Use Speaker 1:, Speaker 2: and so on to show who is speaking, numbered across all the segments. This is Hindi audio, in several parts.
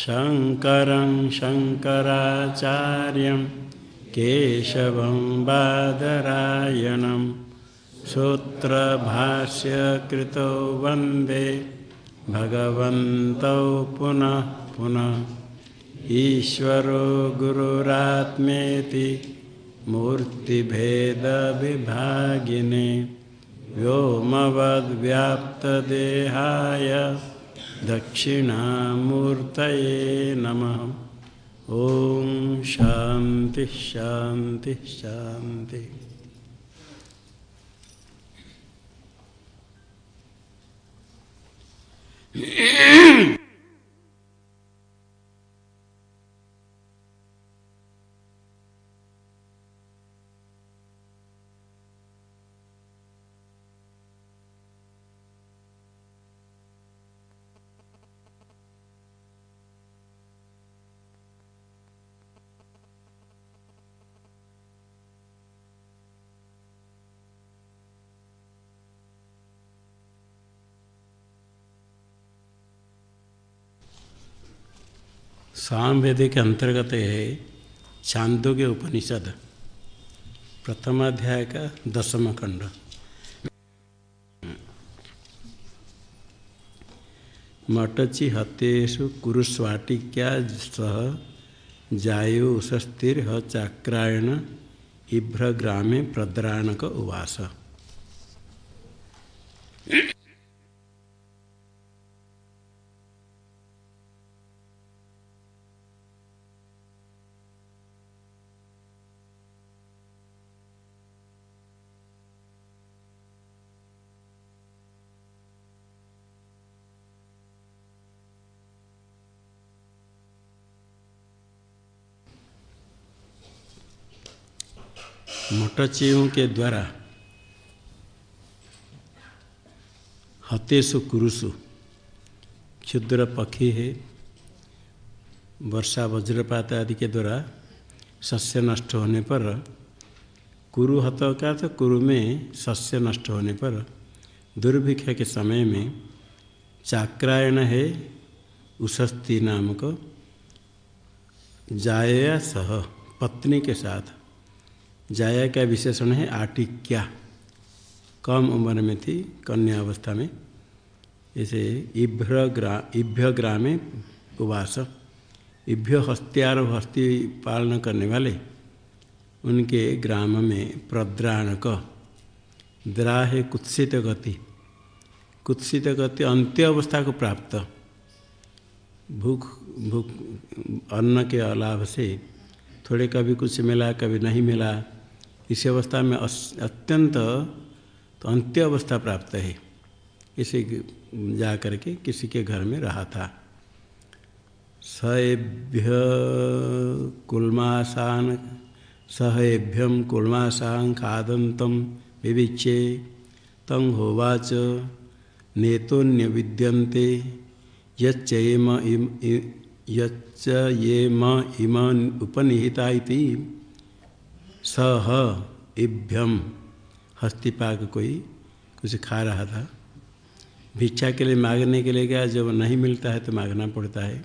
Speaker 1: शङ्करं शङ्कराचार्यं केशवं बादरायणं सूत्रभाष्यकृतौ वंदे भगवन्तौ पुनः पुनः ईश्वरो गुरुरात्मेति मूर्तिभेदविभागिने व्योमवद्व्याप्तदेहाय दक्षिणामूर्तये नमः। शांति शांति शान्तिः शान्तिः। सामवेदी के अंतर्गत है छांदोग्य उपनिषद, प्रथम अध्याय का दसम खंड। मटचि हतेषु कुरुस्वाटिक्या सह जायो उस्थिर चाक्रायण इभ्रग्रामे प्रद्राणक उवास। मटचियों के द्वारा हतेशु कुरुषु क्षुद्र पक्षी है, वर्षा वज्रपात आदि के द्वारा सस्य नष्ट होने पर, कुरु हत का तो कुरु में सस्य नष्ट होने पर, दुर्भिक्ष के समय में चाक्रायण है उशस्ती नामक जाया सह पत्नी के साथ। जाया का विशेषण है? आटिक्या। कम उम्र में थी, कन्या अवस्था में। जैसे इभ्र ग्रा, इभ्य ग्रामे उवास। इभ्य हस्त्यार हस्ती पालन करने वाले। उनके ग्राम में प्रद्राणक। द्रा है कुत्सित गति। कुत्सित गति अंत्य अवस्था को प्राप्त। भूख भूख, अन्न के अलाभ से थोड़े कभी कुछ मिला, कभी नहीं मिला। इसी अवस्था में अत्यंत तो अंत्य अवस्था प्राप्त है। इसे जा करके किसी के घर में रहा था। सएभ्य कुलमासान सहेभ्यम कुलमासान खादंतम विविचे तं होवाच नेतोन्य विद्यन्ते यच्चेम यच्च ये म इम उपनिहिता इति। सह इभ्यम हस्तिपाक कोई कुछ खा रहा था। भिक्षा के लिए मांगने के लिए गया, जब नहीं मिलता है तो मांगना पड़ता है।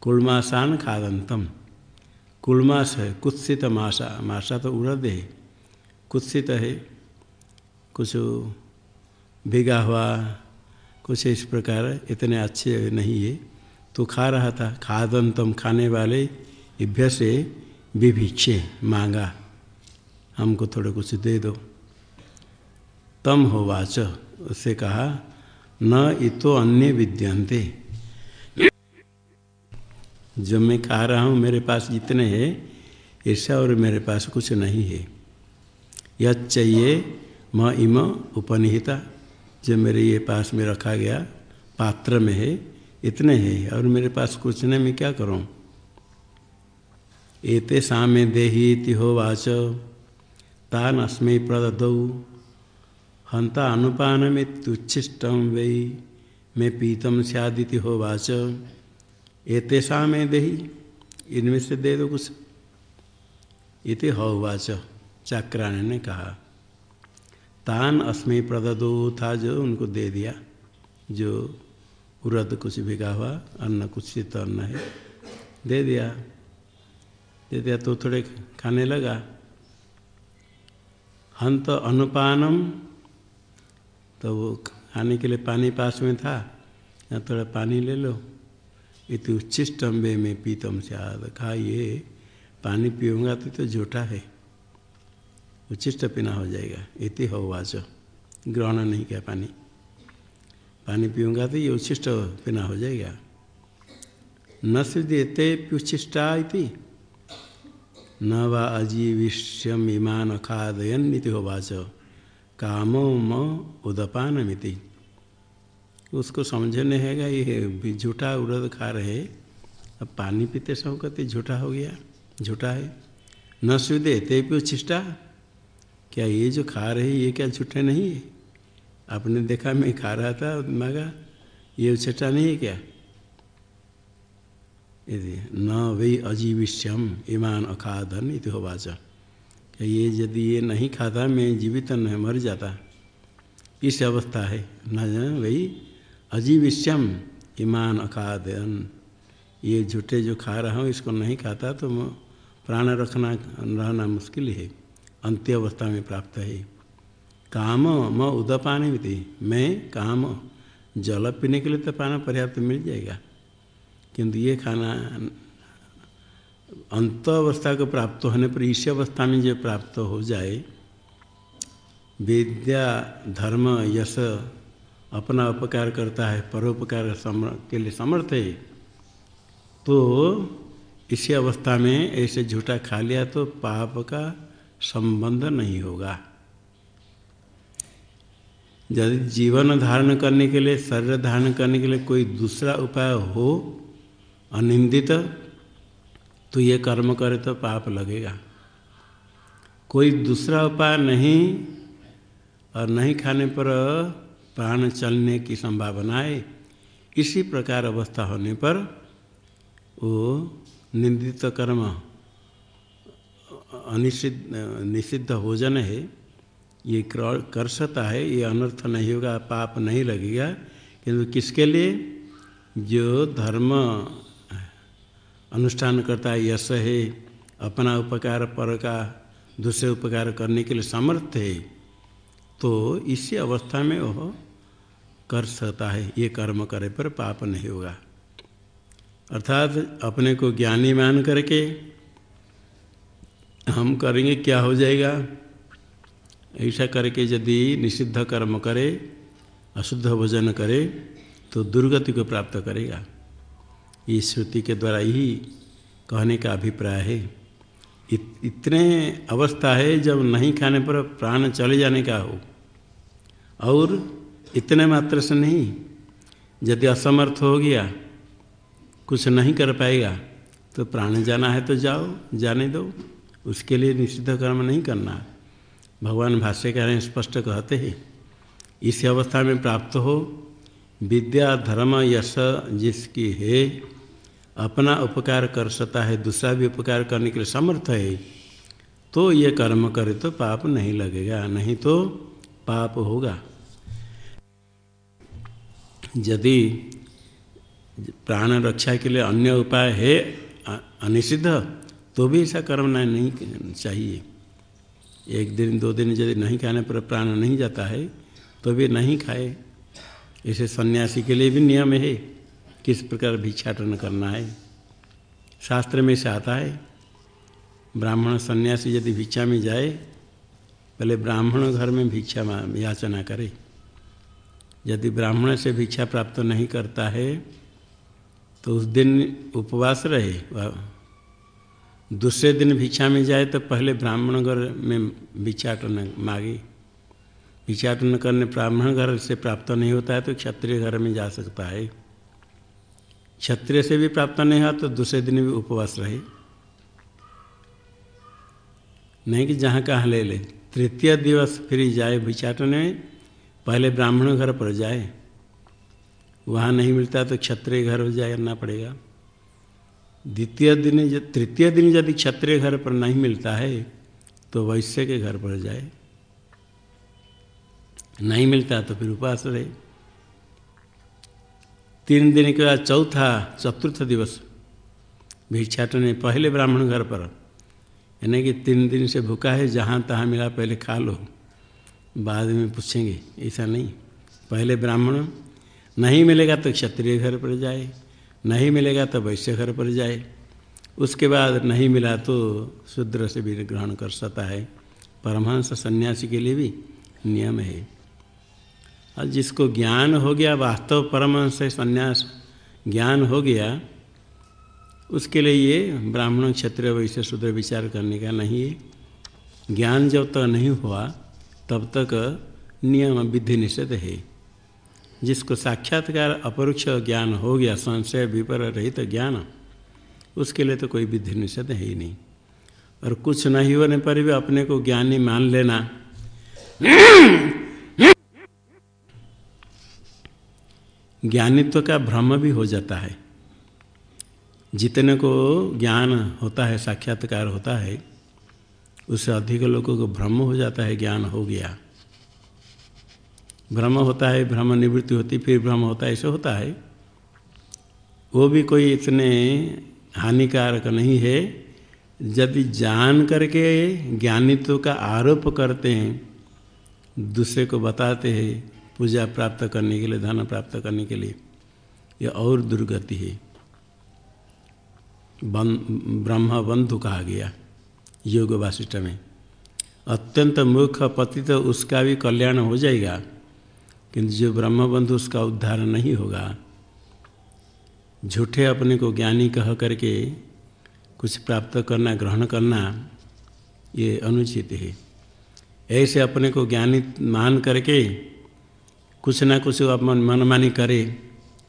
Speaker 1: कुलमासान खादंतम। कुलमास है, कुत्सित माशा माशा तो उड़द है। कुत्सित है। कुछ भिगा हुआ, कुछ इस प्रकार इतने अच्छे नहीं है। तो खा रहा था। खादंतम, खाने वाले इभ्य से विभिक्षे मांगा, हमको थोड़ा कुछ दे दो। तम हो वाच, उससे कहा, न इतो अन्य विद्यंते जो मैं खा रहा हूँ, मेरे पास जितने हैं ऐसा और मेरे पास कुछ नहीं है। यद चाहिए म इम उपनिहिता, जो मेरे ये पास में रखा गया पात्र में है, इतने हैं, और मेरे पास कुछ नहीं, मैं क्या करूँ? एते सामे देही हो वाच तान अस्मे प्रदौ हंता अनुपान में तुच्छिष्टम वही मैं पीतम सियादिति हो वाच एते सामे देही। इनमें से दे दो कुछ। इति वाच चाक्रायण ने कहा। तान अस्मि प्रददो था जो उनको दे दिया। जो उरद कुछ भिगा हुआ, अन्न कुछ शीत अन्न है। दे दिया। दे दिया तो थोड़े खाने लगा। हंत अनुपानम तो वो खाने के लिए पानी पास में था या थोड़ा पानी ले लो। इति उच्चिष्टम बे में पीतम से कहा ये पानी पीऊँगा तो, तो झूठा है। उच्चिष्ट पीना हो जाएगा इति हो वाचो। ग्रहण नहीं किया पानी। पानी पीऊँगा तो ये उच्छिष्ट पीना हो जाएगा। न सिद्धते प्युच्छिष्टा इति। न वा अजीविष्यम इमान खादयन हो वाच कामो म उदपानमिति। उसको समझने हैगा ये झूठा उड़द खा रहे अब पानी पीते सब कहते झूठा हो गया, झूठा है। न सुदे, ते प्युच्छिष्टा क्या ये जो खा रहे ये क्या झूठे नहीं है? आपने देखा मैं खा रहा था मगा ये उछटा नहीं है क्या? न वही अजीविष्यम ईमान अखाधन इति हो बाचा ये यदि ये नहीं खाता, मैं जीवित नहीं मर जाता। इस अवस्था है। न वही अजीविष्यम ईमान अखादन। ये झूठे जो खा रहा हूँ, इसको नहीं खाता तो प्राण रखना, रहना मुश्किल है। अंत्य अवस्था में प्राप्त है। काम म उदपानी भी मैं काम, जल पीने के लिए तो पाना पर्याप्त मिल जाएगा। किंतु ये खाना अंत अवस्था को प्राप्त होने पर इसी अवस्था में जो प्राप्त हो जाए, विद्या, धर्म, यश अपना उपकार करता है, परोपकार के लिए समर्थ है तो इसी अवस्था में ऐसे झूठा खा लिया तो पाप का संबंध नहीं होगा। यदि जीवन धारण करने के लिए, शरीर धारण करने के लिए कोई दूसरा उपाय हो अनिंदित तो ये कर्म करे तो पाप लगेगा। कोई दूसरा उपाय नहीं और नहीं खाने पर प्राण चलने की संभावना है, इसी प्रकार अवस्था होने पर वो निंदित कर्म, अनिषिद्ध, निषिद्ध भोजन है। ये कर सकता है, ये अनर्थ नहीं होगा, पाप नहीं लगेगा, किंतु किसके लिए? जो धर्म अनुष्ठान करता यश है, अपना उपकार, पर का, दूसरे उपकार करने के लिए समर्थ है तो इसी अवस्था में वह कर सकता है। ये कर्म करे पर पाप नहीं होगा। अर्थात अपने को ज्ञानी मान करके हम करेंगे, क्या हो जाएगा? ऐसा करके यदि निषिद्ध कर्म करे, अशुद्ध भोजन करे तो दुर्गति को प्राप्त करेगा। ये श्रुति के द्वारा ही कहने का अभिप्राय है। इत, इतने अवस्था है जब नहीं खाने पर प्राण चले जाने का हो। और इतने मात्र से नहीं यदि असमर्थ हो गया कुछ नहीं कर पाएगा तो प्राण जाना है तो जाओ जाने दो। उसके लिए निषिद्ध कर्म नहीं करना। भगवान भाष्यकार स्पष्ट कहते हैं इस अवस्था में प्राप्त हो विद्या धर्म यश जिसकी है अपना उपकार कर सकता है, दूसरा भी उपकार करने के लिए समर्थ है तो ये कर्म करे तो पाप नहीं लगेगा, नहीं तो पाप होगा। यदि प्राण रक्षा के लिए अन्य उपाय है अनिषिद्ध तो भी ऐसा कर्म नहीं चाहिए। एक दिन, दो दिन यदि नहीं खाने पर प्राण नहीं जाता है तो भी नहीं खाए। ऐसे सन्यासी के लिए भी नियम है। किस प्रकार भिक्षाटन करना है? शास्त्र में से आता है, ब्राह्मण सन्यासी यदि भिक्षा में जाए, पहले ब्राह्मण घर में भिक्षा याचना करे। यदि ब्राह्मण से भिक्षा प्राप्त नहीं करता है तो उस दिन उपवास रहे। दूसरे दिन भिक्षा में जाए तो पहले ब्राह्मण घर में भिक्षाटन मांगे। भिक्षाटन करने ब्राह्मण घर से प्राप्त नहीं होता है तो क्षत्रिय घर में जा सकता है। क्षत्रिय से भी प्राप्त नहीं हुआ तो दूसरे दिन भी उपवास रहे। नहीं कि जहाँ कहाँ ले ले। तृतीय दिवस फिर जाए भिक्षाटन में, पहले ब्राह्मण घर पर जाए। वहाँ नहीं मिलता तो क्षत्रिय घर पर जाना पड़ेगा। द्वितीय दिन तृतीय दिन यदि क्षत्रिय घर पर नहीं मिलता है तो वैश्य के घर पर जाए। नहीं मिलता तो फिर उपास रहे। तीन दिन के बाद चौथा चतुर्थ दिवस। भिक्षाटन ने पहले ब्राह्मण घर पर। यानी कि तीन दिन से भूखा है, जहाँ तहाँ मिला, पहले खा लो। बाद में पूछेंगे, ऐसा नहीं। पहले ब्राह्मण, नहीं मिलेगा तो क्षत्रिय घर पर जाए, नहीं मिलेगा तो वैश्य घर पर जाए। उसके बाद नहीं मिला तो शूद्र से भी ग्रहण कर सकता है। परमहंस सन्यासी के लिए भी नियम है। और जिसको ज्ञान हो गया, वास्तव परम से संन्यास, ज्ञान हो गया, उसके लिए ये ब्राह्मण क्षत्रिय वैश्य शूद्र विचार करने का नहीं है। ज्ञान जब तक नहीं हुआ, तब तक नियम विधि निषेध है। जिसको साक्षात्कार अपरोक्ष ज्ञान हो गया, संशय विपर रहित तो ज्ञान, उसके लिए तो कोई विधि निषेध है ही नहीं। और कुछ नहीं होने पर भी अपने को ज्ञानी मान लेना। ज्ञानित्व का भ्रम भी हो जाता है। जितने को ज्ञान होता है, साक्षात्कार होता है, उससे अधिक लोगों को भ्रम हो जाता है, ज्ञान हो गया। भ्रम होता है, भ्रम निवृत्ति होती, फिर भ्रम होता है, ऐसे होता है। वो भी कोई इतने हानिकारक नहीं है। यदि जान करके ज्ञानित्व का आरोप करते हैं, दूसरे को बताते हैं पूजा प्राप्त करने के लिए, धन प्राप्त करने के लिए। यह और दुर्गति है। ब्रह्म बंधु कहा गया योग वासिष्ठ में। अत्यंत मूर्ख पति तो उसका भी कल्याण हो जाएगा, किंतु जो ब्रह्म बंधु उसका उद्धार नहीं होगा। झूठे अपने को ज्ञानी कह करके कुछ प्राप्त करना, ग्रहण करना, ये अनुचित है। ऐसे अपने को ज्ञानी मान करके कुछ ना कुछ अपन मनमानी करे।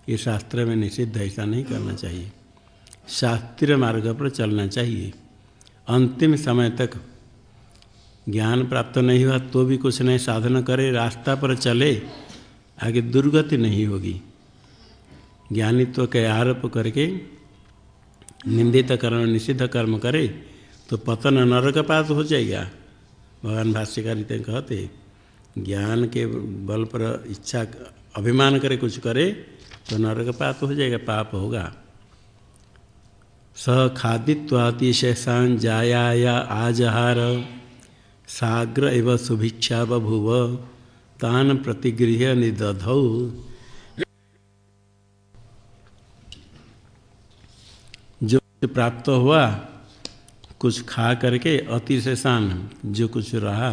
Speaker 1: ये शास्त्र में निषिद्ध ऐसा नहीं करना चाहिए। शास्त्रीय मार्ग पर चलना चाहिए। अंतिम समय तक ज्ञान प्राप्त नहीं हुआ तो भी कुछ नहीं साधन करे, रास्ता पर चले, आगे दुर्गति नहीं होगी। ज्ञानित्व के आरोप करके निंदित कर्म निषिद्ध कर्म करे तो पतन नरक पात हो जाएगा। भगवान भाष्यकार कहते ज्ञान के बल पर इच्छा, अभिमान करे कुछ करे तो नरक पात हो जाएगा, पाप होगा। स खादित्वातिशेषान जाया आजहार, साग्र एव सुभिक्षा बभुव, तान प्रतिगृह निदध। जो प्राप्त हुआ, कुछ खा करके अतिशेषान जो कुछ रहा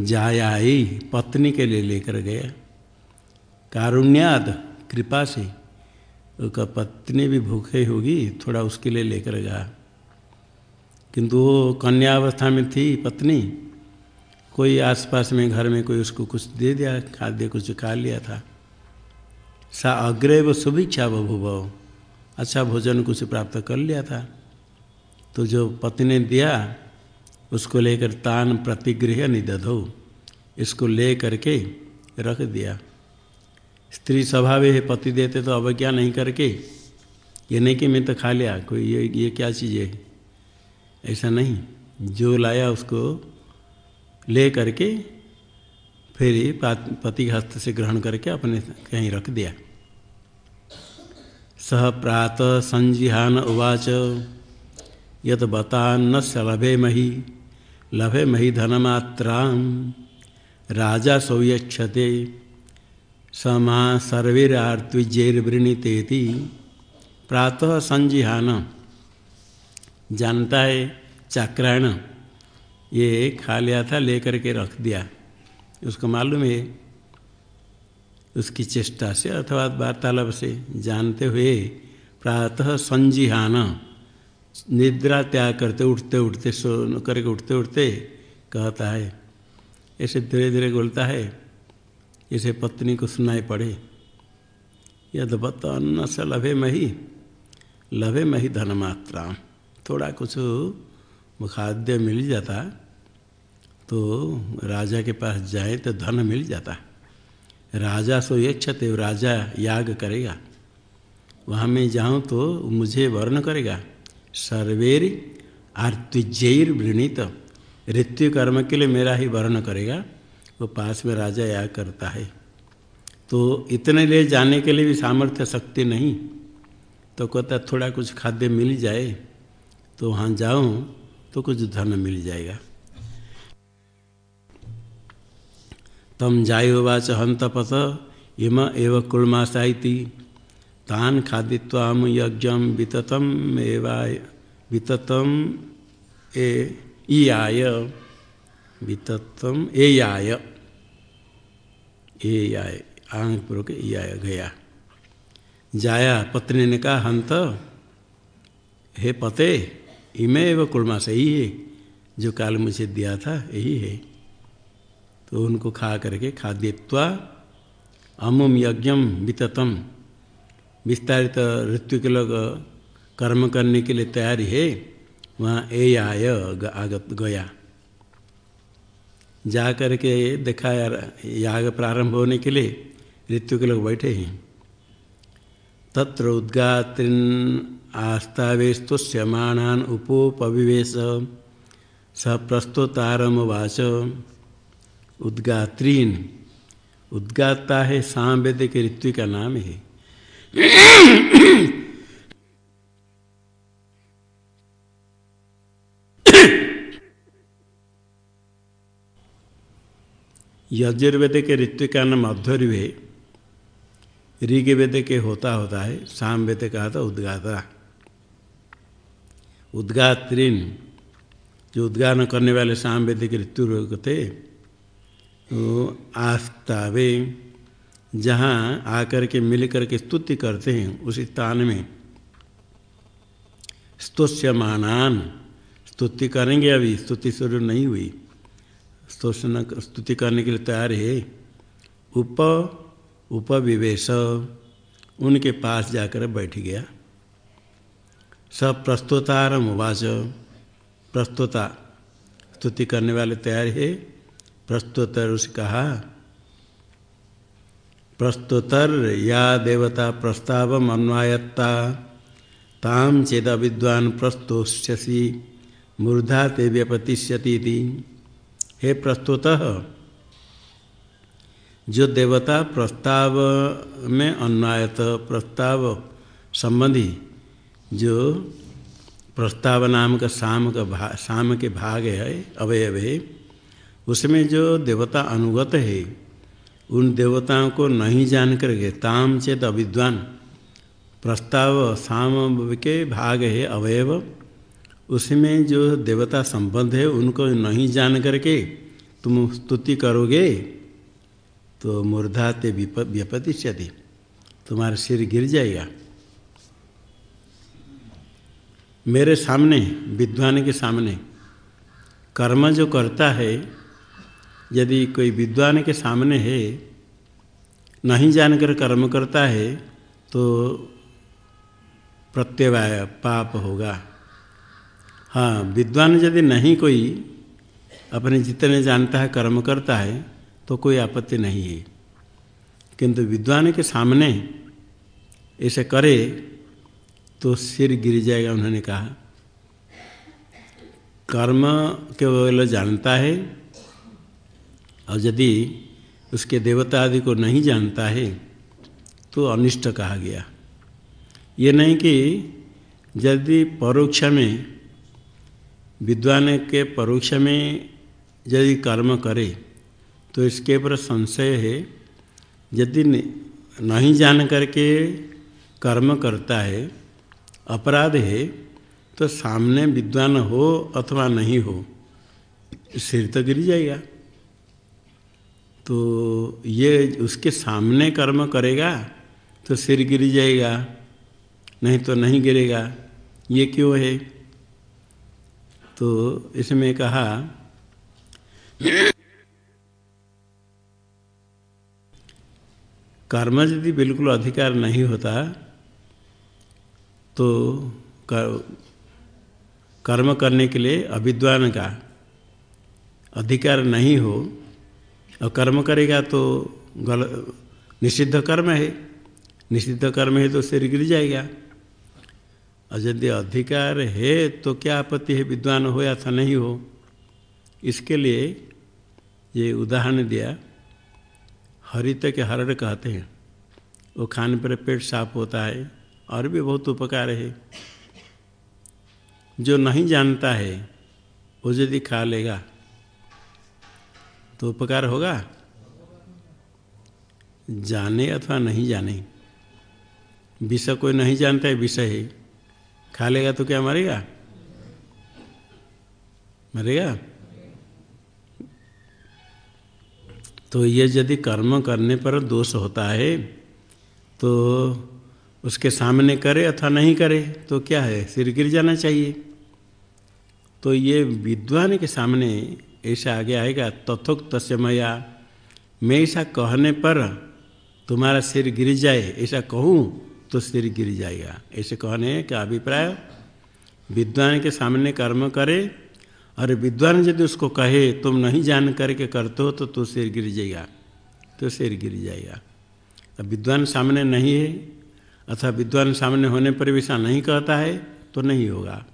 Speaker 1: जाया ही पत्नी के लिए लेकर गया। कारुण्याद, कृपा से। उसका पत्नी भी भूखे होगी, थोड़ा उसके लिए लेकर गया। किंतु वो कन्यावस्था में थी पत्नी। कोई आसपास में घर में कोई उसको कुछ दे दिया, खाद्य कुछ खा लिया था। सा अग्रे व सुभिक्षा बभुभ अच्छा भोजन कुछ प्राप्त कर लिया था। तो जो पति ने दिया उसको लेकर तान प्रतिगृह निदधो। इसको ले करके रख दिया। स्त्री स्वभाव है, पति देते तो अवज्ञा नहीं करके, ये नहीं कि मैं तो खा लिया, कोई ये ये क्या चीज़ है? ऐसा नहीं। जो लाया उसको ले करके फिर पति के हस्त से ग्रहण करके अपने कहीं रख दिया। सह प्रात संजिहान उवाच, यत बतान्न न लभे मही। लभे मही धनमात्रा। राजा सौयक्षते समा सर्वेरार्त्विजैर्वृणीतेति प्रातः संजिहान जानता है चाक्रायण ये खा लिया था, लेकर के रख दिया। उसको मालूम है, उसकी चेष्टा से अथवा वार्तालाप से जानते हुए प्रातः संजिहान निद्रा त्याग करते, उठते उठते, सो करके उठते उठते कहता है, ऐसे धीरे धीरे बोलता है, इसे पत्नी को सुनाई पड़े। यद अन्न से लभे मही लभे मही धन मात्रा थोड़ा कुछ खाद्य मिल जाता तो राजा के पास जाए तो धन मिल जाता। राजा सो ये यक्षते राजा याग करेगा। वहाँ मैं जाऊँ तो मुझे वर्ण करेगा। सर्वेर आर्तिजैर वृणीत। ऋत्यु कर्म के लिए मेरा ही वर्ण करेगा, वो पास में राजा याग करता है। तो इतने लिए जाने के लिए भी सामर्थ्य शक्ति नहीं तो कहता थोड़ा कुछ खाद्य मिल जाए तो वहाँ जाऊँ तो कुछ धन मिल जाएगा। तम जायोवाच हंतपथ, इम एव कुलमाशाइति तान खादित्वाम यज्ञ विततम एवाय विततम ए ईयाय। विततम ए आय ए आय आंग पूर्वक ई आय गया। जाया पत्नी ने कहा, हंत, हे पते इमे एवं कुलमा से ही है। जो काल मुझे दिया था, यही है। तो उनको खा करके खाद्यत्वा अमुम यज्ञम विततम। विस्तारित ऋतु के लोग कर्म करने के लिए तैयारी है, वहाँ ए आय आगत गया। जा करके देखा यार याग प्रारंभ होने के लिए ऋतु के लोग बैठे हैं। तत्र उद्गात्रिन आस्तावेस्तुष्यमाणान उपोपविवेश, स प्रस्तुतारम वाच। उद्गात्रीन उद्गाता है सामवेद के ऋतु का नाम है। यजुर्वेद के ऋतु का अध्वर्य है ऋग्वेद के होता होता है, सामवेद का था उद्गाता। उद्गात्रीन, जो उद्गान करने वाले सामवेद के ऋतु थे तो आस्तावे जहाँ आकर के मिल करके स्तुति करते हैं, उस स्थान में। स्तुष्यमानान स्तुति करेंगे अभी, स्तुति शुरू नहीं हुई। स्तोषण, स्तुति करने के लिए तैयार है। उप, उपविवेश, उनके पास जाकर बैठ गया। सब प्रस्तुतारम उवाच। प्रस्तुता, स्तुति करने वाले तैयार है। प्रस्तुतर उस कहा प्रस्तुतर या देवता प्रस्ताव अन्वायत्ता। ताम चेद विद्वान प्रस्तोष्यसी, मूर्धा ते व्यपतिष्यति हे प्रस्तुत, जो देवता प्रस्ताव में अन्वायत, प्रस्ताव संबंधी, जो प्रस्ताव नाम का शाम का भाग शाम के भाग है, अवयव है उसमें जो देवता अनुगत है उन देवताओं को नहीं जान करके ताम चेत अविद्वान प्रस्ताव साम के भाग है अवयव। उसमें जो देवता संबंध है, उनको नहीं जान करके तुम स्तुति करोगे तो मूर्धा ते व्यपतिष्यति। तुम्हारा सिर गिर जाएगा। मेरे सामने, विद्वान के सामने कर्म जो करता है यदि कोई विद्वान के सामने है, नहीं जानकर कर्म करता है तो प्रत्यवाय पाप होगा। हाँ विद्वान यदि नहीं कोई अपने जितने जानता है, कर्म करता है तो कोई आपत्ति नहीं है। किंतु विद्वान के सामने ऐसे करे तो सिर गिर जाएगा, उन्होंने कहा। कर्म केवल जानता है और यदि उसके देवता आदि को नहीं जानता है तो अनिष्ट कहा गया। ये नहीं कि यदि परोक्ष में, विद्वान के परोक्ष में यदि कर्म करे तो इसके ऊपर संशय है। यदि नहीं जान करके कर्म करता है, अपराध है तो सामने विद्वान हो अथवा नहीं हो, सिर तो गिर जाएगा। तो ये उसके सामने कर्म करेगा तो सिर गिर जाएगा, नहीं तो नहीं गिरेगा। ये क्यों है? तो इसमें कहा, कर्म यदि बिल्कुल अधिकार नहीं होता तो कर्म करने के लिए अविद्वान का अधिकार नहीं हो और कर्म करेगा तो गल, निषिद्ध कर्म है। निषिद्ध कर्म है तो सिर गिर जाएगा। और यदि अधिकार है तो क्या आपत्ति है? विद्वान हो या था नहीं हो? इसके लिए ये उदाहरण दिया। हरित के हरड़ कहते हैं। वो खाने पर पेट साफ़ होता है और भी बहुत उपकार है। जो नहीं जानता है, वो यदि खा लेगा तो उपकार होगा? जाने अथवा नहीं जाने। विषय कोई नहीं जानता है, विषय है। खा लेगा तो क्या मरेगा? मरेगा? तो ये यदि कर्म करने पर दोष होता है तो उसके सामने करे अथवा नहीं करे तो क्या है? सिर गिर जाना चाहिए। तो ये विद्वान के सामने ऐसा आगे आएगा, तथोक्त मया। मैं ऐसा कहने पर तुम्हारा सिर गिर जाए, ऐसा कहूँ तो सिर गिर जाएगा। ऐसे कहने का अभिप्राय, विद्वान के सामने कर्म करे और विद्वान यदि उसको कहे, तुम नहीं जान करके करते हो तो तू सिर गिर जाएगा तो सिर गिर जाएगा। अब विद्वान सामने नहीं है, अथवा विद्वान सामने होने पर भी ऐसा नहीं कहता है तो नहीं होगा।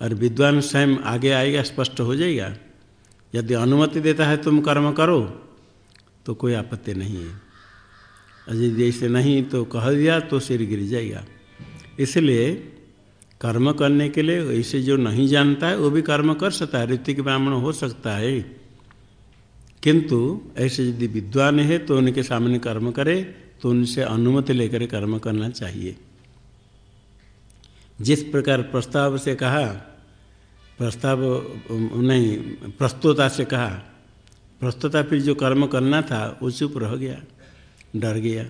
Speaker 1: और विद्वान स्वयं आगे आएगा, स्पष्ट हो जाएगा। यदि अनुमति देता है तुम कर्म करो तो कोई आपत्ति नहीं है। यदि जैसे नहीं तो कह दिया तो सिर गिर जाएगा। इसलिए कर्म करने के लिए ऐसे जो नहीं जानता है, वो भी कर्म कर सकता है। ऋतिक ब्राह्मण हो सकता है। किंतु ऐसे यदि विद्वान है तो उनके सामने कर्म करे तो उनसे अनुमति लेकर कर्म करना चाहिए। जिस प्रकार प्रस्ताव से कहा प्रस्ताव, नहीं प्रस्तुता से कहा। प्रस्तुता फिर जो कर्म करना था, वो चुप रह गया, डर गया।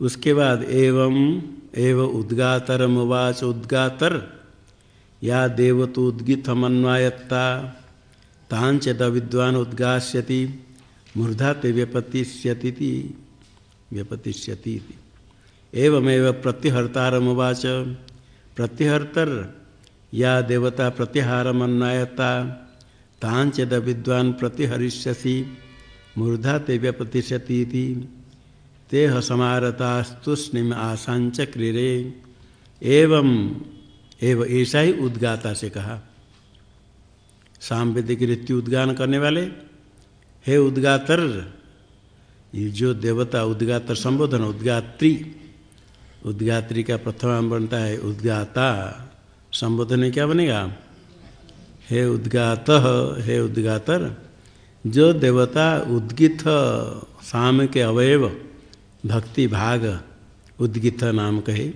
Speaker 1: उसके बाद एवं, एव उद्गातर मुवाच उद्गातर, या देवतो उद्गितमन्वायत्ता तांचद विद्वान उद्गास्यति मूर्धा ते व्यपतिष्यति व्यपतिष्यति एवमेव प्रत्यहर्तारमुवाच प्रत्यहर्तर या देवता प्रत्याहारमन्वायता तांचद विद्वान प्रतिहरिष्यसि, मूर्धा ते व्यपतिष्यति तेह समारतास्तुष्णिम आसांच क्रीरे। एवं एवं ऐसा ही उद्गाता से कहा, सामवेदिक ऋत्यु उद्गान करने वाले, हे उद्गातर, ये जो देवता उद्गातर संबोधन, उद्गात्री उद्गात्री का प्रथम बनता है उद्गाता। संबोधन क्या बनेगा? हे उद्गात हे उद्गातर जो देवता उद्गित साम के अवयव, भक्ति भाग, उद्गित नाम कहे,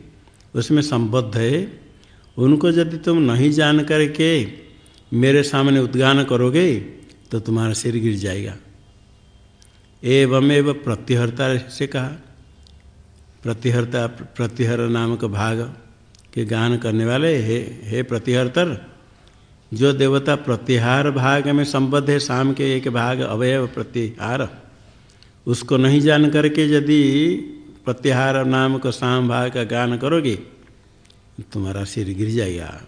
Speaker 1: उसमें संबद्ध है। उनको यदि तुम नहीं जान करके मेरे सामने उद्गान करोगे तो तुम्हारा सिर गिर जाएगा। एवमेव प्रत्यहरता से कहा। प्रतिहरता प्रतिहर नामक भाग। के गान करने वाले, हे हे प्रतिहरतर, जो देवता प्रतिहार भाग में संबद्ध है, शाम के एक भाग अवयव प्रतिहार, उसको नहीं जान करके यदि प्रत्याहार नाम को शाम भाग का गान करोगे, तुम्हारा सिर गिर जाएगा।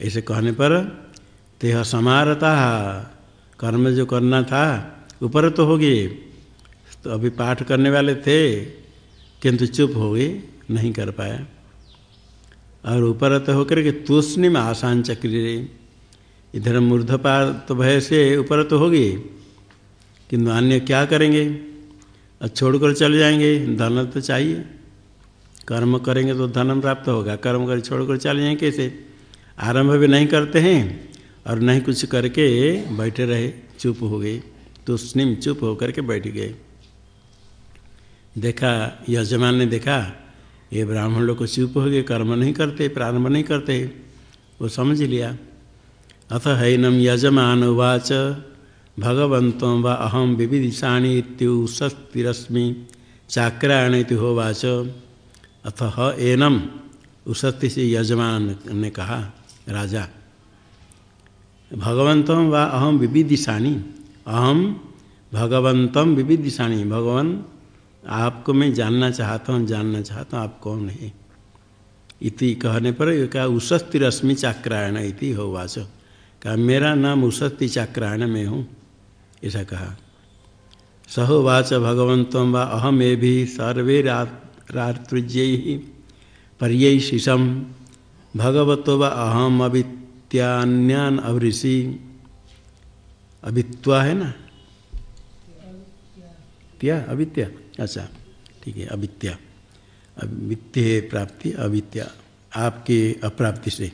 Speaker 1: ऐसे कहने पर, तेह समारता, कर्म जो करना था, ऊपर तो हो गए तो अभी पाठ करने वाले थे, किंतु चुप हो गए नहीं कर पाया और ऊपर तो होकर के तूष्णी में आसान चक्री इधर मूर्धपात तो भय से ऊपर तो हो गए किंतु अन्य क्या करेंगे? और छोड़कर चले जाएँगे, धन तो चाहिए। कर्म करेंगे तो धन प्राप्त होगा, कर्म कर छोड़कर चले जाएँगे कैसे? आरंभ भी नहीं करते हैं और नहीं कुछ करके बैठे रहे, चुप हो गए। तो स्निम चुप होकर के बैठ गए। देखा, यजमान ने देखा ये ब्राह्मण लोग को चुप हो गए कर्म नहीं करते, प्रारंभ नहीं करते। वो समझ लिया। अथ हैनम यजमान उवाच भगवंतों व अहम विविदिशाणी इत्युस्तिरश्मि चाक्रायण होवाच। अथ ह एनम उसत्ति से यजमान ने कहा, राजा भगवंतम व अहम विविदिशानी अहम भगवंतम विविदिशानी भगवान आपको मैं जानना चाहता हूँ, जानना चाहता हूँ, आप कौन है? इति कहने पर कहा उशस्ति रश्मि चाक्रायण इति हो वाच कहा, मेरा नाम उशस्ति चाक्रायण में हूँ। ऐसा कहा। सहोवाच भगवंतम व अहम भी सर्वे रातृज्य पर्य शिशम भगवतो व अहम अवित्यान्यान अवऋषि अभित्वा है ना? वित्या अवित्या। अच्छा ठीक है अवित्या वित्तीय प्राप्ति अवित्या आपके अप्राप्ति से।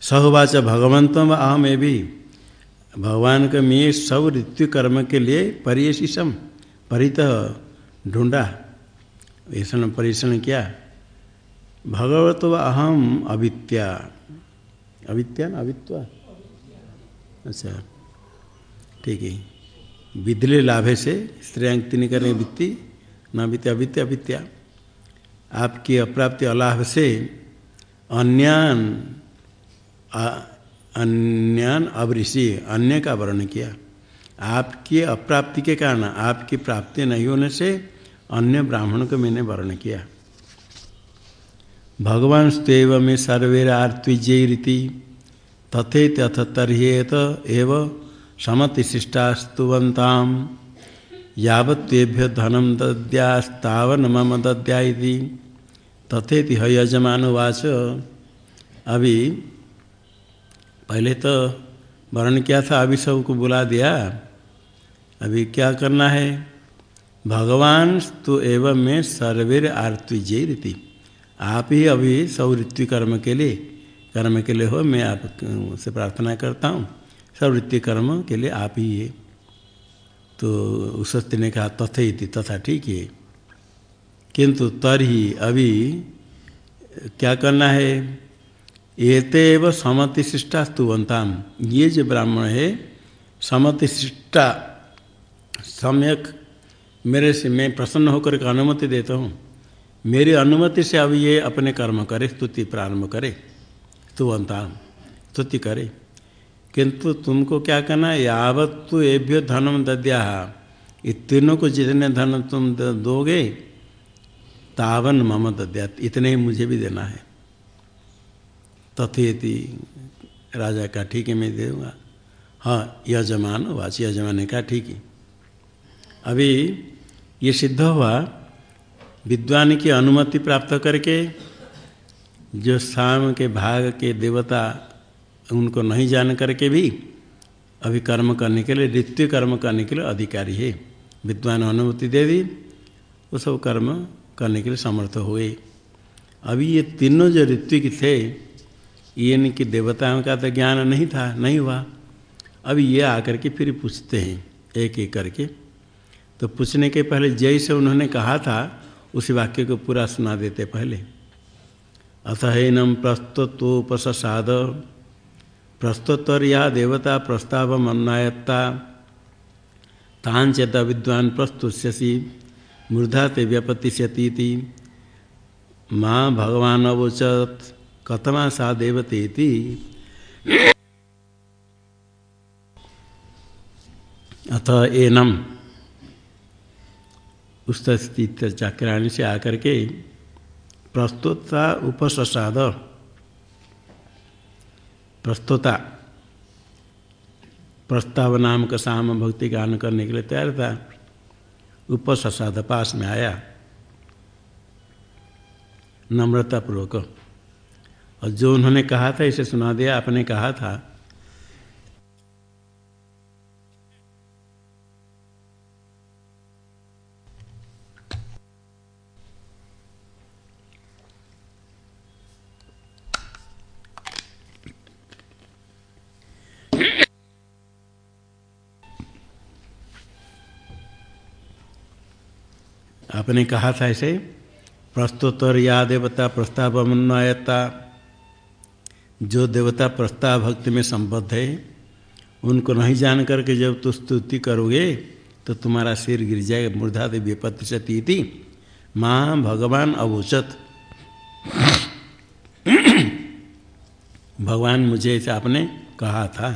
Speaker 1: सहवाच भगवंतम अहम भी भगवान का मैं सब ऋतु कर्म के लिए परियशीषम परित ढूंढा। ऐसा परीक्षण किया। भगवत अहम अवित्या अवित्या ना, अवित्वा? अच्छा ठीक है। विद्ले लाभे से श्रेयांक तीन वित्ती। न वित्या वित्या। वित्या आपकी अप्राप्ति अलाभ से अन्यान अन्यान अवऋषि अन्य का वर्ण किया। आपकी अप्राप्ति के कारण, आपकी प्राप्ति नहीं होने से अन्य ब्राह्मण को मैंने वर्ण किया। भगवान स्तेव में सर्वेरार्त्विजयरीति तथे अथ तर्हेत एव समतिशिष्टास्तुवंता यावत्भ्य धनम दद्यास्तावन मम दद्या तथेति ह यजमान अभी, पहले तो वर्ण क्या था? अभी सबको बुला दिया। अभी क्या करना है? भगवान तो एवं में सर्वेर आर्तविजय रीति। आप ही अभी सौवृत्ति कर्म के लिए, कर्म के लिए हो, मैं आप से प्रार्थना करता हूँ। सवृत्ति कर्म के लिए आप ही है। तो उस ने कहा, तथे तथा, ठीक है। किंतु तर ही अभी क्या करना है? एतेव समतिशिष्टा स्तुवंताम ये जो ब्राह्मण है समतिशिष्टा सम्यक मेरे से, मैं प्रसन्न होकर के अनुमति देता हूँ। मेरी अनुमति से अब ये अपने कर्म करे, स्तुति प्रारंभ करे स्तुवंताम स्तुति करे। किंतु तुमको क्या करना यावत तो एभ्यो धनम दद्या तीनों को जितने धन तुम दोगे, तावन मम दद्या इतने ही मुझे भी देना है। तथेति राजा का ठीक है, मैं दे दूँगा। हाँ यजमान, वाच यजमान का ठीक है। अभी ये सिद्ध हुआ, विद्वान की अनुमति प्राप्त करके, जो शाम के भाग के देवता उनको नहीं जान करके भी अभी कर्म करने के लिए, नित्य कर्म करने के लिए अधिकारी है। विद्वान अनुमति दे दी, वो सब कर्म करने के लिए समर्थ हुए। अभी ये तीनों जो ऋत्विक थे, ये कि देवताओं का तो ज्ञान नहीं था, नहीं हुआ। अभी ये आकर के फिर पूछते हैं, एक एक करके। तो पूछने के पहले जैसे उन्होंने कहा था, उस वाक्य को पूरा सुना देते पहले। अथ हैनम प्रस्तुतोपसाद प्रस्तुतर या देवता प्रस्ताव मन्नायत्ता तांचत विद्वान प्रस्तुष्यसी मूर्धा ते व्यपतिष्यती माँ भगवान अवोचत कथमा सा देवते अथ एनम। उस स्थित चक्राणी से आकर के प्रस्तुता उपसाद प्रस्तुता, प्रस्ताव नाम का साम भक्ति गान करने के लिए तैयार था। उपसाद पास में आया। नम्रता पूर्वक और जो उन्होंने कहा था, इसे सुना दिया, आपने कहा था। आपने कहा था ऐसे प्रस्तुतर या देवता प्रस्ताव अनुन्नयता जो देवता प्रस्ताव भक्ति में संबद्ध है, उनको नहीं जान करके जब तु स्तुति करोगे तो तुम्हारा सिर गिर जाएगा। मूर्धा देवी प्रतिशती थी माँ भगवान अवोचत। भगवान मुझे ऐसे आपने कहा था।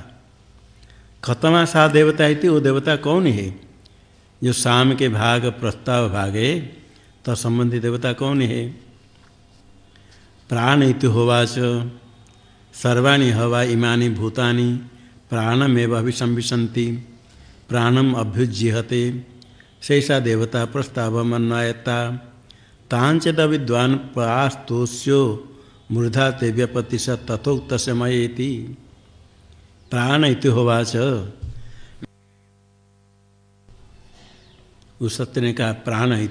Speaker 1: खतमा सा देवता है थी वो देवता कौन है? जो शाम के भाग प्रस्ताव भागे तो संबंधी देवता कौन है? प्राण इत होवाच, सर्वाणी हवा इमानी भूतानि प्राणमेव अभिसंविशंति प्राणम अभ्युज्यहते शेषा देवता प्रस्ताव मन्वायता तांचद विद्वान प्रास्तोष्यो मूर्धा ते व्यपतिश तथोक्त समयेति प्राण इति होवाच। उस सत्य ने कहा, प्राण है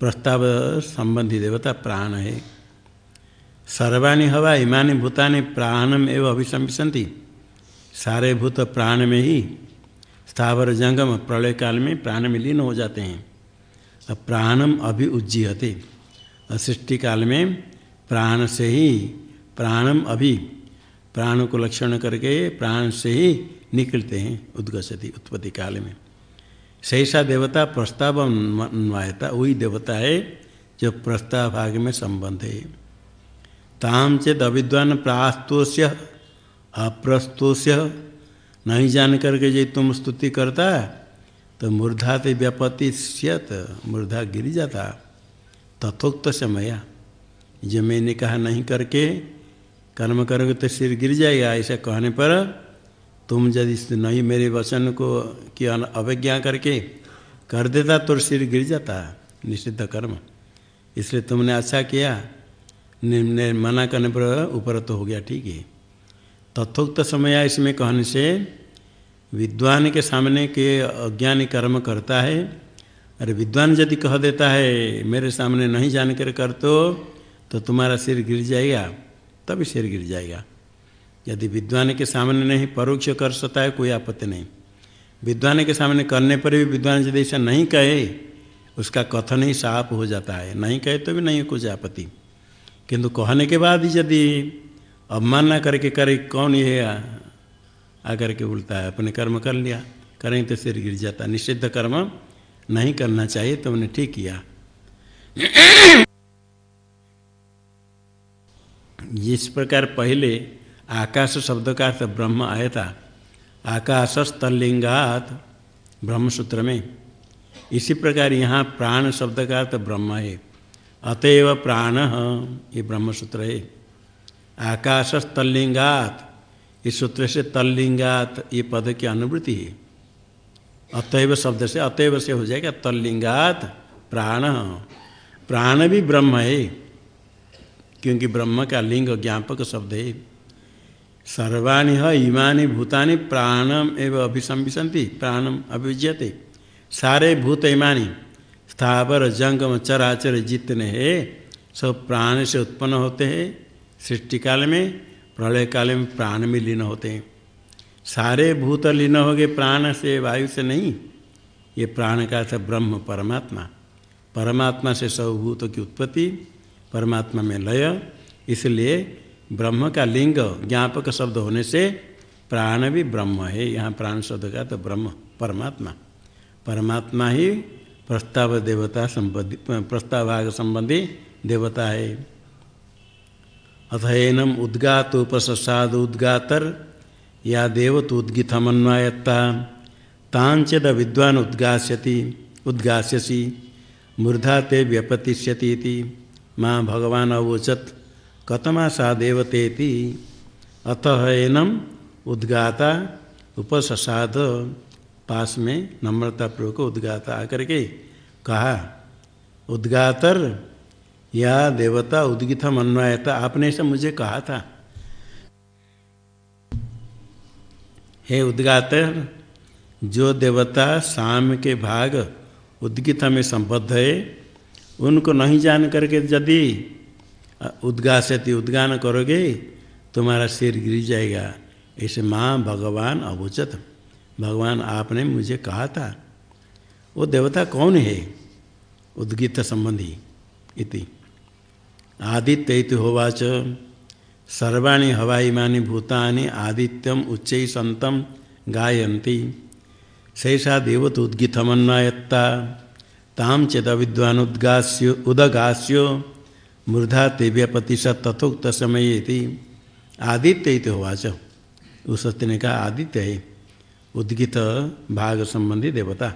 Speaker 1: प्रस्ताव संबंधी देवता प्राण है। सर्वाणी हवा इमानी भूतानि प्राणम एवं अभिसंबिशंति सारे भूत प्राण में ही स्थावर जंगम प्रलय काल में प्राण में लीन हो जाते हैं। अब प्राणम अभी उज्जीयते। सृष्टि काल में प्राण से ही प्राणम अभी, प्राण को लक्षण करके प्राण से ही निकलते हैं उद्गछति उत्पत्ति काल में। सहसा देवता प्रस्ताव अन्वायता, वही देवता है जो प्रस्ताव भाग में संबंध है। ताम चेत अविद्वान प्रास्तोष्य, अप्रस्तोष्य, नहीं जान करके जो तुम स्तुति करता तो मूर्धा ते व्यापति स्यत मूर्धा गिर जाता। तथोक्त समया, जो मैंने कहा नहीं करके, कर्म करोगे तो सिर गिर जाएगा, ऐसा कहने पर तुम यदि नहीं मेरे वचन को की अवज्ञा करके कर देता तो सिर गिर जाता, निषिद्ध कर्म। इसलिए तुमने अच्छा किया निम्न मना करने पर ऊपर तो हो गया, ठीक है। तथोक्त समय इसमें कहने से, विद्वान के सामने के अज्ञानी कर्म करता है, अरे विद्वान यदि कह देता है, मेरे सामने नहीं जान कर कर तो तो तुम्हारा सिर गिर जाएगा, तभी सिर गिर जाएगा। यदि विद्वान के सामने नहीं परोक्ष कर सकता है, कोई आपत्ति नहीं। विद्वान के सामने करने पर भी विद्वान यदि ऐसा नहीं कहे, उसका कथन ही साफ़ हो जाता है। नहीं कहे तो भी नहीं कुछ आपत्ति। किंतु कहने के बाद ही यदि अवमानना करके करे, कौन ये आकर के बोलता है, अपने कर्म कर लिया, करें तो सिर गिर जाता। निषिद्ध कर्म नहीं करना चाहिए, तुमने ठीक किया। इस प्रकार पहले आकाश शब्द का अर्थ ब्रह्म आया था आकाश तल्लिंगात ब्रह्मसूत्र में इसी प्रकार यहाँ प्राण शब्द का अर्थ ब्रह्म है। अतएव प्राण ये ब्रह्मसूत्र है। आकाश तल्लिंगात इस सूत्र से तल्लिंगात ये पद की अनुवृत्ति है। अतएव शब्द से, अतएव से हो जाएगा तल्लिंगात प्राण। प्राण भी ब्रह्म है, क्योंकि ब्रह्म का लिंग ज्ञापक शब्द है। सर्वाणी है भूतानि प्राणम एवं अभिसंबिशंति प्राणम अभिज्यते सारे भूत इमानी, स्थावर, जंगम, चराचर, जितने हैं, सब प्राण से उत्पन्न होते हैं। सृष्टि काल में प्रलय काल में प्राण में लीन होते हैं। सारे भूत लीन हो गए, प्राण से, वायु से नहीं। ये प्राण का था ब्रह्म, परमात्मा। परमात्मा से सब भूतों की उत्पत्ति, परमात्मा में लय। इसलिए ब्रह्म का लिंग ज्ञापक शब्द होने से प्राण भी ब्रह्म है। यहाँ प्राण शब्द का तो ब्रह्म, परमात्मा। परमात्मा ही प्रस्ताव देवता संबंधी, प्रस्तावाग संबंधी देवता है। अथयनम उद्गात उपसाद उद्गातर, या देवत उद्गितमन्वायत्ता तांचद विद्वान उद्गास्यति, उद्गास्यसी मूर्धा ते व्यपतिष्यति माँ भगवान अवोचत। कतमा सा देवतेति। अतः एनम उद्गाता उपसाद पास में नम्रता पूर्वक उद्गाता आकर के कहा, उद्गातर, या देवता उद्गितम अन्वयता आपने ऐसा मुझे कहा था। हे उद्गातर, जो देवता शाम के भाग उद्गित में संबद्ध है, उनको नहीं जान करके यदि उद्गासती उद्गान करोगे, तुम्हारा सिर गिर जाएगा। ऐसे माँ भगवान अभुचत भगवान, आपने मुझे कहा था, वो देवता कौन है? उद्गित संबंधी इति। आदित्य होवाच। सर्वाणी हवाईमानी भूतानि आदित्यम उच्च संतम गायन्ति। शैषा देवत उद्गितमन्वायत्ता। ताम चेद विद्वान उद्गास्यो उदगास्यो मूर्धा तेव्यपतिशत तथोक्त समय आदित्य तो होवाच उस सत्य ने कहा, आदित्य है, उद्गित भाग संबंधी देवता।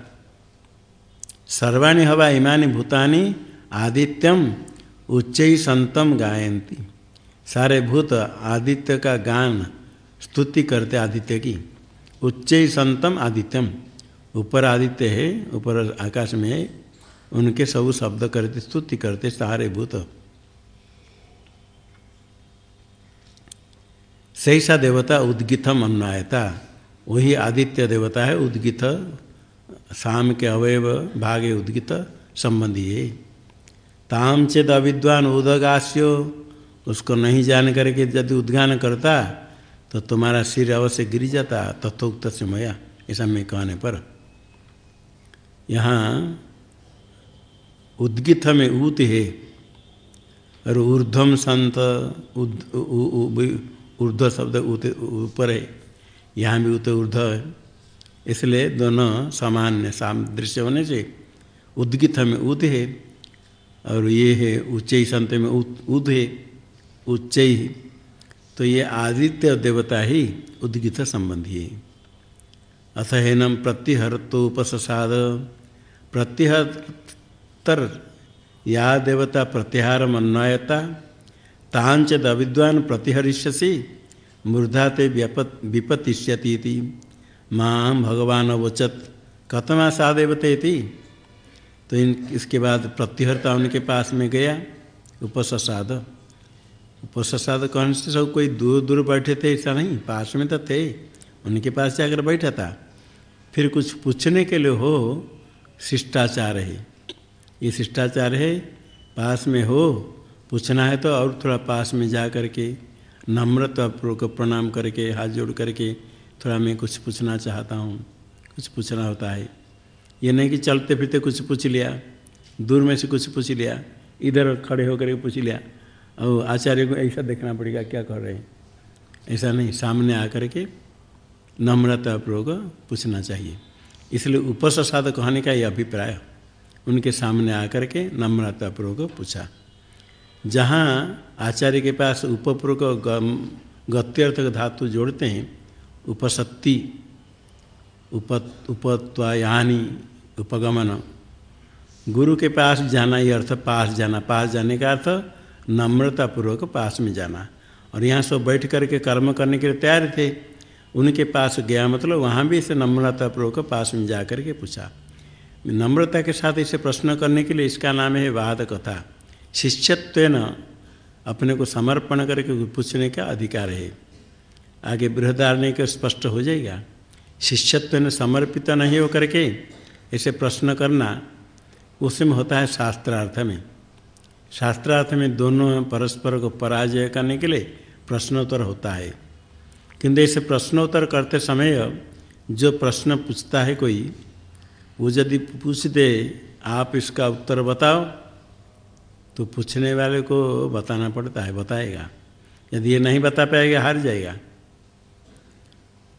Speaker 1: सर्वाणी हवा इमानी भूतानी आदित्यम उच्च संतम गायंती सारे भूत आदित्य का गान स्तुति करते आदित्य की। उच्च संतम आदित्यम ऊपर आदित्य है, ऊपर आकाश में उनके सब शब्द करते, स्तुति करते सारे भूत। सही सा देवता उद्गितम अन्वायता वही आदित्य देवता है उद्गित शाम के अवयव भागे उद्गित संबंधी है ताम चेत अविद्वान उदगास्यो, उसको नहीं जान करके यदि उद्गान करता तो तुम्हारा सिर अवश्य गिर जाता, तथोक्त से मया, ऐसा मैं कहने पर। यहाँ उद्गित में ऊत है, और ऊर्ध्वम संत ऊर्ध्व शब्द ऊपर है, यहाँ भी उत ऊर्ध्व है। इसलिए दोनों सामान्य साम दृश्य होने से उद्गित में उद है, और ये है उच्च संत में उद है, उच्च तो ये आदित्य देवता ही उद्गित संबंधी है। अथ हेनम प्रत्यहर्तोपसाद प्रत्यहतर या देवता प्रत्याहार अन्वयता तांचद अविद्वान प्रतिहरिष्यसी मूर्धा ते विपतिष्यती माँ भगवान वचत कथमा सा देवते तो इन, इसके बाद प्रतिहरता उनके पास में गया, उपससाद। उपससाद कौन से सब कोई दूर दूर बैठे थे, ऐसा नहीं, पास में तो थे, उनके पास जाकर बैठा था। फिर कुछ पूछने के लिए हो, शिष्टाचार है। ये शिष्टाचार है, पास में हो पूछना है तो और थोड़ा पास में जा करके नम्रतापूर्वक प्रणाम करके, हाथ जोड़ करके थोड़ा मैं कुछ पूछना चाहता हूँ। कुछ पूछना होता है। ये नहीं कि चलते फिरते कुछ पूछ लिया, दूर में से कुछ पूछ लिया, इधर खड़े होकर पूछ लिया। और आचार्य को ऐसा देखना पड़ेगा, क्या कर रहे हैं। ऐसा नहीं, सामने आकर के नम्रतापूर्वक पूछना चाहिए। इसलिए उपसाद कहने का ये अभिप्राय। उनके सामने आकर के नम्रतापूर्वक पूछा। जहाँ आचार्य के पास उपपूर्वक गत्यर्थ धातु जोड़ते हैं, उपसत्ति उप उपत्वायानी, उपगमन। गुरु के पास जाना ये अर्थ पास जाना। पास जाने का अर्थ नम्रतापूर्वक पास में जाना। और यहाँ सब बैठ करके कर्म करने के लिए तैयार थे। उनके पास गया मतलब वहाँ भी इसे नम्रतापूर्वक पास में जा कर के पूछा। नम्रता के साथ इसे प्रश्न करने के लिए इसका नाम है वाद कथा शिष्यत्व अपने को समर्पण करके पूछने का अधिकार है। आगे बृहदारण्य के स्पष्ट हो जाएगा। शिष्यत्व ने समर्पित नहीं हो करके ऐसे प्रश्न करना उसमें होता है शास्त्रार्थ में। शास्त्रार्थ में दोनों परस्पर को पराजय करने के लिए प्रश्नोत्तर होता है। किंतु ऐसे प्रश्नोत्तर करते समय जो प्रश्न पूछता है कोई, वो यदि पूछ दे आप इसका उत्तर बताओ तो पूछने वाले को बताना पड़ता है, बताएगा। यदि ये नहीं बता पाएगा, हार जाएगा।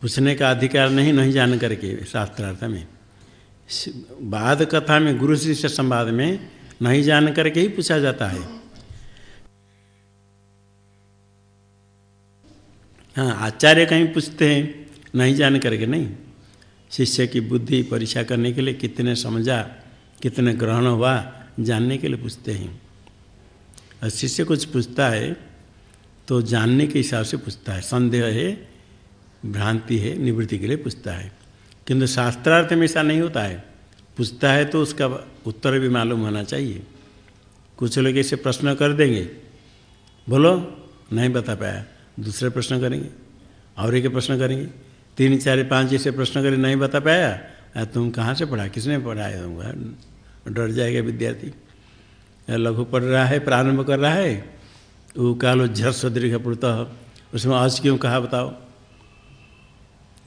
Speaker 1: पूछने का अधिकार नहीं नहीं जान करके, शास्त्रार्थ में। बाद कथा में, गुरु शिष्य संवाद में नहीं जान करके ही पूछा जाता है। हाँ आचार्य कहीं पूछते हैं, नहीं जान करके नहीं। शिष्य की बुद्धि परीक्षा करने के लिए कितने समझा, कितने ग्रहण हुआ, जानने के लिए पूछते हैं। और शिष्य कुछ पूछता है तो जानने के हिसाब से पूछता है। संदेह है, भ्रांति है, निवृत्ति के लिए पूछता है। किंतु शास्त्रार्थ में ऐसा नहीं होता है। पूछता है तो उसका उत्तर भी मालूम होना चाहिए। कुछ लोग ऐसे प्रश्न कर देंगे, बोलो, नहीं बता पाया। दूसरे प्रश्न करेंगे, और एक प्रश्न करेंगे, तीन, चार, पाँच ऐसे प्रश्न करें, नहीं बता पाया। तुम कहाँ से पढ़ा? किसने पढ़ाया तुमको डर जाएगा विद्यार्थी। लघु पढ़ रहा है, प्रारंभ कर रहा है वो कालो झर सदृघ पुरत उसमें आज क्यों कहा, बताओ?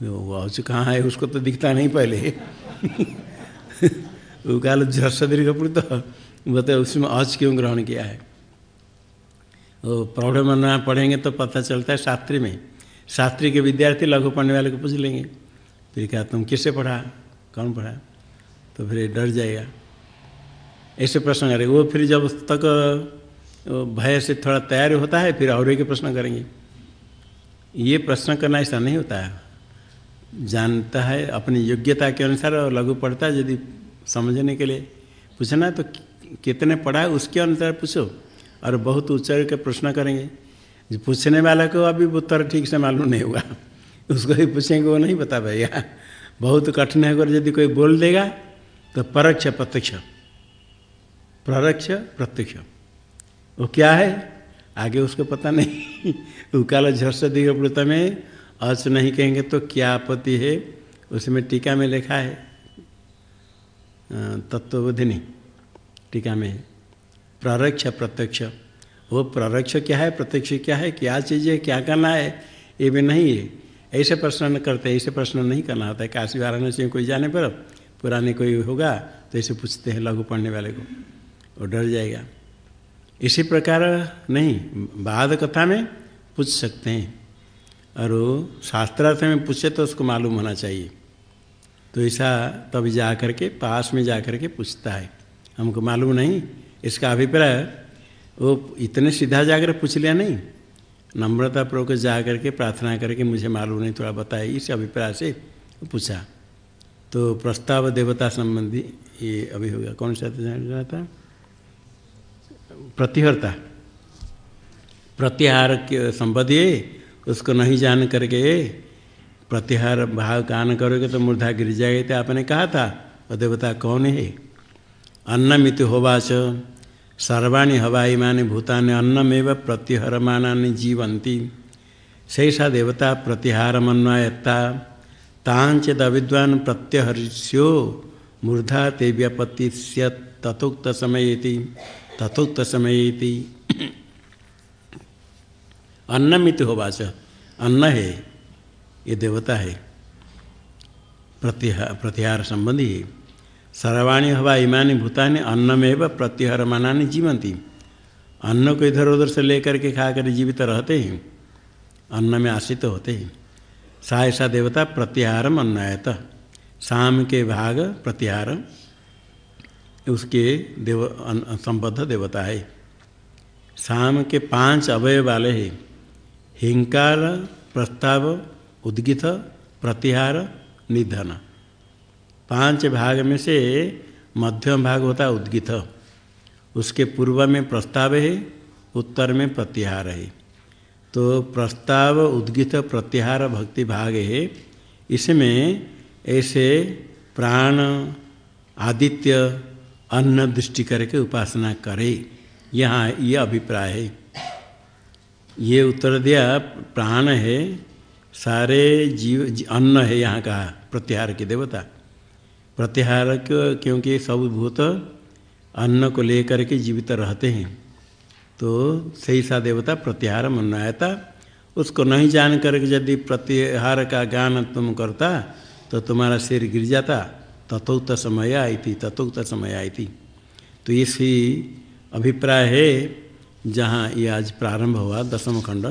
Speaker 1: वो आज कहाँ है, उसको तो दिखता नहीं पहले। वो कालो झर सदृघ पुरत बताओ, उसमें आज क्यों ग्रहण किया है? वो प्रौढ़ मना पढ़ेंगे तो पता चलता है शास्त्री में। शास्त्री के विद्यार्थी लघु पढ़ने वाले को पूछ लेंगे। फिर क्या तुम किससे पढ़ा? कौन पढ़ा? तो फिर डर जाएगा। ऐसे प्रश्न करेंगे। वो फिर जब तक भय से थोड़ा तैयार होता है, फिर और एक प्रश्न करेंगे। ये प्रश्न करना ऐसा नहीं होता है। जानता है, अपनी योग्यता के अनुसार और लघु पढ़ता है, यदि समझने के लिए पूछना तो कितने पढ़ा है, उसके अनुसार पूछो। और बहुत ऊंचाई के प्रश्न करेंगे। जो पूछने वाला को अभी उत्तर ठीक से मालूम नहीं होगा उसको भी पूछेंगे, वो नहीं बता पाएगा बहुत कठिन है, अगर यदि कोई बोल देगा तो परोक्ष प्रत्यक्ष। प्ररक्ष प्रत्यक्ष। वो क्या है? आगे उसको पता नहीं। उकाल झर्ष दिग्वृत में अच नहीं कहेंगे तो क्या आपत्ति है? उसमें टीका में लिखा है। तत्वबोधिनी टीका में प्ररक्ष प्रत्यक्ष वो प्ररक्ष क्या है? प्रत्यक्ष क्या है? क्या चीज़ है? क्या करना है? ये भी नहीं है। ऐसे प्रश्न करते, ऐसे प्रश्न नहीं करना होता है। काशी वाराणसी में कोई जाने पर, पुराने कोई होगा तो ऐसे पूछते हैं लघु पढ़ने वाले को। वो डर जाएगा। इसी प्रकार नहीं, बाद कथा में पूछ सकते हैं। और वो शास्त्रार्थ में पूछे तो उसको मालूम होना चाहिए। तो ऐसा तब जा कर के, पास में जा कर के पूछता है। हमको मालूम नहीं, इसका अभिप्राय, वो इतने सीधा जाकर पूछ लिया नहीं। नम्रता पूर्वक जा करके प्रार्थना करके मुझे मालूम नहीं, थोड़ा बताए इस अभिप्राय से पूछा। तो प्रस्ताव देवता संबंधी ये अभी होगा कौन सा रहा था? प्रतिहरता प्रत्याहार के संबंधी उसको नहीं जान करके प्रत्याहार भाव कान करोगे तो मूर्धा गिर जाएगी। तो आपने कहा था देवता कौन है? अन्नमित होवाच। सर्वाणी हवाई मानी भूतानि अन्नमेव प्रत्युहरमाना जीवंती शेषा देवता प्रतिहार मन्वायत्ता तांचद अविद्वान प्रत्यहर्ष्यो। मूर्धा ते व्यपत्ति तथोक्त समय तथोक्त समय अन्नमित होवाच अन्न है, ये देवता है। प्रतिहार प्रतिहार संबंधी है। सर्वाणी हवा इमानी भूतानि अन्नमेव प्रत्युहर मानानी जीवंती अन्न को इधर उधर से लेकर के खा कर जीवित रहते हैं। अन्न में आश्रित तो होते हैं। सा ऐसा देवता प्रत्याहारम अन्नयत। शाम के भाग प्रत्याहार उसके देव संबद्ध देवता है। शाम के पाँच अवय वाले हैं। हिंकार, प्रस्ताव, उद्गित, प्रतिहार, निधन। पाँच भाग में से मध्यम भाग होता है उद्गित। उसके पूर्व में प्रस्ताव है, उत्तर में प्रतिहार है। तो प्रस्ताव, उद्गित, प्रतिहार भक्ति भाग है। इसमें ऐसे प्राण, आदित्य अन्न दृष्टि करके उपासना करे। यहाँ ये अभिप्राय है। ये उत्तर दिया प्राण है सारे जीव जी, अन्न है यहाँ का प्रत्याहार के देवता। प्रत्याहार क्योंकि सब भूत अन्न को लेकर के जीवित रहते हैं। तो सही सा देवता प्रत्याहार मनायता उसको नहीं जान करके यदि प्रत्याहार का ज्ञान तुम करता तो तुम्हारा सिर गिर जाता। तथोक्त समय आई थी तथोक्त समय आई थी तो इसी अभिप्राय है, जहाँ ये आज प्रारंभ हुआ, दसम खंड,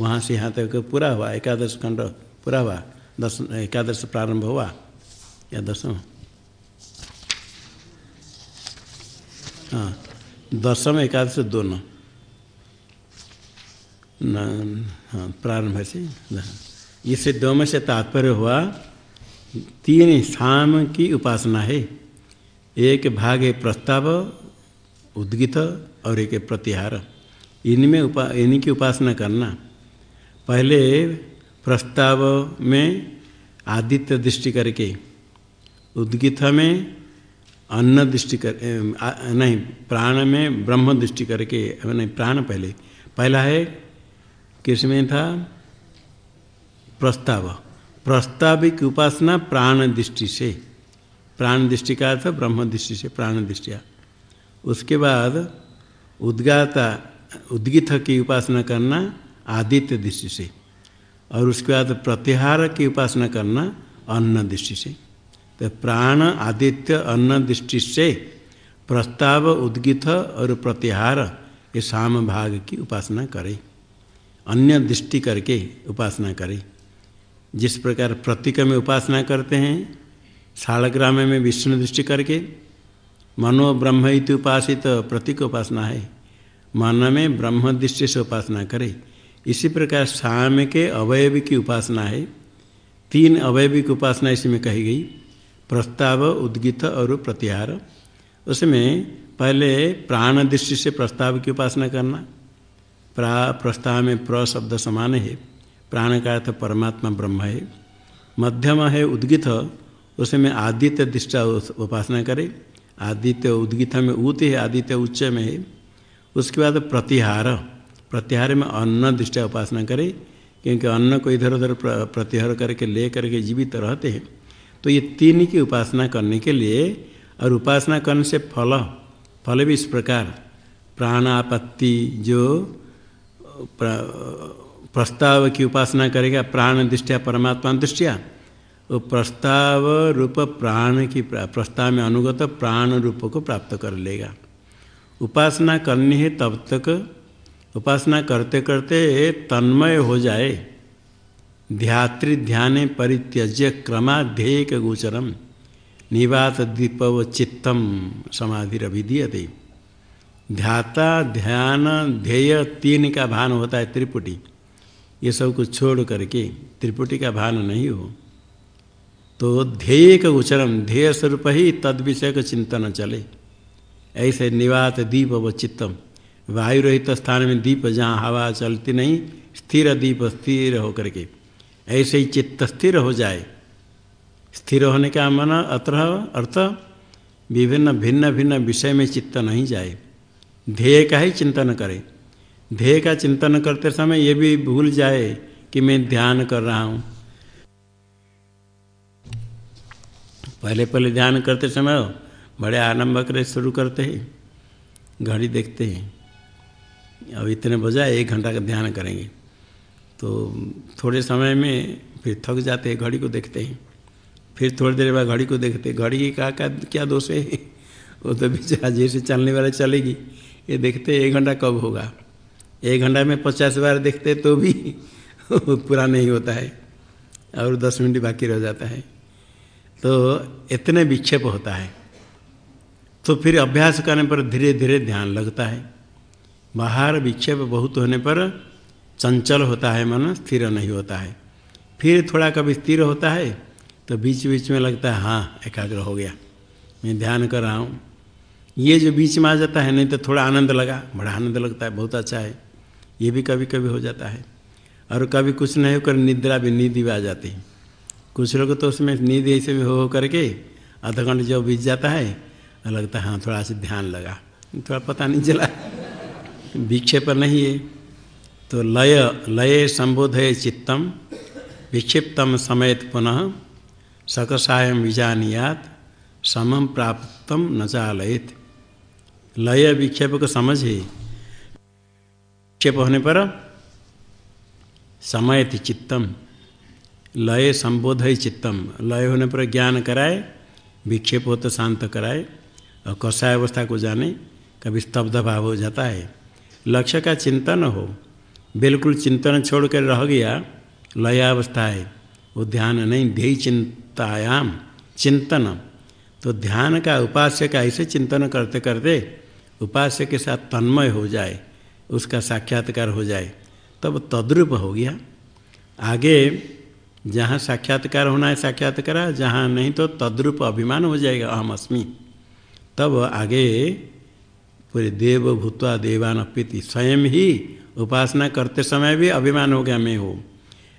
Speaker 1: वहाँ से यहाँ तक पूरा हुआ, एकादश खंड पूरा हुआ, दस, एकादश प्रारंभ हुआ, या दसम। हाँ दसम, एकादश दोनों। हाँ प्रारंभ से इससे दो में से तात्पर्य हुआ तीन शाम की उपासना है। एक भाग है प्रस्ताव, उद्गित और एक प्रतिहार इनमें उपा इन्हीं की उपासना करना। पहले प्रस्ताव में आदित्य दृष्टि करके, उद्गित में अन्न दृष्टि कर नहीं, प्राण में ब्रह्म दृष्टि करके, नहीं, प्राण पहले। पहला है, किसमें था? प्रस्ताव। प्रस्ताविक उपासना प्राण दृष्टि से। प्राण दृष्टि का अर्थ ब्रह्म दृष्टि से प्राण दृष्टिया उसके बाद उद्गाता, उद्गित की उपासना करना आदित्य दृष्टि से। और उसके बाद प्रत्याहार की उपासना करना अन्न दृष्टि से। तो प्राण आदित्य अन्न दृष्टि से प्रस्ताव, उद्गित और प्रत्याहार ये साम भाग की उपासना करें। अन्य दृष्टि करके उपासना करे। जिस प्रकार प्रतीक में उपासना करते हैं शालग्राम में विष्णु दृष्टि करके, मनो ब्रह्म उपासित प्रतीक उपासना है। मन में ब्रह्म दृष्टि से उपासना करे। इसी प्रकार साम के अवयव की उपासना है। तीन अवयवी की उपासना इसमें कही गई। प्रस्ताव, उद्गित और प्रत्याहार। उसमें पहले प्राण दृष्टि से प्रस्ताव की उपासना करना। प्रा, प्रस्ताव में प्र शब्द समान है। प्राण का अर्थ परमात्मा ब्रह्म है। मध्यम है, उद्गित उसमें आदित्य दृष्टा उपासना करे। आदित्य उद्गित में ऊत है, आदित्य उच्च में है। उसके बाद प्रतिहार प्रतिहार में अन्न दृष्टा उपासना करे। क्योंकि अन्न को इधर उधर प्रतिहार करके, ले करके जीवित रहते हैं। तो ये तीन की उपासना करने के लिए, और उपासना करने से फल फल भी इस प्रकार। प्राणापत्ति जो प्रस्ताव की उपासना करेगा, प्राण दृष्टिया, परमात्मा दृष्टिया। वो प्रस्ताव रूप प्राण की प्रस्ताव में अनुगत प्राण रूप को प्राप्त कर लेगा। उपासना करनी है तब तक, उपासना करते करते तन्मय हो जाए। ध्यात्री ध्यान परित्यज्य क्रमाध्येय गोचरम, निवात दीपव चित्तम समाधिरभिधीयते ध्याता ध्यान ध्येय तीन का भान होता है त्रिपुटी। ये सब कुछ छोड़ करके त्रिपुटी का भान नहीं हो। तो ध्येय का उचरम ध्येय स्वरूप ही तद विषय का चिंतन चले। ऐसे निवात दीप व चित्तम। वायु रहित स्थान में दीप जहाँ हवा चलती नहीं, स्थिर दीप स्थिर होकर के। ऐसे ही चित्त स्थिर हो जाए। स्थिर होने का मन अत्र अर्थ विभिन्न भिन्न भिन्न विषय में चित्त नहीं जाए। ध्येय का ही चिंतन करे। ध्येय का चिंतन करते समय ये भी भूल जाए कि मैं ध्यान कर रहा हूँ। पहले पहले ध्यान करते समय बड़े आरंभ करे शुरू करते हैं घड़ी देखते हैं। अब इतने बजाय एक घंटा का ध्यान करेंगे। तो थोड़े समय में फिर थक जाते हैं घड़ी को देखते हैं। फिर थोड़ी देर बाद घड़ी को देखते हैं। घड़ी की का, का क्या दोष है? वो तो बेचारा जैसे चलने वाले चलेगी। ये देखते एक घंटा कब होगा? एक घंटा में पचास बार देखते तो भी पूरा नहीं होता है और दस मिनट बाकी रह जाता है। तो इतने विक्षेप होता है। तो फिर अभ्यास करने पर धीरे धीरे ध्यान लगता है। बाहर विक्षेप बहुत होने पर चंचल होता है, मन स्थिर नहीं होता है। फिर थोड़ा कभी स्थिर होता है तो बीच बीच में लगता है हाँ एकाग्र हो गया। मैं ध्यान कर रहा हूँ। ये जो बीच में आ जाता है, नहीं तो थोड़ा आनंद लगा, बड़ा आनंद लगता है, बहुत अच्छा है। ये भी कभी कभी हो जाता है। और कभी कुछ नहीं होकर निद्रा भी, नींद भी आ जाती। है कुछ लोग तो उसमें नींद ऐसे भी हो करके आधा घंटे जब बीत जाता है लगता है हाँ थोड़ा सा ध्यान लगा। थोड़ा पता नहीं चला। विक्षेप नहीं है। तो लय लय संबोध है चित्तम, विक्षिप्तम समेत पुनः सकसायम विजानियात समम प्राप्तम न चालयत। लय विक्षेप को समझे विक्षेप होने पर समय चित्तम, लय संबोध चित्तम। लय होने पर ज्ञान कराए, विक्षेप हो तो शांत कराए, और कसाय अवस्था को जाने, कभी स्तब्ध भाव हो जाता है। लक्ष्य का चिंतन हो, बिल्कुल चिंतन छोड़ कर रह गया, लयावस्था है। वो ध्यान नहीं ध्येय चिंतायाम, चिंतन। तो ध्यान का उपास्य का ऐसे चिंतन करते करते उपास्य के साथ तन्मय हो जाए। उसका साक्षात्कार हो जाए, तब तद्रूप हो गया। आगे, जहाँ साक्षात्कार होना है साक्षात्कार, जहाँ नहीं तो तद्रूप अभिमान हो जाएगा, अहम अस्मी। तब आगे, पूरे देव भूतवा देवान अपिति स्वयं ही उपासना करते समय भी अभिमान हो गया, मैं हूँ।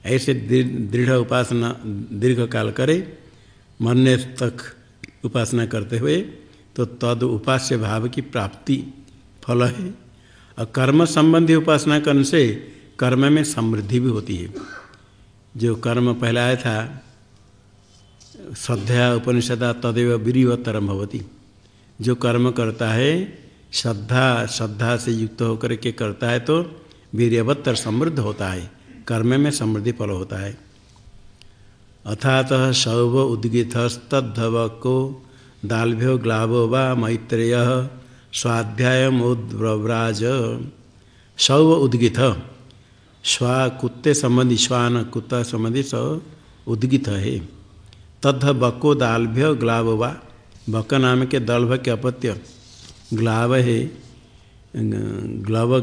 Speaker 1: ऐसे दृढ़ उपासना दीर्घ काल करे, मरने तक उपासना करते हुए तो तद उपास्य भाव की प्राप्ति फल है। और कर्म संबंधी उपासना करने से कर्म में समृद्धि भी होती है। जो कर्म पहला आया था, श्रद्धा, उपनिषदा, तदेव वीरवतरम भवती। जो कर्म करता है, श्रद्धा श्रद्धा से युक्त होकर के करता है तो वीरवत्तर समृद्ध होता है। कर्म में समृद्धि फल होता है। अथात शौभ को दाल्भ्यो ग्लाभो वा मैत्रेय स्वाध्याय उद्व्राज शौव उद्गित। स्वा कुत्ते संबंधी श्वान कुत्ता संबंधी स उद्गित है। तद्ध बको दाल्भ्य ग्लाव वा। बक नाम के दल्भ के अपत्य ग्लाव है। ग्लव,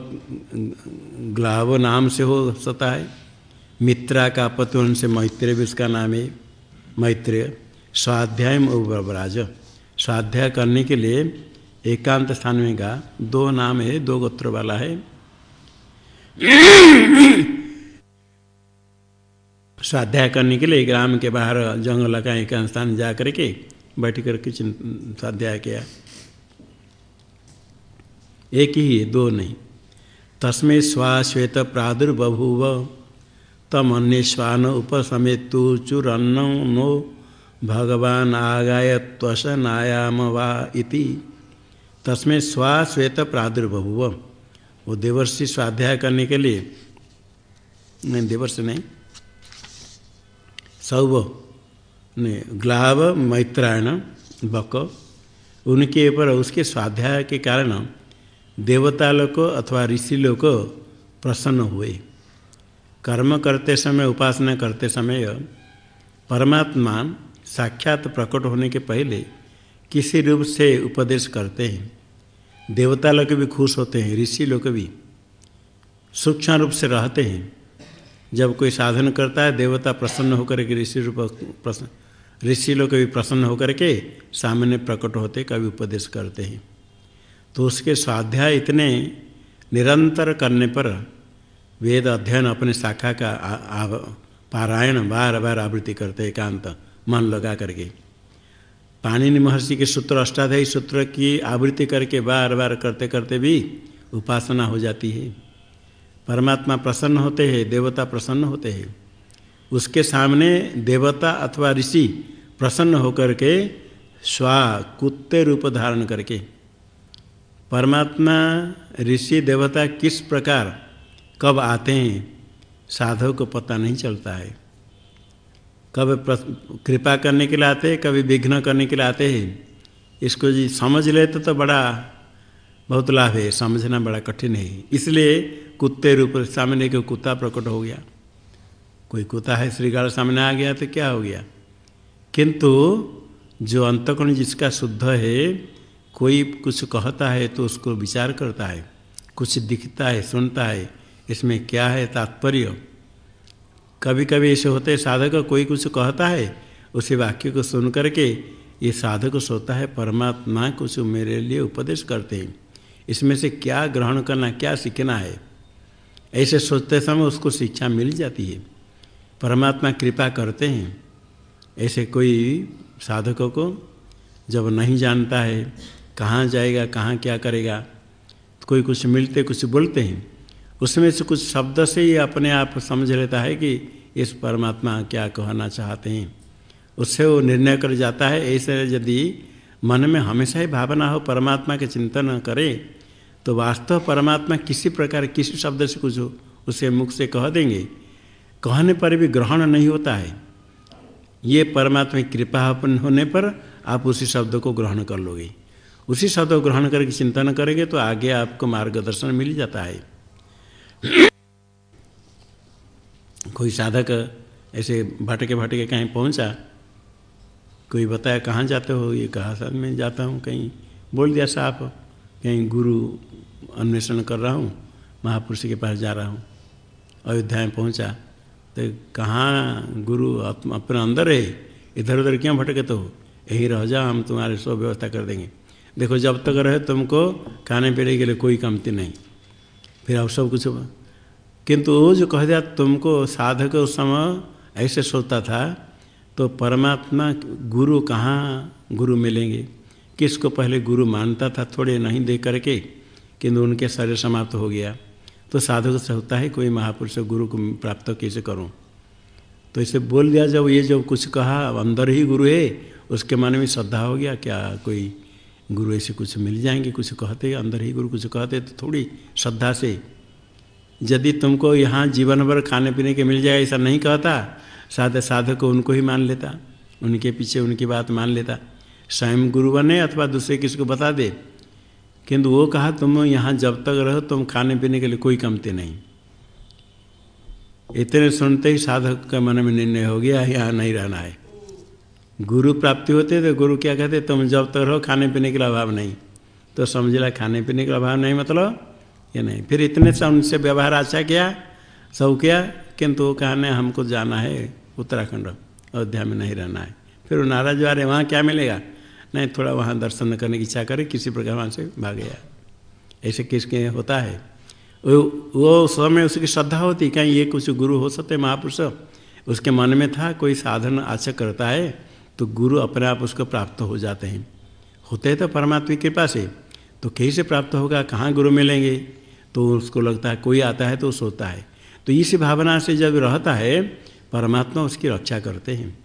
Speaker 1: ग्लाव नाम से हो सकता है। मित्रा का अपत्य उनसे मैत्रेय भी उसका नाम है। मैत्रेय। स्वाध्याय उपराज स्वाध्याय करने के लिए एकांत स्थान में गा। दो नाम है, दो गोत्र वाला है। स्वाध्याय करने के लिए ग्राम के बाहर जंगल का एक स्थान जा करके बैठ करके स्वाध्याय किया। एक ही है, दो नहीं। तस्में स्वा स्वाश्वेत प्रादुर्बभूव, तम अन्य श्वान उपसमेतु चुरन्न नो भगवान आगाय त्वस नायाम वा इति। तस्में स्वाश्वेत प्रादुर्बभुव वो देवर्षि स्वाध्याय करने के लिए नहीं, देवर्षि नहीं। सौव नहीं ग्लाव, मैत्रायण, बक, उनके ऊपर उसके स्वाध्याय के कारण देवता लोग अथवा ऋषि लोग प्रसन्न हुए। कर्म करते समय, उपासना करते समय परमात्मा साक्षात प्रकट होने के पहले किसी रूप से उपदेश करते हैं। देवता लोग भी खुश होते हैं ऋषि लोग भी। सूक्ष्म रूप से रहते हैं। जब कोई साधन करता है, देवता प्रसन्न होकर के ऋषि रूप प्रसन्न ऋषि लोग भी प्रसन्न होकर के सामने प्रकट होते कभी उपदेश करते हैं। तो उसके स्वाध्याय इतने निरंतर करने पर वेद अध्ययन अपने शाखा का पारायण बार बार आवृत्ति करते एकांत, मन लगा करके। पाणिनि महर्षि के सूत्र अष्टाध्यायी सूत्र की आवृत्ति करके बार बार करते करते भी उपासना हो जाती है। परमात्मा प्रसन्न होते हैं, देवता प्रसन्न होते हैं। उसके सामने देवता अथवा ऋषि प्रसन्न होकर के स्वा कुत्ते रूप धारण करके। परमात्मा, ऋषि, देवता किस प्रकार कब आते हैं साधव को पता नहीं चलता है। कब कृपा करने के लिए आते हैं, कभी विघ्न करने के लिए आते हैं। इसको जी समझ लेते तो बड़ा, बहुत लाभ है, समझना बड़ा कठिन है। इसलिए कुत्ते रूप सामने के कुत्ता प्रकट हो गया। कोई कुत्ता है श्रीगाल सामने आ गया तो क्या हो गया? किंतु जो अंतकोण जिसका शुद्ध है, कोई कुछ कहता है तो उसको विचार करता है, कुछ दिखता है, सुनता है, इसमें क्या है तात्पर्य? कभी कभी ऐसे होते साधक कोई कुछ कहता है, उसी वाक्य को सुन करके ये साधक सोता है, परमात्मा कुछ मेरे लिए उपदेश करते हैं। इसमें से क्या ग्रहण करना, क्या सीखना है? ऐसे सोचते समय उसको शिक्षा मिल जाती है। परमात्मा कृपा करते हैं। ऐसे कोई साधकों को जब नहीं जानता है, कहाँ जाएगा, कहाँ क्या करेगा, कोई कुछ मिलते, कुछ बोलते हैं उसमें से कुछ शब्द से ही अपने आप समझ लेता है कि इस परमात्मा क्या कहना चाहते हैं। उससे वो निर्णय कर जाता है, ऐसे यदि मन में हमेशा ही भावना हो परमात्मा के चिंतन करे तो वास्तव परमात्मा किसी प्रकार किसी शब्द से कुछ उसे मुख से कह देंगे। कहने पर भी ग्रहण नहीं होता है। ये परमात्मा की कृपा होने पर आप उसी शब्द को ग्रहण कर लोगे। उसी शब्द को ग्रहण करके चिंतन करेंगे तो आगे आपको मार्गदर्शन मिल जाता है। कोई साधक ऐसे भटके भटके कहीं पहुँचा, कोई बताया कहाँ जाते हो? ये कहा सर मैं जाता हूँ? कहीं बोल दिया साफ़ कहीं गुरु अन्वेषण कर रहा हूँ, महापुरुष के पास जा रहा हूँ। अयोध्या में पहुँचा तो कहाँ गुरु अपने अंदर है? इधर उधर क्यों भटके तो? यहीं रह जाओ, हम तुम्हारे सब व्यवस्था कर देंगे। देखो, जब तक रहे तुमको खाने पीने के लिए कोई कमती नहीं। फिर अब सब कुछ किंतु वो जो कह दिया तुमको साधक उस समय ऐसे सोचता था तो परमात्मा गुरु कहाँ गुरु मिलेंगे? किसको पहले गुरु मानता था? थोड़े नहीं दे करके, किंतु उनके शरीर समाप्त हो गया। तो साधक से होता है, कोई महापुरुष गुरु को प्राप्त कैसे करूँ? तो इसे बोल दिया, जब ये जब कुछ कहा अंदर ही गुरु है, उसके मन में श्रद्धा हो गया, क्या कोई गुरु ऐसे कुछ मिल जाएँगे, कुछ कहते, अंदर ही गुरु कुछ कहते तो थोड़ी श्रद्धा से। यदि तुमको यहाँ जीवन भर खाने पीने के मिल जाए, ऐसा नहीं कहता, साधक साधक को उनको ही मान लेता, उनके पीछे उनकी बात मान लेता। स्वयं गुरु बने अथवा दूसरे किसी को बता दे। किंतु वो कहा, तुम यहाँ जब तक रहो, तुम खाने पीने के लिए कोई कमती नहीं। इतने सुनते ही साधक का मन में निर्णय हो गया, यहाँ नहीं रहना है। गुरु प्राप्ति होते तो गुरु क्या कहते तुम जब तक रहो, खाने पीने के अभाव नहीं। तो समझ ला खाने पीने का अभाव नहीं मतलब ये नहीं। फिर इतने से उनसे व्यवहार अच्छा किया, सब किया, किंतु वो कहने, हमको जाना है उत्तराखंड, अयोध्या में नहीं रहना है। फिर वो नाराज़ आ रहे वहाँ क्या मिलेगा? नहीं, थोड़ा वहाँ दर्शन करने की इच्छा करे, किसी प्रकार वहाँ से भाग गया। ऐसे किसके होता है? वो वो समय उसकी श्रद्धा होती, कहीं ये कुछ गुरु हो सकते, महापुरुष, उसके मन में था, कोई साधन आचर करता है तो गुरु अपने आप उसको प्राप्त हो जाते हैं। होते हैं तो परमात्मा की कृपा से तो कैसे प्राप्त होगा, कहाँ गुरु मिलेंगे? तो उसको लगता है, कोई आता है तो सोता है। तो इस भावना से जब रहता है, परमात्मा उसकी रक्षा करते हैं।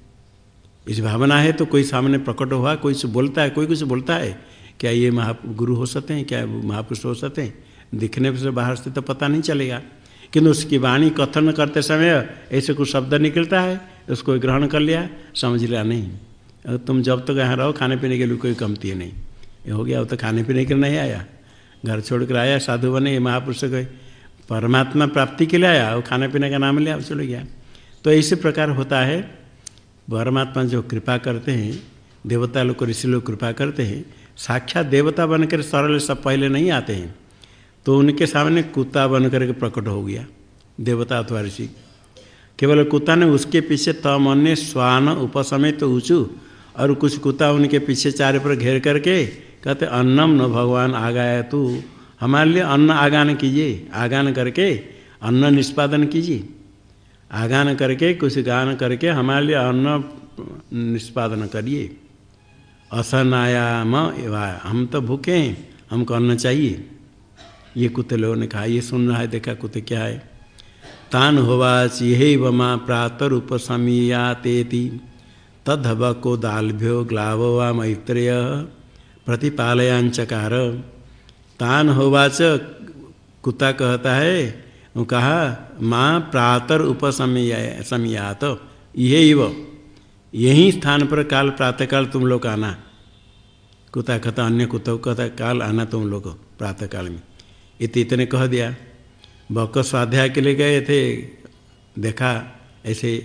Speaker 1: इस भावना है तो कोई सामने प्रकट हुआ, कोई से बोलता है, कोई कुछ बोलता है, क्या ये महागुरु हो सकते हैं, क्या महापुरुष हो सकते हैं? दिखने से बाहर से तो पता नहीं चलेगा। किंतु उसकी वाणी कथन करते समय ऐसे कुछ शब्द निकलता है उसको ग्रहण कर लिया, समझ लिया नहीं। अगर तुम जब तक तो यहाँ रहो खाने पीने के लिए कोई कमती है नहीं। ये हो गया वो तो खाने पीने के लिए नहीं आया। घर छोड़ कर आया, साधु बने महापुरुष गए परमात्मा प्राप्ति के लिए आया, वो खाने पीने का नाम लिया चलो गया। तो इसी प्रकार होता है, परमात्मा जो कृपा करते हैं, देवता लोग, ऋषि लोग कृपा करते हैं, साक्षात देवता बनकर सरल सब पहले नहीं आते हैं। तो उनके सामने कुत्ता बनकर करके प्रकट हो गया, देवता अथवा ऋषि। केवल कुत्ता ने उसके पीछे तम अन्य स्वान, उपसमित तो ऊँचू, और कुछ कुत्ता उनके पीछे चारे पर घेर करके कहते, अन्नम न भगवान आगाया तू हमारे लिए अन्न आगान कीजिए, आगान करके अन्न निष्पादन कीजिए। आगान करके, कुछ गान करके हमारे लिए अन्न निष्पादन करिए। असनायाम हम तो भूखे हैं, हमको अन्न चाहिए। ये कुत्ते लोगों ने कहा, ये सुन रहा है, देखा कुत्ते क्या है? तान होवाच यही वमा प्रातर उपसमीयातेति तदव को दालभ्यो ग्लाव व मैत्रेय। प्रतिपालयांचकार। तान होवाच, कुत्ता कहता है कहा, माँ प्रातर उपसमयात यही वो यही स्थान पर काल प्रातःकाल तुम लोग आना। कुत्ता कहता, अन्य कुत्ता कहता, काल आना तुम लोग प्रातःकाल में। इतने इतने कह दिया। बक स्वाध्याय के लिए गए थे, देखा, ऐसे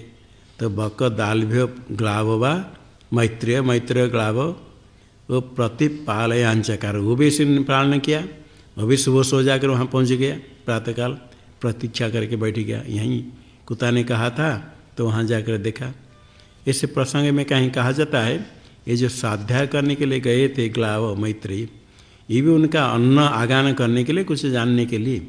Speaker 1: तो बक दालभ्य ग्लाव व मैत्रेय मैत्रेय ग्लाव, वो प्रतिपालयांचकार, वो भी इसी पालन किया, वो भी सुबह सो जाकर वहाँ पहुँच गया, प्रातःकाल, प्रतीक्षा करके बैठ गया, यहीं कुत्ता ने कहा था तो वहाँ जाकर देखा इस प्रसंग में कहीं कहा जाता है, ये जो स्वाध्याय करने के लिए गए थे ग्लाव मैत्री ये भी उनका अन्न आगान करने के लिए कुछ जानने के लिए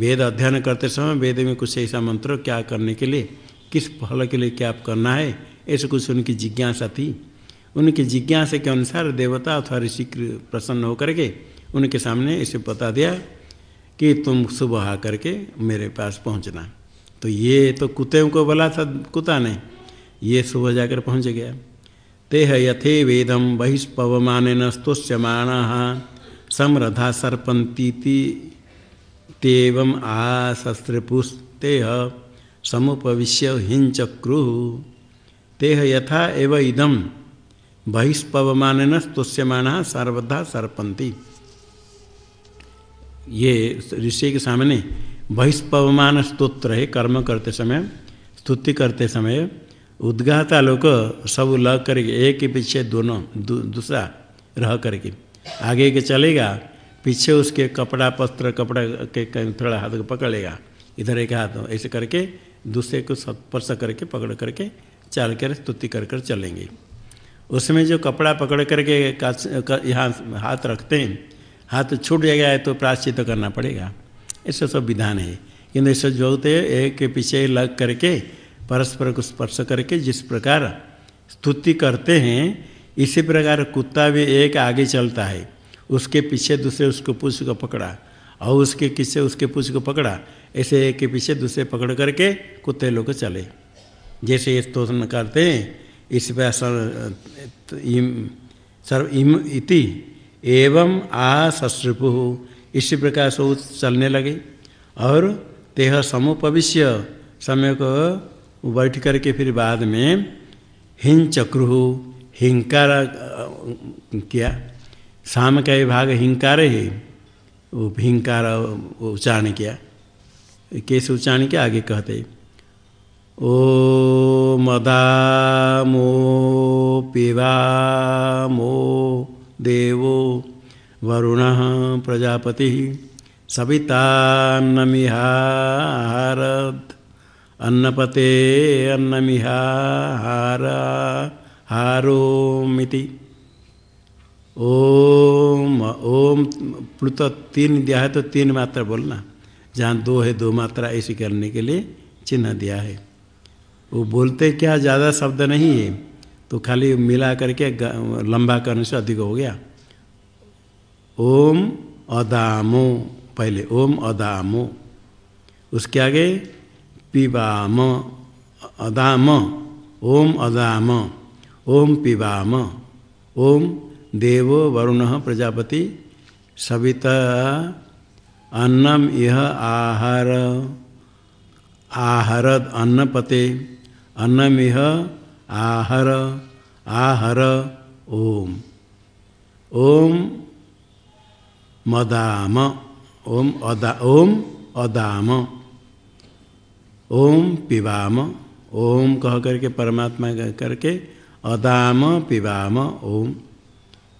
Speaker 1: वेद अध्ययन करते समय वेद में कुछ ऐसा मंत्र क्या करने के लिए, किस फल के लिए क्या करना है, ऐसे कुछ उनकी जिज्ञासा थी। उनकी जिज्ञासा के अनुसार देवता अथवा ऋषि प्रसन्न होकर के उनके सामने इसे बता दिया कि तुम सुबह आ करके मेरे पास पहुँचना। तो ये तो कुत्ते को बोला था कुत्ता ने। ये सुबह जाकर पहुँच गया। ते यथे वेदम बहिष्पवमान स्तुष्यमाण, समरथा सर्पंती तेवम आ शस्त्रपुस्ते समुपविश्य हिंचक्रु। ते यथा एव इदम बहिष्पवमान स्तुष्यमाण सर्वधा सर्पंती ये ऋषि के सामने बहिष्पवमान स्तोत्र है कर्म करते समय, स्तुति करते समय उद्गाता लोग सब लग करके एक के पीछे दोनों दूसरा रह करके आगे के चलेगा। पीछे उसके कपड़ा पस्त्र कपड़ा के थोड़ा हाथ को पकड़ेगा इधर एक हाथ ऐसे करके, दूसरे को स्पर्श करके, पकड़ करके चल कर स्तुति कर कर चलेंगे। उसमें जो कपड़ा पकड़ करके यहाँ हाथ रखते हैं, हाथ छूट जाएगा तो प्राश्चित तो करना पड़ेगा। ऐसा सब विधान है। किंतु ऐसे जो होते एक के पीछे लग करके, परस्पर को स्पर्श करके जिस प्रकार स्तुति करते हैं, इसी प्रकार कुत्ता भी एक आगे चलता है। उसके पीछे दूसरे उसको पूछ को पकड़ा और उसके किससे उसके पूछ को पकड़ा। ऐसे एक के पीछे दूसरे पकड़ करके कुत्ते लोग चले। जैसे ये स्तोत्र करते हैं, इस पर सर्व, इम इति, एवं आ सश्रुपु इसी प्रकार से चलने लगे और तेह समुपविश्य समय को बैठ करके फिर बाद में हिं चक्रु हिंकार किया। शाम का भाग हिंकार है। वो हिंकार उच्चारण किया। कैसे उच्चारण किया? आगे कहते ओ मदामो पिवामो देवो वरुण प्रजापति सवितान्नमिहार अन्नपते अन्नमिहार हारोमिति। ओम ओम, प्लुत तीन दिया है तो तीन मात्रा बोलना। जहाँ दो है, दो मात्रा, ऐसी करने के लिए चिन्ह दिया है। वो बोलते क्या ज़्यादा शब्द नहीं है? तो खाली मिला करके लंबा करने से अधिक हो गया। ओम अदामो, पहले ओम अदामो। उसके आगे पिबाम, अदाम, ओम अदाम, ओम पिबाम, ओम देवो वरुण प्रजापति सविता अन्नम यह आहार। आहर अन्नपते। अन्नम यह आहर। आहर। ओम। ओम मदाम। ओम अदा। ओम अदाम। ओम पिबाम। ओम कह करके परमात्मा करके अदाम पिबाम। ओम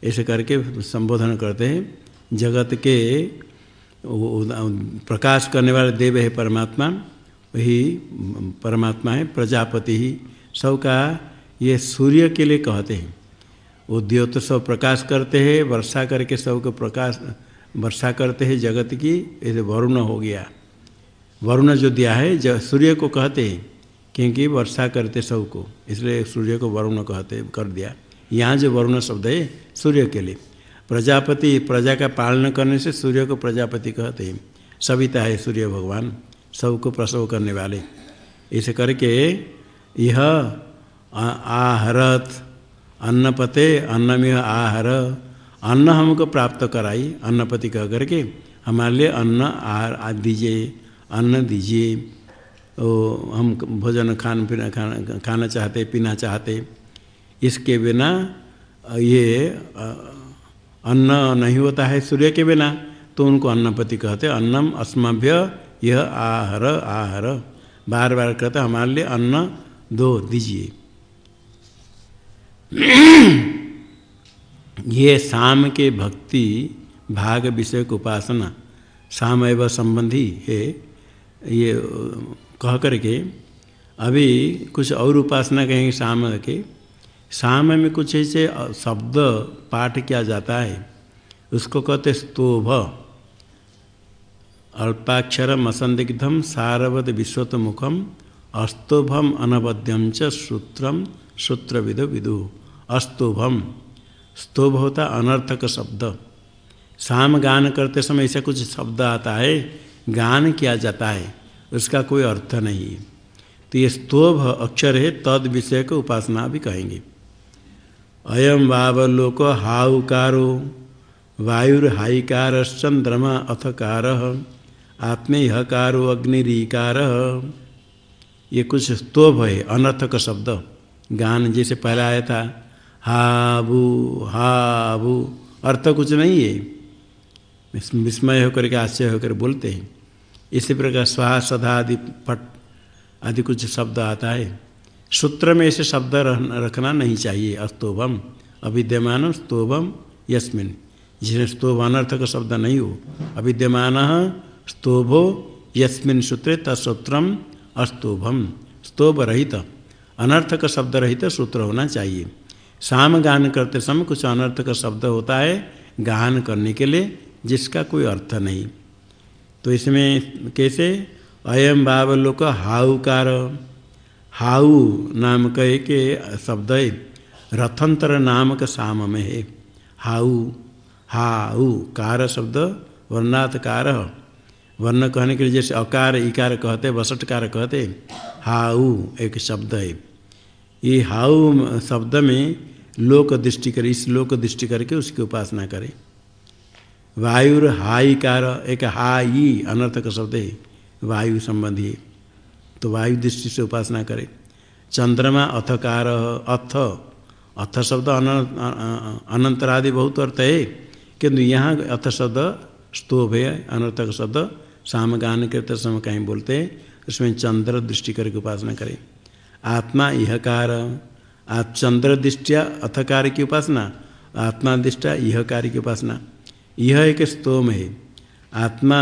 Speaker 1: ऐसे करके संबोधन करते हैं। जगत के प्रकाश करने वाले देव है परमात्मा, वही परमात्मा है, प्रजापति ही। सबका ये सूर्य के लिए कहते हैं। वो तो सब प्रकाश करते हैं, वर्षा करके सबको प्रकाश, वर्षा करते हैं जगत की ऐसे वरुण हो गया। वरुण जो दिया है सूर्य को कहते हैं, क्योंकि वर्षा करते सबको, इसलिए सूर्य को वरुण कहते, कर दिया। यहाँ जो वरुण शब्द है, सूर्य के लिए। प्रजापति प्रजा का पालन करने से सूर्य को प्रजापति कहते हैं। सविता है सूर्य भगवान, सबको प्रसव करने वाले। इसे करके यह आहरत, अन्नपते, अन्नमेह आहर, अन्न हमको प्राप्त कराई, अन्नपति कह करके, हमारे लिए अन्न आहार दीजिए, अन्न दीजिए। हम भोजन खान पीना खाना खाना चाहते, पीना चाहते। इसके बिना ये अन्न नहीं होता है सूर्य के बिना। तो उनको अन्नपति कहते अन्नम अस्मभ्य यह आहर आहर। बार बार कहते हमारे लिए अन्न दो, दीजिए। ये शाम के भक्ति, भाग विषय को उपासना शाम एवं संबंधी है। ये कह करके, अभी कुछ और उपासना कहेंगे शाम के। शाम में कुछ ऐसे शब्द पाठ किया जाता है। उसको कहते स्तोभ। अल्पाक्षरम असंदिग्धम, सारवद विश्वत मुखम अस्तोभम अनवद्यम च सूत्रम सूत्र विदु। अस्तोभम। स्तोभ होता अनर्थक शब्द। शाम गान करते समय ऐसा कुछ शब्द आता है, गान किया जाता है। उसका कोई अर्थ नहीं। तो ये स्तोभ अक्षर है, तद विषय को उपासना भी कहेंगे। अयम वावलोक हाउकारो वायुर्हाइकार चंद्रमा अथकार। आत्मे हकारो अग्निरीकार। ये कुछ स्तोभ है, अनर्थक शब्द। गान जैसे पहला आया था हाबू हाबू अर्थ कुछ नहीं है। विस्मय होकर के आश्चर्य होकर बोलते हैं। इसी प्रकार सदा आदि पट, आदि कुछ शब्द आता है। सूत्र में ऐसे शब्द रखना नहीं चाहिए। अस्तोभम। अविद्यमान स्तोभम यस्मिन। जिसमें स्तोभ का शब्द नहीं हो। अविद्यमान स्तोभो यस्मिन सूत्रे तत्सूत्रम अस्तोभम। स्तोभ रहित अनर्थ का शब्द रहित सूत्र होना चाहिए। साम गान करते समय कुछ अनर्थ का शब्द होता है गान करने के लिए, जिसका कोई अर्थ नहीं। तो इसमें कैसे? अयम बावलोक हाउकार हाउ नाम कहे के शब्द है, रथंतर नामक साम में है। हाउ हाउ, कार शब्द वर्णात कार वर्ण कहने के लिए जैसे अकार, इकार कहते, वसटकार कहते, हाउ एक शब्द है। ये हाउ शब्द में लोक दृष्टि करे, इस लोक दृष्टि करके उसकी उपासना करें। वायुर हाईकार एक हाई अनर्थक शब्द है, वायु संबंधी। तो वायु दृष्टि से उपासना करे। चंद्रमा, अथकार अथ। अथ शब्द अनंतरादि बहुत अर्थ है, किंतु यहाँ अथ शब्द स्तोभ है, अनर्थक शब्द शाम गान के समय कहीं बोलते हैं, उसमें चंद्र दृष्टि करके उपासना करें। आत्मा यह कार आप चंद्र दृष्टिया अथकार की उपासना, आत्मा दृष्टा यह कार्य की उपासना। यह एक स्तोम है। आत्मा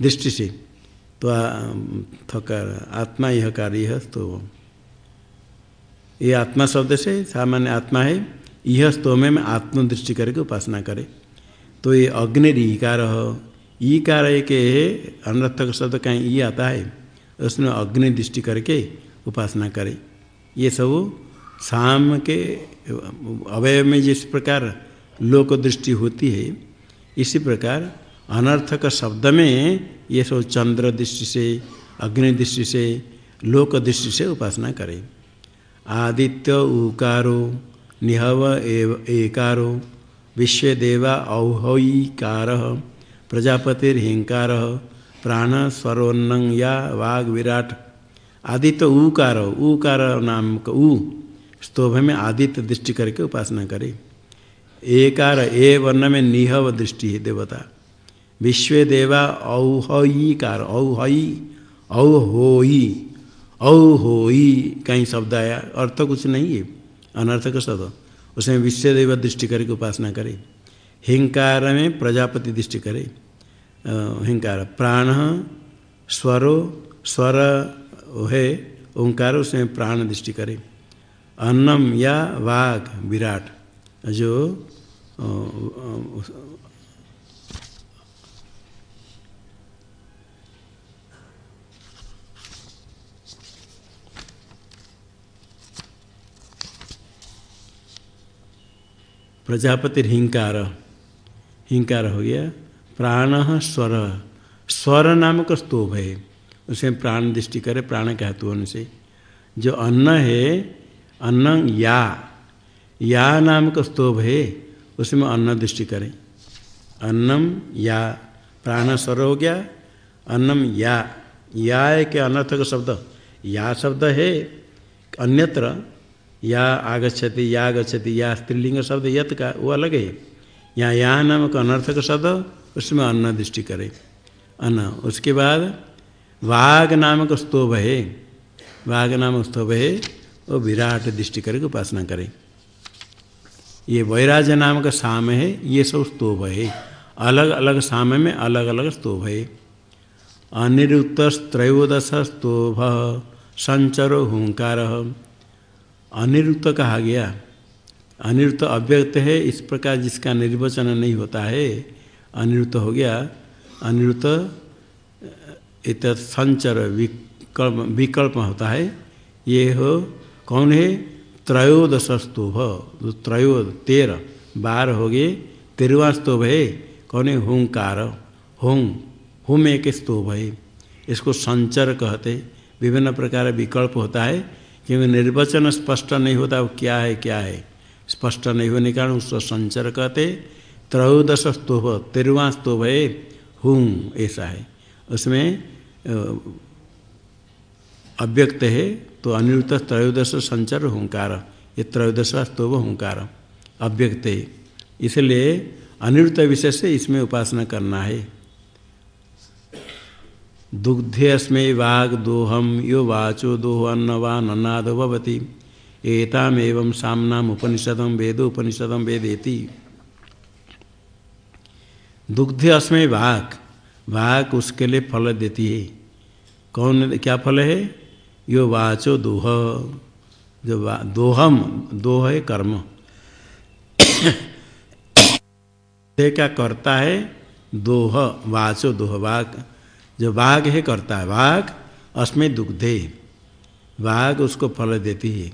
Speaker 1: दृष्टि से। थकार, आत्मा यह कार्य स्तोम ये आत्मा शब्द से सामान्य आत्मा है, यह स्तोम में आत्मदृष्टि करके उपासना करे। तो ये अग्नि ईकार एक अनर्थक शब्द कहीं ये आता है, उसमें अग्नि दृष्टि करके उपासना करे। ये सब शाम के अवयव में जिस प्रकार लोक दृष्टि होती है, इसी प्रकार अनर्थक शब्द में ये सब चंद्र दृष्टि से, अग्नि दृष्टि से, लोक दृष्टि से उपासना करें। आदित्य उकारो, निहव एव एकारो विश्वदेवा औहईकार प्रजापतिर्हिंकार प्राण स्वरोन्न या वाग विराट। आदित्य उकार उकार नाम का उ, स्तोभ में आदित्य दृष्टि करके उपासना करे। एकार ए वर्ण में निहव दृष्टि है देवता। विश्व देवा औहईकार औहई औ होई औ होई कहीं शब्द आया, अर्थ कुछ नहीं है, अनर्थक शब्द। उसमें विश्व देव दृष्टि करके उपासना करे हिंकार में प्रजापति दृष्टि करे हिंकार, प्राण, स्वरो, स्वर है ओंकार, उसमें प्राण दृष्टि करे। अन्नम या वाघ विराट, जो प्रजापति हिंकार। हिंकार हो गया। प्राण स्वर। स्वर नामक स्तोभ है। उसमें प्राण दृष्टि करे, प्राण के हेतु से जो अन्न है, अन्न या। या नामक स्तोभ है, उसमें अन्न दृष्टि करें। अन्नम या। प्राण स्वर हो गया। अन्नम या। या क्या अनर्थक शब्द। या शब्द है, अन्यत्र। या आगछति या गच्छति या स्त्रीलिंग शब्द यत का वो अलग। है यहाँ या नामक अनर्थक शब्द, उसमें अन्न दृष्टि करे। अन्न, उसके बाद वाघ नामक स्तोभ है। वाघ नामक स्तोभ है, वो विराट दृष्टि करके उपासना करें। ये वैराज नाम का साम है, ये सब स्तोभ है। अलग अलग साम में अलग अलग स्तोभ है। अनिरुक्त त्रयोदश स्तोभ, संचर हुंकार। अनिरुक्त कहा गया। अनिरुक्त अव्यक्त है, इस प्रकार जिसका निर्वचन नहीं होता है अनिरुक्त हो गया। अनिरुक्त इत संचर विकल्प विकल्प होता है। ये हो, कौन है? त्रयोदश स्तूभ त्रयो तेरह बार हो गए, तेरवा स्तूभ है। कौन है? होंकार। हों होम एक स्तूभ है। इसको संचर कहते विभिन्न प्रकार विकल्प होता है। क्योंकि निर्वचन स्पष्ट नहीं होता, वो क्या है क्या है? स्पष्ट नहीं होने कारण उसको संचर कहते, त्रयोदश स्तूभ, तेरवा स्तोभ है, हूँ, ऐसा है। उसमें अव्यक्त है तो अनिरुद्ध त्रयोदश संचर होंकार, ये त्रयोदश स्तोभ होंकार, अव्यक्त है। इसलिए अनिरुद्ध विषय से इसमें उपासना करना है। दुग्धे अस्मे वाग दोहम यो वाचो दोह अन्नवान अन्नाद भवती। एताम एवं सामनाम उपनिषदम वेदो उपनिषदम वेदेति। दुग्धे अस्मे वाक वाक उसके लिए फल देती है। कौन, क्या फल है? यो वाचो दोह। जो वा दोहम दोह है कर्म। क्या करता है? दोह, वाचो दोह वाक जो वाघ है करता है वाघ अस्में दुग्धे। वाघ उसको फल देती है।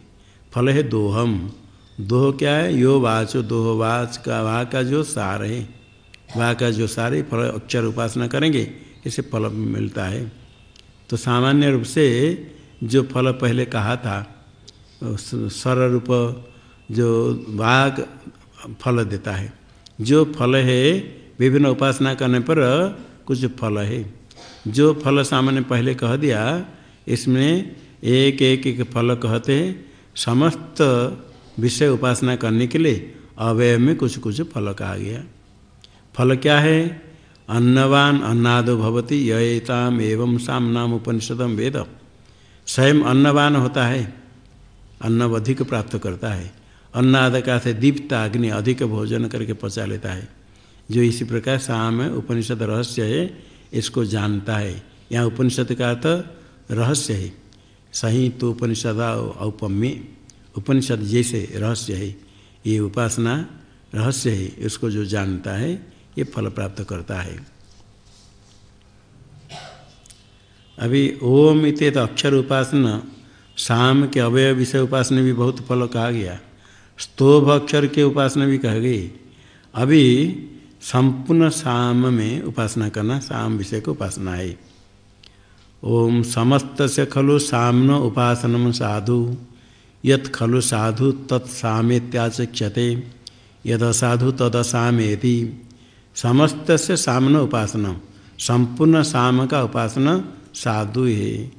Speaker 1: फल है दोहम। दोह क्या है? यो वाचो, दोह वाच का वाह का जो सार है। वाह का जो सार है, फल अक्षर उपासना करेंगे, इसे फल मिलता है। तो सामान्य रूप से जो फल पहले कहा था सर रूप जो बाघ फल देता है। जो फल है, विभिन्न उपासना करने पर कुछ फल है। जो फल सामने पहले कह दिया, इसमें एक एक एक फल कहते हैं, समस्त विषय उपासना करने के लिए अवयव में कुछ कुछ फल कहा गया। फल क्या है? अन्नवान अन्नादो भवती यताम एवं सामनाम उपनिषदम वेद। स्वयं अन्नवान होता है अन्न अधिक प्राप्त करता है अन्नाद का से दीप्त अग्नि अधिक भोजन करके पचा लेता है। जो इसी प्रकार साम उपनिषद रहस्य है इसको जानता है। यहाँ उपनिषद का अर्थ रहस्य है। सही तो उपनिषद औपम्य, उपनिषद जैसे रहस्य है। ये उपासना रहस्य है। इसको जो जानता है, ये फल प्राप्त करता है। अभी ओम इत तो अक्षर उपासना शाम के अवय विषय उपासना भी बहुत फल कहा गया। स्तोभ अक्षर के उपासना भी कह गई। अभी संपूर्ण शाम में उपासना करना शाम विषय को उपासना है। ओम समस्त से खलु सामन उपासनम साधु, यत खलु साधु असाधु तद असामेति समस्त से सामन उपासना, संपूर्ण साम का उपासना साधु है,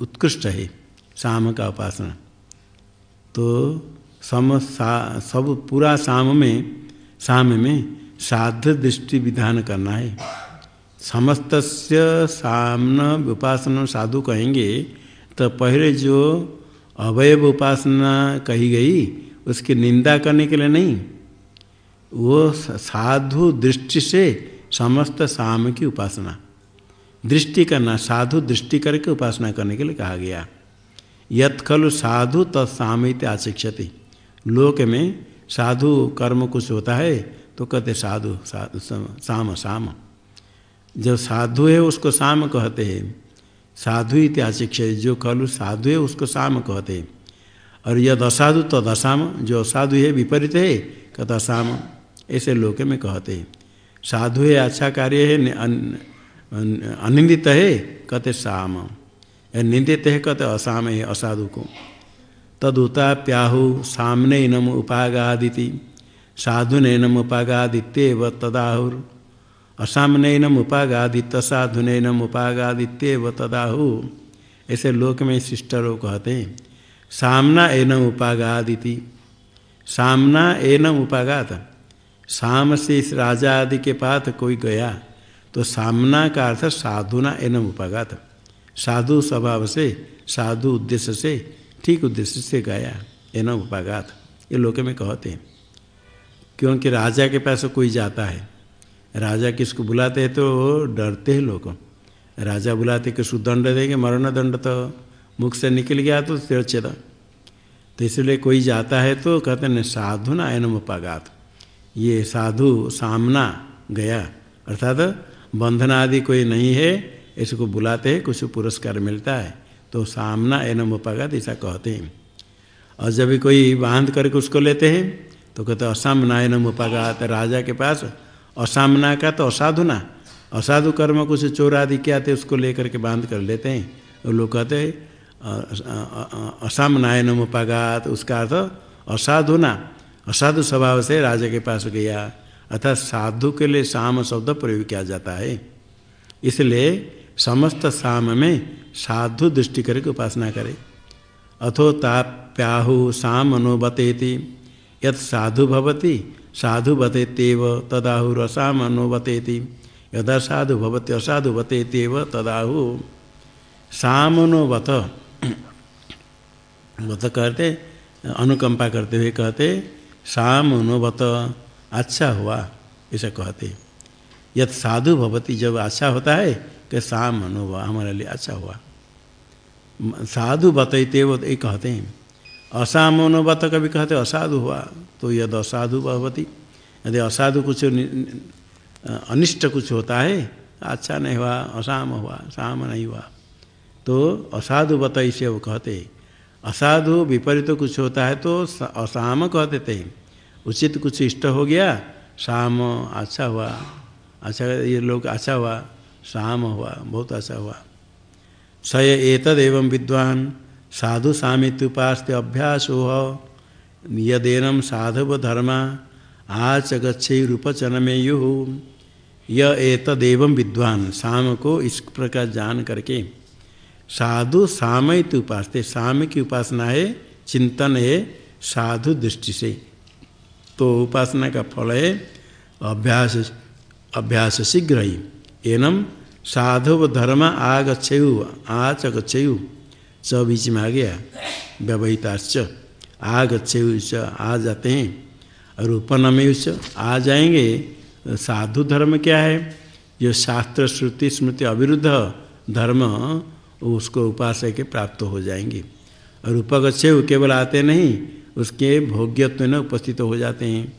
Speaker 1: उत्कृष्ट है, साम का उपासना। तो सम सा, सब पूरा साम में साम में साध दृष्टि विधान करना है। समस्त सामना उपासना साधु कहेंगे तो पहले जो अवयव उपासना कही गई, उसकी निंदा करने के लिए नहीं। वो साधु दृष्टि से समस्त साम की उपासना, दृष्टि करना, साधु दृष्टि करके उपासना करने के लिए कहा गया। यत खलु साधु तत्सामित आशिक्षति। लोक में साधु कर्म कुछ होता है तो कहते साधु साधु, साम साम जब साधु है, उसको साम कहते हैं। साधु इत्याशिक्ष जो खलु साधु है, उसको साम कहते हैं। और यद असाधु, तद असाम। जो असाधु है, विपरीत है कहते असाम ऐसे लोके में कहते हैं। साधु है अच्छा कार्य है अनिंदित है, कहते साम। निंदित है, कहते असाम है, असाधु को। तदुता प्याहु सामने नम उपागादिति। साधु नैनम उपागादित्य तदाहुर। असामनैनम उपागादित साधुनैनम उपागादित्य तदाहु। ऐसे लोक में सिस्टरों कहते हैं, सामना एनम उपागादिति। सामना एनम उपागात। साम से इस राजा आदि के पास कोई गया तो सामना का अर्थ साधुना एनम उपागात। साधु स्वभाव से, साधु उद्देश्य से, ठीक उद्देश्य से गया, एनम उपागात। ये लोक में कहते हैं। क्योंकि राजा के पास कोई जाता है। राजा किसको बुलाते हैं तो डरते हैं लोग। राजा बुलाते किसको दंड देंगे मरण दंड तो मुख से निकल गया तो तिरच्छेद तो इसलिए कोई जाता है तो कहते हैं, साधु ना एनम उपागात। ये साधु सामना गया। अर्थात बंधन आदि कोई नहीं है, इसको बुलाते हैं, कुछ पुरस्कार मिलता है। तो सामना एनम उपागात ऐसा कहते हैं। और जब भी कोई बाँध करके उसको लेते हैं तो कहते असामना एनम उपागात राजा के पास असामना का तो असाधु ना असाधु कर्म कुछ चोर आदि क्या थे, उसको लेकर के बाँध कर लेते हैं। और लोग कहते हैं असामनायन उपागात उसका अर्थ असाधु ना असाधु स्वभाव से राजा के पास गया। अर्थात साधु के लिए साम शब्द प्रयोग किया जाता है। इसलिए समस्त साम में साधु दृष्टि करके उपासना करे। अथो ताप्याहु साम अनुबतेति यत साधु भवती, साधु बतेतेव तदाहु रसाम अनुबतेति यदा साधु भवते, असाधु बतेतेव तदाहु। सामनोबत बत कहते, अनुकंपा करते हुए कहते, साम अनुबत अच्छा हुआ ऐसा कहते। यद साधु भवती, जब अच्छा होता है, कि साम अनुभव हमारे लिए अच्छा हुआ। साधु बतते वो ये कहते हैं। असामोनोवत कभी कहते असाधु हुआ। तो यद असाधु भवती। यदि असाधु कुछ अनिष्ट कुछ होता है अच्छा नहीं हुआ, असाम हुआ, साम नहीं हुआ। तो असाधु बत इसे वो कहते असाधु विपरीत कुछ होता है तो असाम कह देते उचित कुछ इष्ट हो गया शाम अच्छा हुआ। अच्छा ये लोग अच्छा हुआ शाम हुआ, बहुत अच्छा हुआ। स एतद एवं विद्वान। साधु सामित्युपास्ते अभ्यासो। यदेनम साधव धर्मा आच गच्छेरूपचन में यु यह एतदेव विद्वान साम को इस प्रकार जान करके। साधु सामित उपासते, साम की उपासना है, चिंतन है, साधु दृष्टि से। तो उपासना का फल है, अभ्यास अभ्यास शीघ्र ही। एनम साधु धर्म आगच्छयु आच गच्छयु च बीच में आ गया। व्यवहिताश्च आगच्छे आ जाते हैं। और उपनमे आ जाएँगे। साधु धर्म क्या है? जो शास्त्र, श्रुति, स्मृति अविरुद्ध धर्म, उसको उपासक के प्राप्त हो जाएँगे। और उपगछे केवल आते नहीं, उसके भोग्यत्व न उपस्थित हो जाते हैं।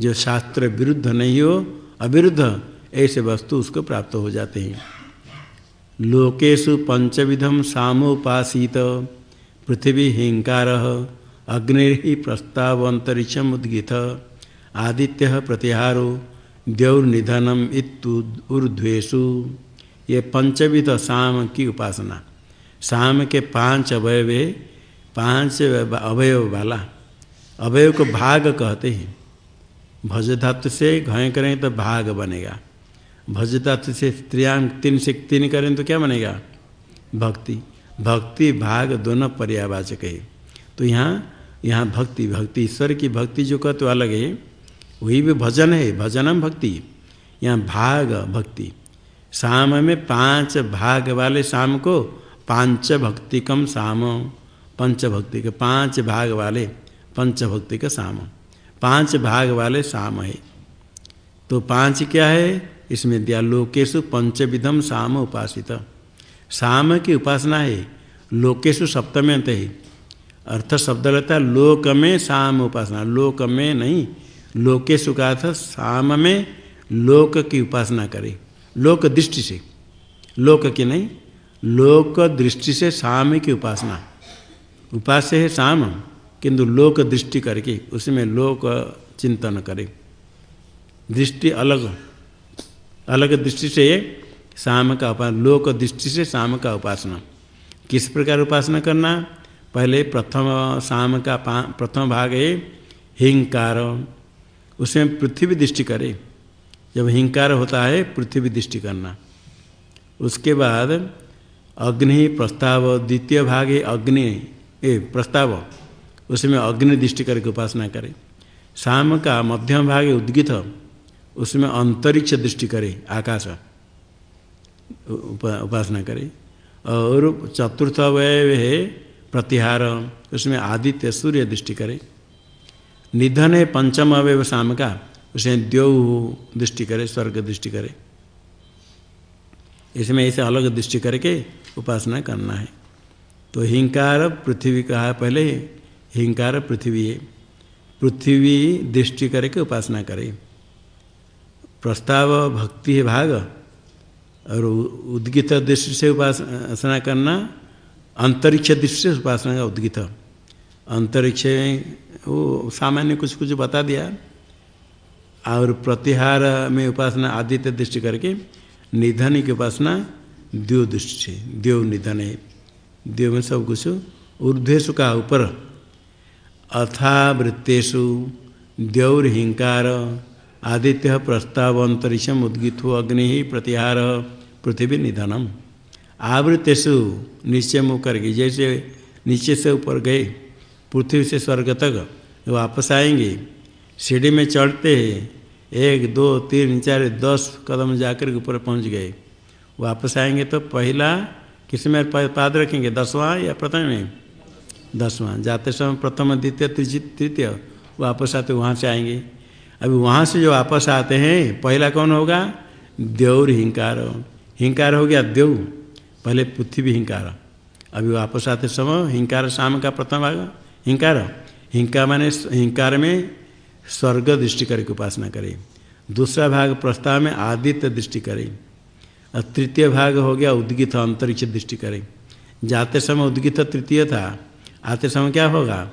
Speaker 1: जो शास्त्र विरुद्ध नहीं हो, अविरुद्ध, ऐसे वस्तु उसको प्राप्त हो जाते हैं। लोकेशु पंचविधम सामोपासीत। पृथ्वी हिंकार अग्नि प्रस्ताव अंतरिक्षम आदित्य प्रतिहारो, द्यौर्निधनम ऊर्ध्वेशु ये पंचविध साम की उपासना। साम के पाँच अवयवे, पाँच अवयव वाला अवयव को भाग कहते हैं। भज धातु से घय करें तो भाग बनेगा। भज धातु से स्त्रियांग तीन से तीन करें तो क्या बनेगा? भक्ति। भक्ति भाग दोनों पर्यावाचक है। तो यहाँ यहाँ भक्ति भक्ति। ईश्वर की भक्ति जो कहते तो अलग है, वही भी भजन है। भजनम भक्ति। यहाँ भाग भक्ति। शाम में पाँच भाग वाले शाम को पाँच भक्ति कम शाम पंच भक्ति के पाँच भाग वाले पंच भक्ति का शाम पाँच भाग वाले शाम है। तो पाँच क्या है? इसमें दिया लोकेशु पंचविधम शाम उपासित। शाम की उपासना है लोकेशु सप्तम अंत है। अर्थ शब्द लेता है लोक में शाम उपासना। लोक में नहीं लोकेशु का अर्थ शाम में लोक की उपासना करे। लोक दृष्टि से। लोक की नहीं, लोक दृष्टि से शाम की उपासना। उपास्य है शाम किंतु लोक दृष्टि करके उसमें लोक चिंतन करे। दृष्टि अलग। अलग दृष्टि से शाम का उपासना लोक दृष्टि से शाम का उपासना। किस प्रकार उपासना करना? पहले प्रथम शाम का प्रथम भाग है हिंकार। उसमें पृथ्वी दृष्टि करे। जब हिंकार होता है, पृथ्वी दृष्टि करना। उसके बाद अग्नि प्रस्ताव, द्वितीय भाग है अग्नि। ए, प्रस्ताव। उसमें अग्नि दृष्टि करके उपासना करें। शाम का मध्यम भाग है उद्गित। उसमें अंतरिक्ष दृष्टि करे आकाश उपा, उपासना करे। और चतुर्थ अवय है प्रतिहार उसमें आदित्य सूर्य दृष्टि करे। निधन है पंचम अवय शाम का उसमें द्यौ दृष्टि करे स्वर्ग दृष्टि करे। इसमें ऐसे अलग दृष्टि करके उपासना करना है। तो हिंकार पृथ्वी कहा पहले हिंकार पृथ्वी है। पृथ्वी दृष्टि करके उपासना करे। प्रस्ताव भक्ति है भाग और उद्गित दृष्टि से उपासना करना, अंतरिक्ष दृष्टि से उपासना का उद्गित। अंतरिक्ष वो सामान्य कुछ कुछ बता दिया। और प्रतिहार में उपासना, आदित्य दृष्टि करके, निधन की उपासना, द्यो दृष्टि से, द्यो निधन है। द्यो में सब कुछ ऊर्धेशु का ऊपर। अथावृत्तेषु द्यौर्हिंकार आदित्य प्रस्ताव अंतरिक्षम उद्गित हो अग्नि ही प्रतिहार पृथ्वी निधनम आवृत्तेषु नीचे मुँह करके जैसे नीचे से ऊपर गए, पृथ्वी से स्वर्ग तक वापस आएँगे। सीढ़ी में चढ़ते हैं एक, दो, तीन, चार, दस कदम जाकर ऊपर पहुँच गए। वापस आएँगे तो पहला किसमें पाद रखेंगे, दसवां या प्रथम में? दसवां। जाते समय प्रथम, द्वितीय तृतीय वापस आते, वहाँ से आएँगे। अभी वहाँ से जो वापस आते हैं, पहला कौन होगा? देवर हिंकार। हिंकार हो गया देव। पहले पृथ्वी हिंकार। अभी वापस आते समय हिंकार शाम का प्रथम भाग। हिंकार। हिंकार माने हिंकार में स्वर्ग दृष्टि करके उपासना करें। दूसरा भाग प्रस्ताव में आदित्य दृष्टि करें। और तृतीय भाग हो गया उद्गित, अंतरिक्ष दृष्टि करें। जाते समय उद्गित तृतीय था। आते समय क्या होगा?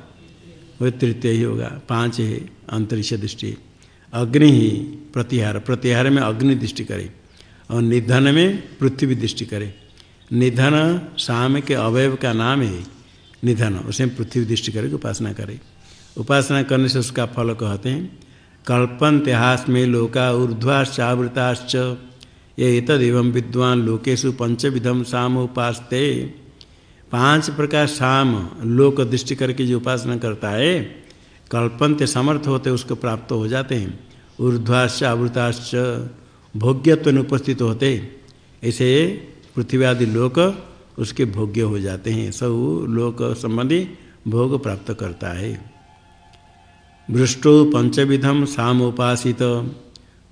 Speaker 1: वह तृतीय ही होगा। पाँच है, अंतरिक्ष दृष्टि। अग्नि ही प्रतिहार प्रतिहार में अग्नि दृष्टि करे और निधन में पृथ्वी दृष्टि करे। निधन शाम के अवयव का नाम है निधन उसमें पृथ्वी दृष्टि करके उपासना करे। उपासना करने से उसका फल कहते हैं कल्पन त्यास में लोका ऊर्ध्वाश्चावृताश्च, ये तद एवं विद्वान लोकेशु पंचविधम साम उपासते। पाँच प्रकार शाम लोक दृष्टि करके जो उपासना करता है कल्पनते समर्थ होते उसको प्राप्त हो जाते हैं। ऊर्ध्वाश्च, आवृताश्च, भोग्यत्व उपस्थित होते ऐसे पृथ्वी आदि लोक उसके भोग्य हो जाते हैं। सब लोक संबंधी भोग प्राप्त करता है। भृष्टो पंचविधम सामोपासित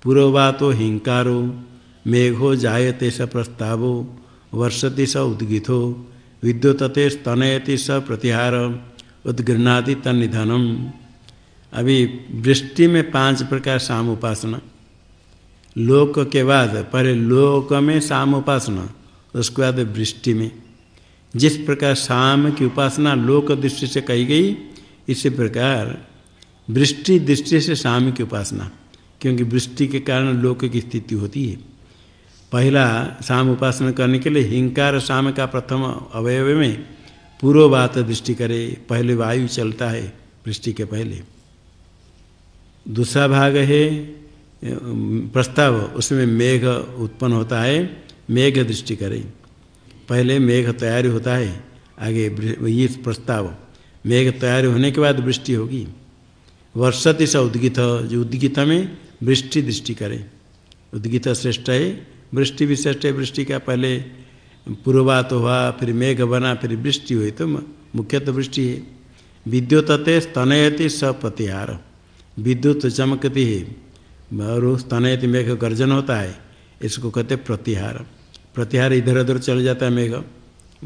Speaker 1: पूर्ववातो हिंकारो, मेघो जायते स प्रस्तावो, वर्षति स उद्गितो, विद्युतते स्तनयति स प्रतिहार उद्गृणादि तनिधनम अभी वृष्टि में पाँच प्रकार शाम उपासना। लोक के बाद पहले लोक में शाम उपासना, उसके बाद वृष्टि में। जिस प्रकार शाम की उपासना लोक दृष्टि से कही गई, इसी प्रकार वृष्टि दृष्टि से शाम की उपासना, क्योंकि वृष्टि के कारण लोक की स्थिति होती है। पहला शाम उपासना करने के लिए हिंकार शाम का प्रथम अवयव में पूर्व बात दृष्टि करे, पहले वायु चलता है वृष्टि के पहले। दूसरा भाग है, प्रस्ताव। उसमें मेघ उत्पन्न होता है, मेघ दृष्टि करे। पहले मेघ तैयारी होता है, आगे ये प्रस्ताव। मेघ तैयारी होने के बाद वृष्टि होगी। वर्षति स उद्गित, जो उद्गित में वृष्टि दृष्टि करे। उद्गित श्रेष्ठ है, वृष्टि भी श्रेष्ठ है, वृष्टि का पहले पूर्वात हुआ, फिर मेघ बना, फिर वृष्टि हुई तो मुख्यतः वृष्टि है। विद्युत स्तनयति स प्रतिहार विद्युत चमकती है और स्तनयति मेघ गर्जन होता है, इसको कहते प्रतिहार। प्रतिहार इधर उधर चल जाता है मेघ,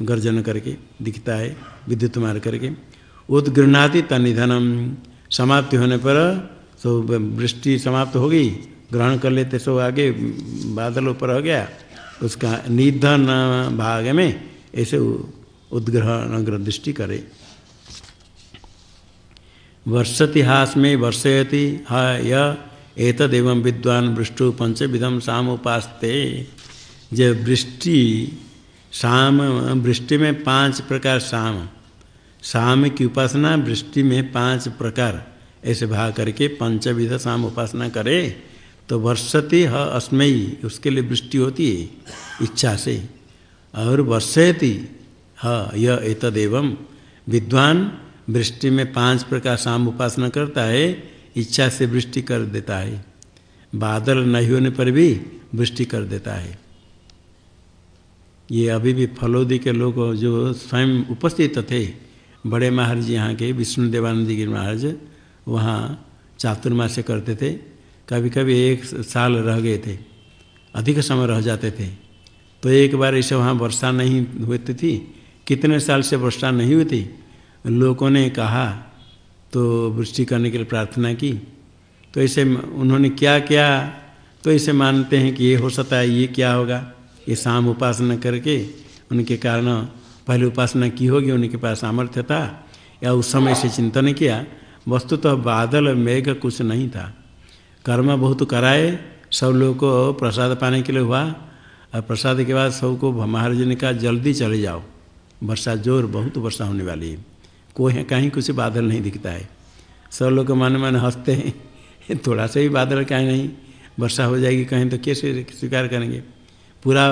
Speaker 1: गर्जन करके दिखता है, विद्युत मार करके। उदगृहणाति तनिधनम, समाप्ति होने पर तो वृष्टि समाप्त हो गई, ग्रहण कर लेते, सो आगे बादल ऊपर हो गया, उसका निधन भाग में ऐसे उद्ग्रहण दृष्टि करे। वर्षतिहास में वर्षयति हा एतदेव विद्वान वृष्टु पंच विधम साम उपासते जब वृष्टि शाम वृष्टि में पाँच प्रकार शाम शाम की उपासना वृष्टि में पाँच प्रकार। ऐसे भाग करके पंचविध शाम उपासना करे तो वर्षति ह अस्मयी उसके लिए वृष्टि होती है, इच्छा से। और वर्षयति ह यह एतदेवम विद्वान वृष्टि में पाँच प्रकार शाम उपासना करता है, इच्छा से वृष्टि कर देता है। बादल नहीं होने पर भी वृष्टि कर देता है। ये अभी भी फलोदी के लोग जो स्वयं उपस्थित थे, बड़े महाराज यहाँ के, विष्णु देवानंद गिरी महाराज, वहाँ चातुर्मास्य करते थे। कभी कभी एक साल रह गए थे, अधिक समय रह जाते थे। तो एक बार ऐसे वहाँ वर्षा नहीं होती थी। कितने साल से वर्षा नहीं थी लोगों ने कहा तो वृष्टि करने के लिए प्रार्थना की। तो ऐसे उन्होंने क्या क्या? तो ऐसे मानते हैं कि ये हो सकता है, ये क्या होगा? ये शाम उपासना करके उनके कारण पहले उपासना की होगी, उनके पास सामर्थ्य था, या उस समय से चिंतन किया। वस्तु तो बादल मेघ कुछ नहीं था। कर्म बहुत कराए, सब लोगों को प्रसाद पाने के लिए हुआ। और प्रसाद के बाद सबको महाराज ने कहा, जल्दी चले जाओ, वर्षा ज़ोर, बहुत वर्षा होने वाली है। कोई कहीं कुछ बादल नहीं दिखता है। सब लोग मन मन हँसते हैं। थोड़ा सा भी बादल कहीं नहीं, वर्षा हो जाएगी कहीं तो कैसे स्वीकार करेंगे? पूरा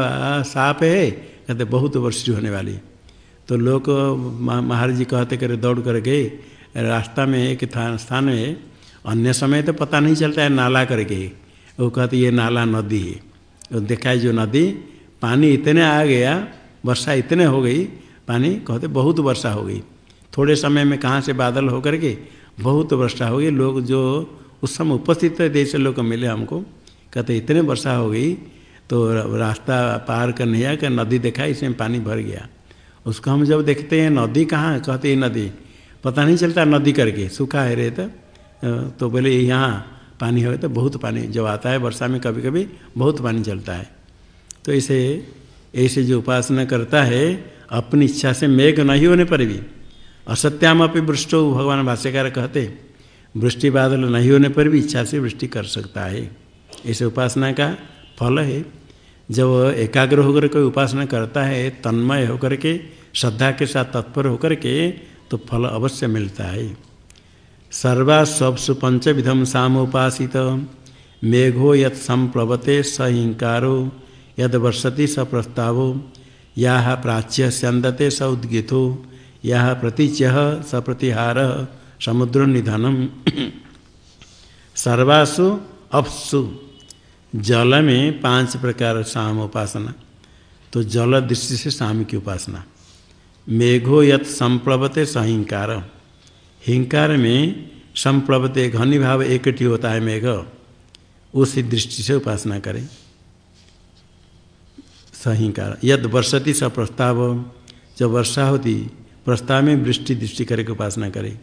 Speaker 1: साफ़ है, कहते बहुत वर्षी होने वाली तो लोग महाराज जी कहते करे, दौड़ कर गए। रास्ता में एक स्थान में अन्य समय तो पता नहीं चलता है, नाला करके। वो कहते, ये नाला नदी है। तो देखा है जो नदी, पानी इतने आ गया, वर्षा इतने हो गई, पानी, कहते, बहुत वर्षा हो गई। थोड़े समय में कहाँ से बादल होकर के बहुत वर्षा हो गई। लोग जो उस समय उपस्थित थे देश लोग मिले हमको। कहते इतने वर्षा हो गई तो रास्ता पार कर नहीं आया नदी देखा इसमें पानी भर गया? उसको हम जब देखते हैं नदी कहाँ? कहते हैं नदी। पता नहीं चलता नदी करके सूखा है रहे तो, तो बोले यहाँ पानी हो तो बहुत पानी जब आता है वर्षा में कभी कभी बहुत पानी चलता है। तो ऐसे ऐसे जो उपासना करता है अपनी इच्छा से मेघ नहीं होने पर भी असत्याम अपनी वृष्टो, भगवान भाष्यकार कहते, वृष्टि बादल नहीं होने पर भी इच्छा से वृष्टि कर सकता है। ऐसे उपासना का फल है। जब एकाग्र होकर कोई उपासना करता है, तन्मय होकर के, श्रद्धा के साथ तत्पर होकर के तो फल अवश्य मिलता है। सर्वा सबसु पंच विधम सामोपासित। मेघो यत संप्लवते स हिंकारो, यद वर्षति स प्रस्तावो, या प्राच्य स्यंदते स उद्गितो। यह प्रतीच्य सप्रतिहार समुद्र निधनम सर्वासु अपसु। जल में पाँच प्रकार शाम उपासना। तो जल दृष्टि से शाम की उपासना। मेघो यत संप्लवते सहिंकार। हिंकार में संप्लवते घनी भाव एकटी होता है मेघ। उसी दृष्टि से उपासना करें। सहिंकार। यद वर्षति स प्रस्ताव। जब वर्षा होती प्रस्ताव में वृष्टि दृष्टि करके उपासना करे।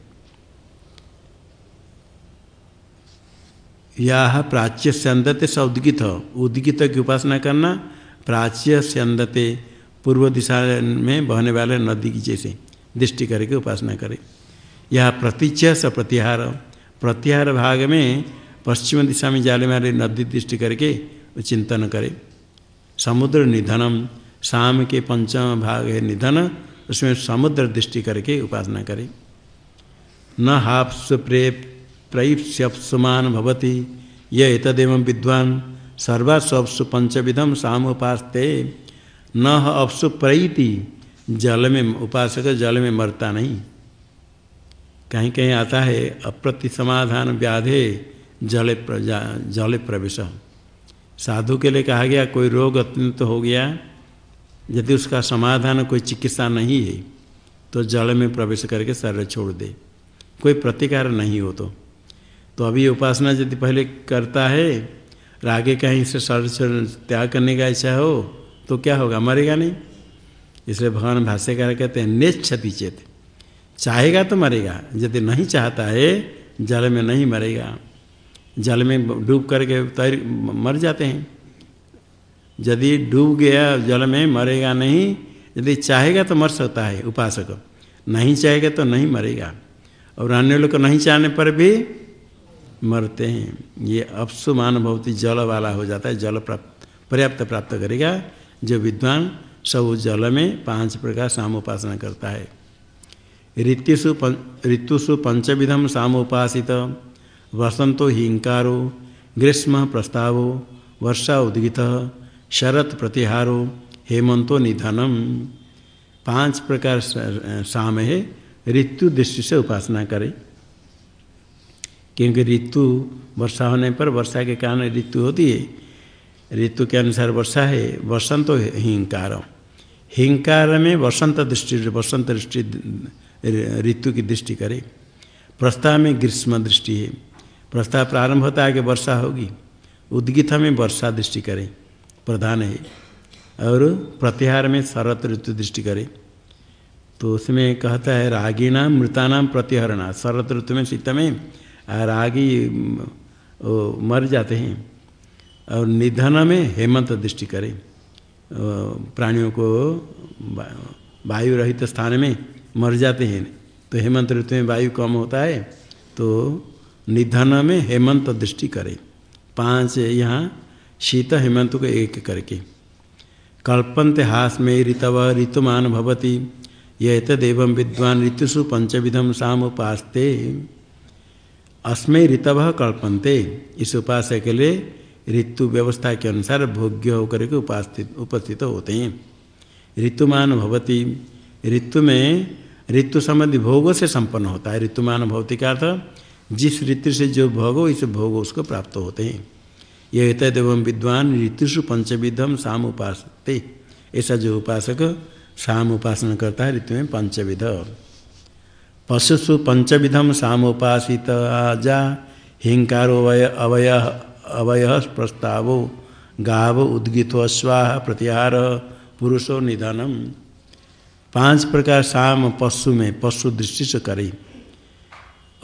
Speaker 1: या प्राच्य स्यंदते स उद्गित उद्गित की उपासना करना, प्राच्य स्यंदते पूर्व दिशा में बहने वाले नदी की जैसे दृष्टि करके उपासना करे। यह प्रतीच्य स प्रतिहार प्रतिहार भाग में पश्चिम दिशा में जाने वाले नदी दृष्टि करके चिंतन करे। समुद्र निधनम, शाम के पंचम भाग है निधन उसमें समुद्र दृष्टि करके उपासना करें। न हाप्स प्रे प्रईप्स्यप्सुमान भवती ये तदेव विद्वान सर्वास्वप्सु पंचविधम सामुपास्ते। न अपसु प्रईति जल में उपासक जल में मरता नहीं। कहीं कहीं आता है अप्रति समाधान व्याधे जल प्र, जल प्रवेश। साधु के लिए कहा गया कोई रोग अत्यंत हो गया यदि उसका समाधान कोई चिकित्सा नहीं है तो जल में प्रवेश करके शरीर छोड़ दे। कोई प्रतिकार नहीं हो तो। तो अभी उपासना यदि पहले करता है आगे कहीं से शरीर त्याग करने का इच्छा हो तो क्या होगा? मरेगा नहीं। इसलिए भगवान भाष्यकार कहते हैं, नेच्छति चेत। चाहेगा तो मरेगा। यदि नहीं चाहता है, जल में नहीं मरेगा। जल में डूब करके तैर मर जाते हैं। यदि डूब गया जल में मरेगा नहीं, यदि चाहेगा तो मर सकता है, उपासक। नहीं चाहेगा तो नहीं मरेगा। और अन्य लोग को नहीं चाहने पर भी मरते हैं। ये अपसुमान भवती जल वाला हो जाता है, जल प्राप्त, पर्याप्त प्राप्त करेगा। जो विद्वान सब जल में पाँच प्रकार साम उपासना करता है। ऋतुसु ऋतुसु पंचविधम सामोपासित। वसंतो हिंकारो, ग्रीष्म प्रस्तावो, वर्षा उद्गित। शरत प्रतिहारो हेमंतो निधनम। पाँच प्रकार साम है, ऋतु दृष्टि से उपासना करें। क्योंकि ऋतु वर्षा होने पर वर्षा के कारण ऋतु होती है। ऋतु के अनुसार वर्षा है, वसंत हिंकार। हिंकार में वसंत दृष्टि वसंत दृष्टि ऋतु की दृष्टि करे। प्रस्ताव में ग्रीष्म दृष्टि है। प्रस्ताव प्रारंभ होता है कि वर्षा होगी। उद्गित में वर्षा दृष्टि करें। प्रधान है। और प्रत्याहार में शरत ऋतु दृष्टि करे। तो उसमें कहता है रागीना मृतानाम प्रतिहरणा शरत ऋतु में शीत में रागी मर जाते हैं। और निधन में हेमंत दृष्टि करें। प्राणियों को वायु रहित स्थान में मर जाते हैं। तो हेमंत ऋतु में वायु कम होता है तो निधन में हेमंत दृष्टि करें। पाँच, यहाँ शीत हेमंत को एक करके। कल्पन्ते हास में ऋतव ऋतुमान भवती। यह तदेव विद्वान ऋतुषु पंचविधम सामुपास्ते। अस्मय ऋतव कल्पन्ते। इस उपासक के लिए ऋतु व्यवस्था के अनुसार भोग्य होकर के उपास्थित उपस्थित होते हैं। ऋतुमान भवती। ऋतु में ऋतु संबंधी भोगों से संपन्न होता है। ऋतुमान भवती का अर्थ, जिस ऋतु से जो भोग हो, इस भोग उसको प्राप्त होते हैं। यह तदेव विद्वान ऋतुषु पंचविधम साम उपासते ऐसा जो उपासक साम उपासना करता है, ऋतु में पंचविध। पशुसु पंचविधम सामोपासित आजा, हिंकारो वय अवय अवय प्रस्ताव, गाव उद्गित स्वाह प्रत्याहार, पुरुषो निधनम पाँच प्रकार साम पशु में, पशु दृष्टि से करे।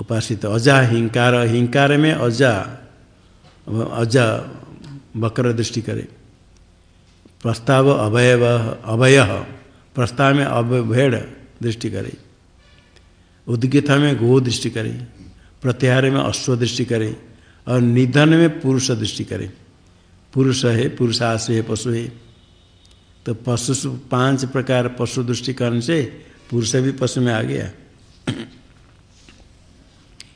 Speaker 1: उपासित, अजा, हिंकार हिंकार में अजा। अजा वक्र दृष्टि करे प्रस्ताव अवयव, अवय प्रस्ताव में अवभेड़ दृष्टि करे उद्गिता में गो दृष्टि करें प्रत्याहार में अश्व दृष्टि करें और निधन में पुरुष दृष्टि करें पुरुष है, पुरुषाश्रय है, पशु है। तो पशु पाँच प्रकार पशु दृष्टि करने से पुरुष भी पशु में आ गया।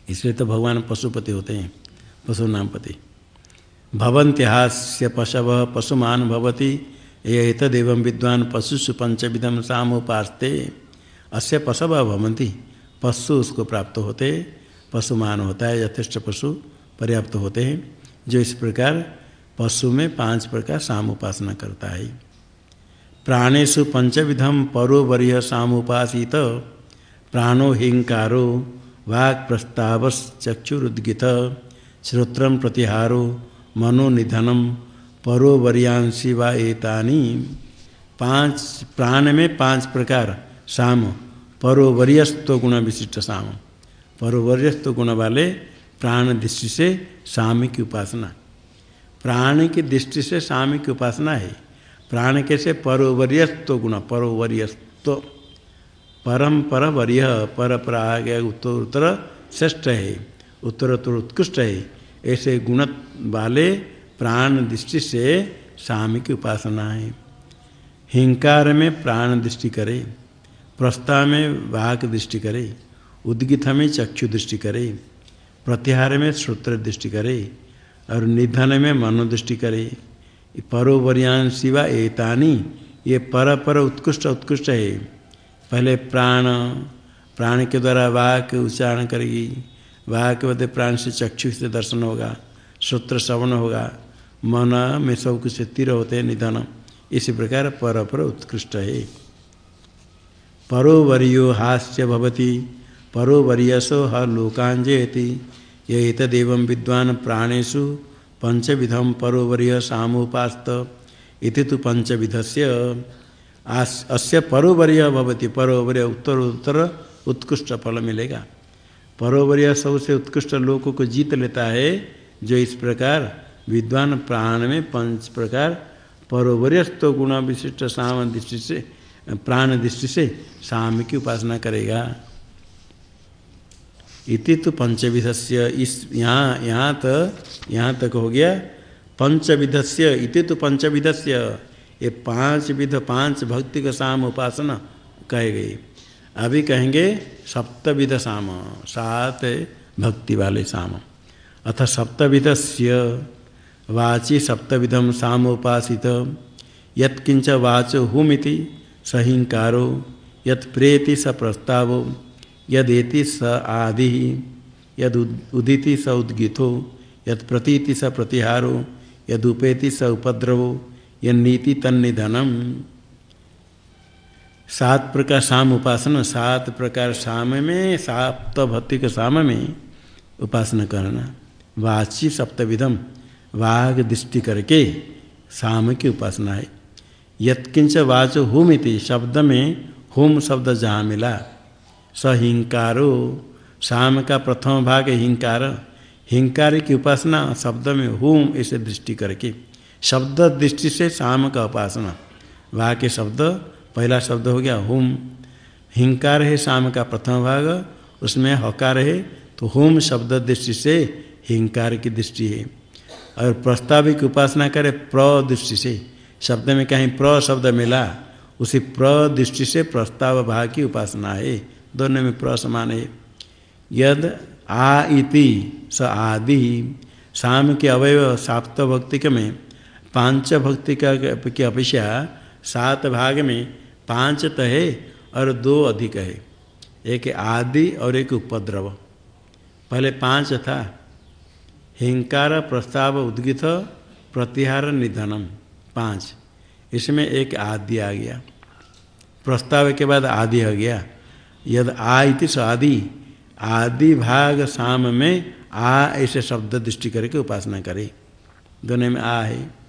Speaker 1: इसलिए तो भगवान पशुपति होते हैं, पशु नाम पति भवंत्यास्य पशव पशुमान भवती, ये तदेव विद्वान पशुषु पंचविधम सामुपास्ते। अस्य पशव भवंती पशु उसको प्राप्त होते, पशुमान होता है, यथेष्ट पशु पर्याप्त होते हैं, जो इस प्रकार पशु में पाँच प्रकार साम उपासना करता है। प्राणेशु पंचविधम परोवरीय साम उपासित प्राणो हिंकारो वाक् प्रस्ताव चक्षुरुद्गित श्रोत्र प्रतिहारो मनोनिधनम परोवरियांशी व एतानी। पाँच प्राण में पाँच प्रकार साम। परोवरियस्व गुण विशिष्ट साम। परोवरियस्व गुण वाले प्राण दृष्टि से साम की उपासना। प्राण की दृष्टि से साम की उपासना है। प्राण कैसे परोवरियस्व गुण परोवरियस्व परम पर वरीय पर प्राग उत्तर उत्तर श्रेष्ठ है। उत्तर उत्तर उत्कृष्ट है। ऐसे गुण वाले प्राण दृष्टि से साम की उपासना है। हिंकार में प्राण दृष्टि करे प्रस्ताव में वाक दृष्टि करे, उद्गित में चक्षु दृष्टि करे प्रतिहार में श्रोत्र दृष्टि करे, और निधन में मनोदृष्टि करे परोवरियान शिवा एतानी, ये पर पर उत्कृष्ट उत्कृष्ट है। पहले प्राण प्राण के द्वारा वाक उच्चारण करेगी वाक के बाद प्राण से चक्षु से दर्शन होगा श्रोत्र श्रवण होगा, मन में सब कुछ स्थिर होते हैं, निधन। इसी प्रकार पर पर उत्कृष्ट है। परोवरियो हास्य भवती, परोवरियसो ह लोकांजयति ये तदेव विद्वान प्राणेशु पंचविधम परोवर्य सामुपास्त। इति तो पंचविधस्य। अस्य परोवर्य भवती, परोवर्य उत्तर उत्तर उत्कृष्ट फल मिलेगा। परोवर्य सबसे उत्कृष्ट लोकों को जीत लेता है, जो इस प्रकार विद्वान प्राण में पंच प्रकार परोवर्यस्त गुण विशिष्ट साम दृष्टि से, प्राण दृष्टि से साम की उपासना करेगा। इति तो पंचविधस्य इस यहाँ यहाँ तक यहाँ तक हो गया। पंचविधस्य इति तो पंचविधस्य, ये पाँच विध, पाँच भक्ति का साम उपासना कहे गई अभी कहेंगे सप्तविध साम, सात भक्ति वाले साम। अथ सप्तविधस्य वाची सप्तविधम सामोपासित यत्किंच वाच हुमिति सहिंकारो यत् स प्रस्तावो, यदेति स आदि यद उदिति स उद्गितो यद प्रतीति स प्रतिहारो, यदुपेति स उपद्रवो यीति तन्निधनम। सात प्रकार शाम उपासना, सात प्रकार शाम में सात भौतिक शाम में उपासना करना। वाची सप्तविधम वाघ दृष्टि करके शाम की उपासना है। यत्किंच वाच होम इति शब्द में होम शब्द जहाँ मिला। स हिंकारो का प्रथम भाग हिंकार। हिंकार की उपासना शब्द में होम, इसे दृष्टि करके। शब्द दृष्टि से शाम का उपासना। वहाँ के शब्द पहला शब्द हो गया हुम। हिंकार है शाम का प्रथम भाग, उसमें हकार है तो होम शब्द दृष्टि से हिंकार की दृष्टि है। और प्रस्ताविक उपासना करे प्र दृष्टि से, शब्द में कहीं प्र शब्द मिला, उसी प्र दृष्टि से प्रस्ताव भाग की उपासना है। दोनों में प्र समान है। यद आ इति स आदि, शाम के अवयव साप्त भक्तिक में, पाँच भक्ति का की अपेक्षा सात भाग में पाँच तो है और दो अधिक है। एक आदि और एक उपद्रव। पहले पाँच था। हिंकार प्रस्ताव उद्गित, प्रतिहार निधनम। पाँच। इसमें एक आदि आ गया। प्रस्ताव के बाद आदि आ गया। यद आ इति आदि। आदि भाग शाम में आ ऐसे शब्द दृष्टि करके उपासना करे। दोनों में आ है।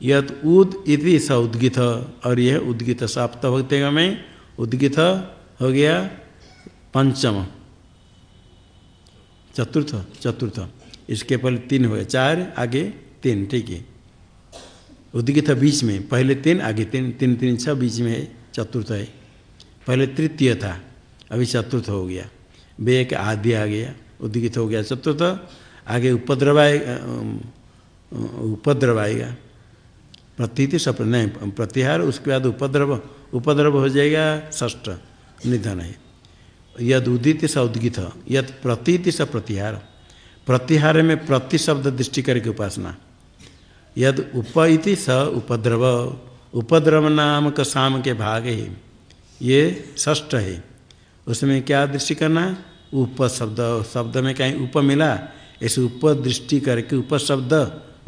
Speaker 1: यद उद इति स उद्गित, और यह उद्गित सप्त भक्ति में। उद्गित हो गया पंचम। चतुर्थ चतुर्थ। इसके पहले तीन हो गए चार, आगे तीन, ठीक है। उद्गित बीच में, पहले तीन, आगे तीन तीन तीन छः बीच में है चतुर्थ है। पहले तृतीय था, अभी चतुर्थ हो गया। एक आदि आ गया, उद्गित हो गया चतुर्थ। आगे उपद्रव उपद्रव आएगा प्रतीति सप नहीं प्रतिहार उसके बाद उपद्रव उपद्रव हो जाएगा ष्ठ निधन है। यद उदित स उद्गित, यद प्रतीति स प्रतिहार प्रतिहार में प्रति शब्द दृष्टि करके उपासना। यद उप इति स उपद्रव उपद्रव नाम का शाम के भाग है। ये ष्ठ है। उसमें क्या दृष्टि करना? उप शब्द शब्द में कहीं उप मिला, ऐसे उप दृष्टि करके, उप शब्द,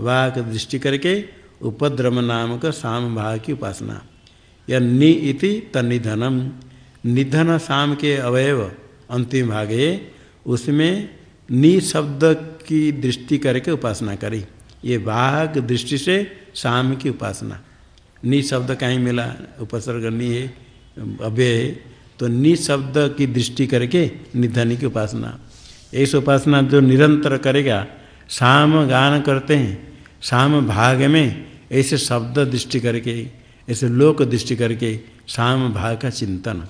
Speaker 1: वाक दृष्टि करके उपद्रम नाम का साम भाग की उपासना। या नि इति तनिधनम। निधन साम के अवयव अंतिम भाग है। उसमें नि शब्द की दृष्टि करके उपासना करी। ये बाघ दृष्टि से शाम की उपासना। नि शब्द कहीं मिला, उपसर्ग नि है, अव्यय है तो नि शब्द की दृष्टि करके निधन की उपासना। ऐसी उपासना जो निरंतर करेगा शाम गान करते हैं शाम भाग में ऐसे शब्द दृष्टि करके, ऐसे लोक दृष्टि करके शाम भाग का चिंतन।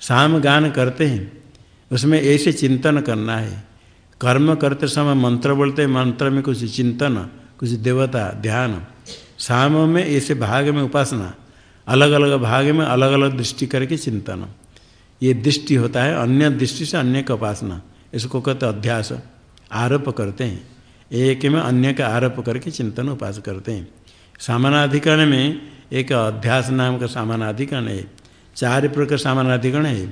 Speaker 1: शाम गान करते हैं, उसमें ऐसे चिंतन करना है। कर्म करते समय मंत्र बोलते हैं, मंत्र में कुछ चिंतन, कुछ देवता ध्यान। शाम में ऐसे भाग में उपासना अलग अलग भाग में अलग अलग दृष्टि करके चिंतन। ये दृष्टि होता है, अन्य दृष्टि से अन्य का उपासना। इसको कहते अध्यास। आरोप करते हैं। एक में अन्य का आरोप करके चिंतन उपास करते हैं। सामानाधिकरण में एक अध्यास नाम का सामानाधिकरण है। चार प्रकार सामानाधिकरण है।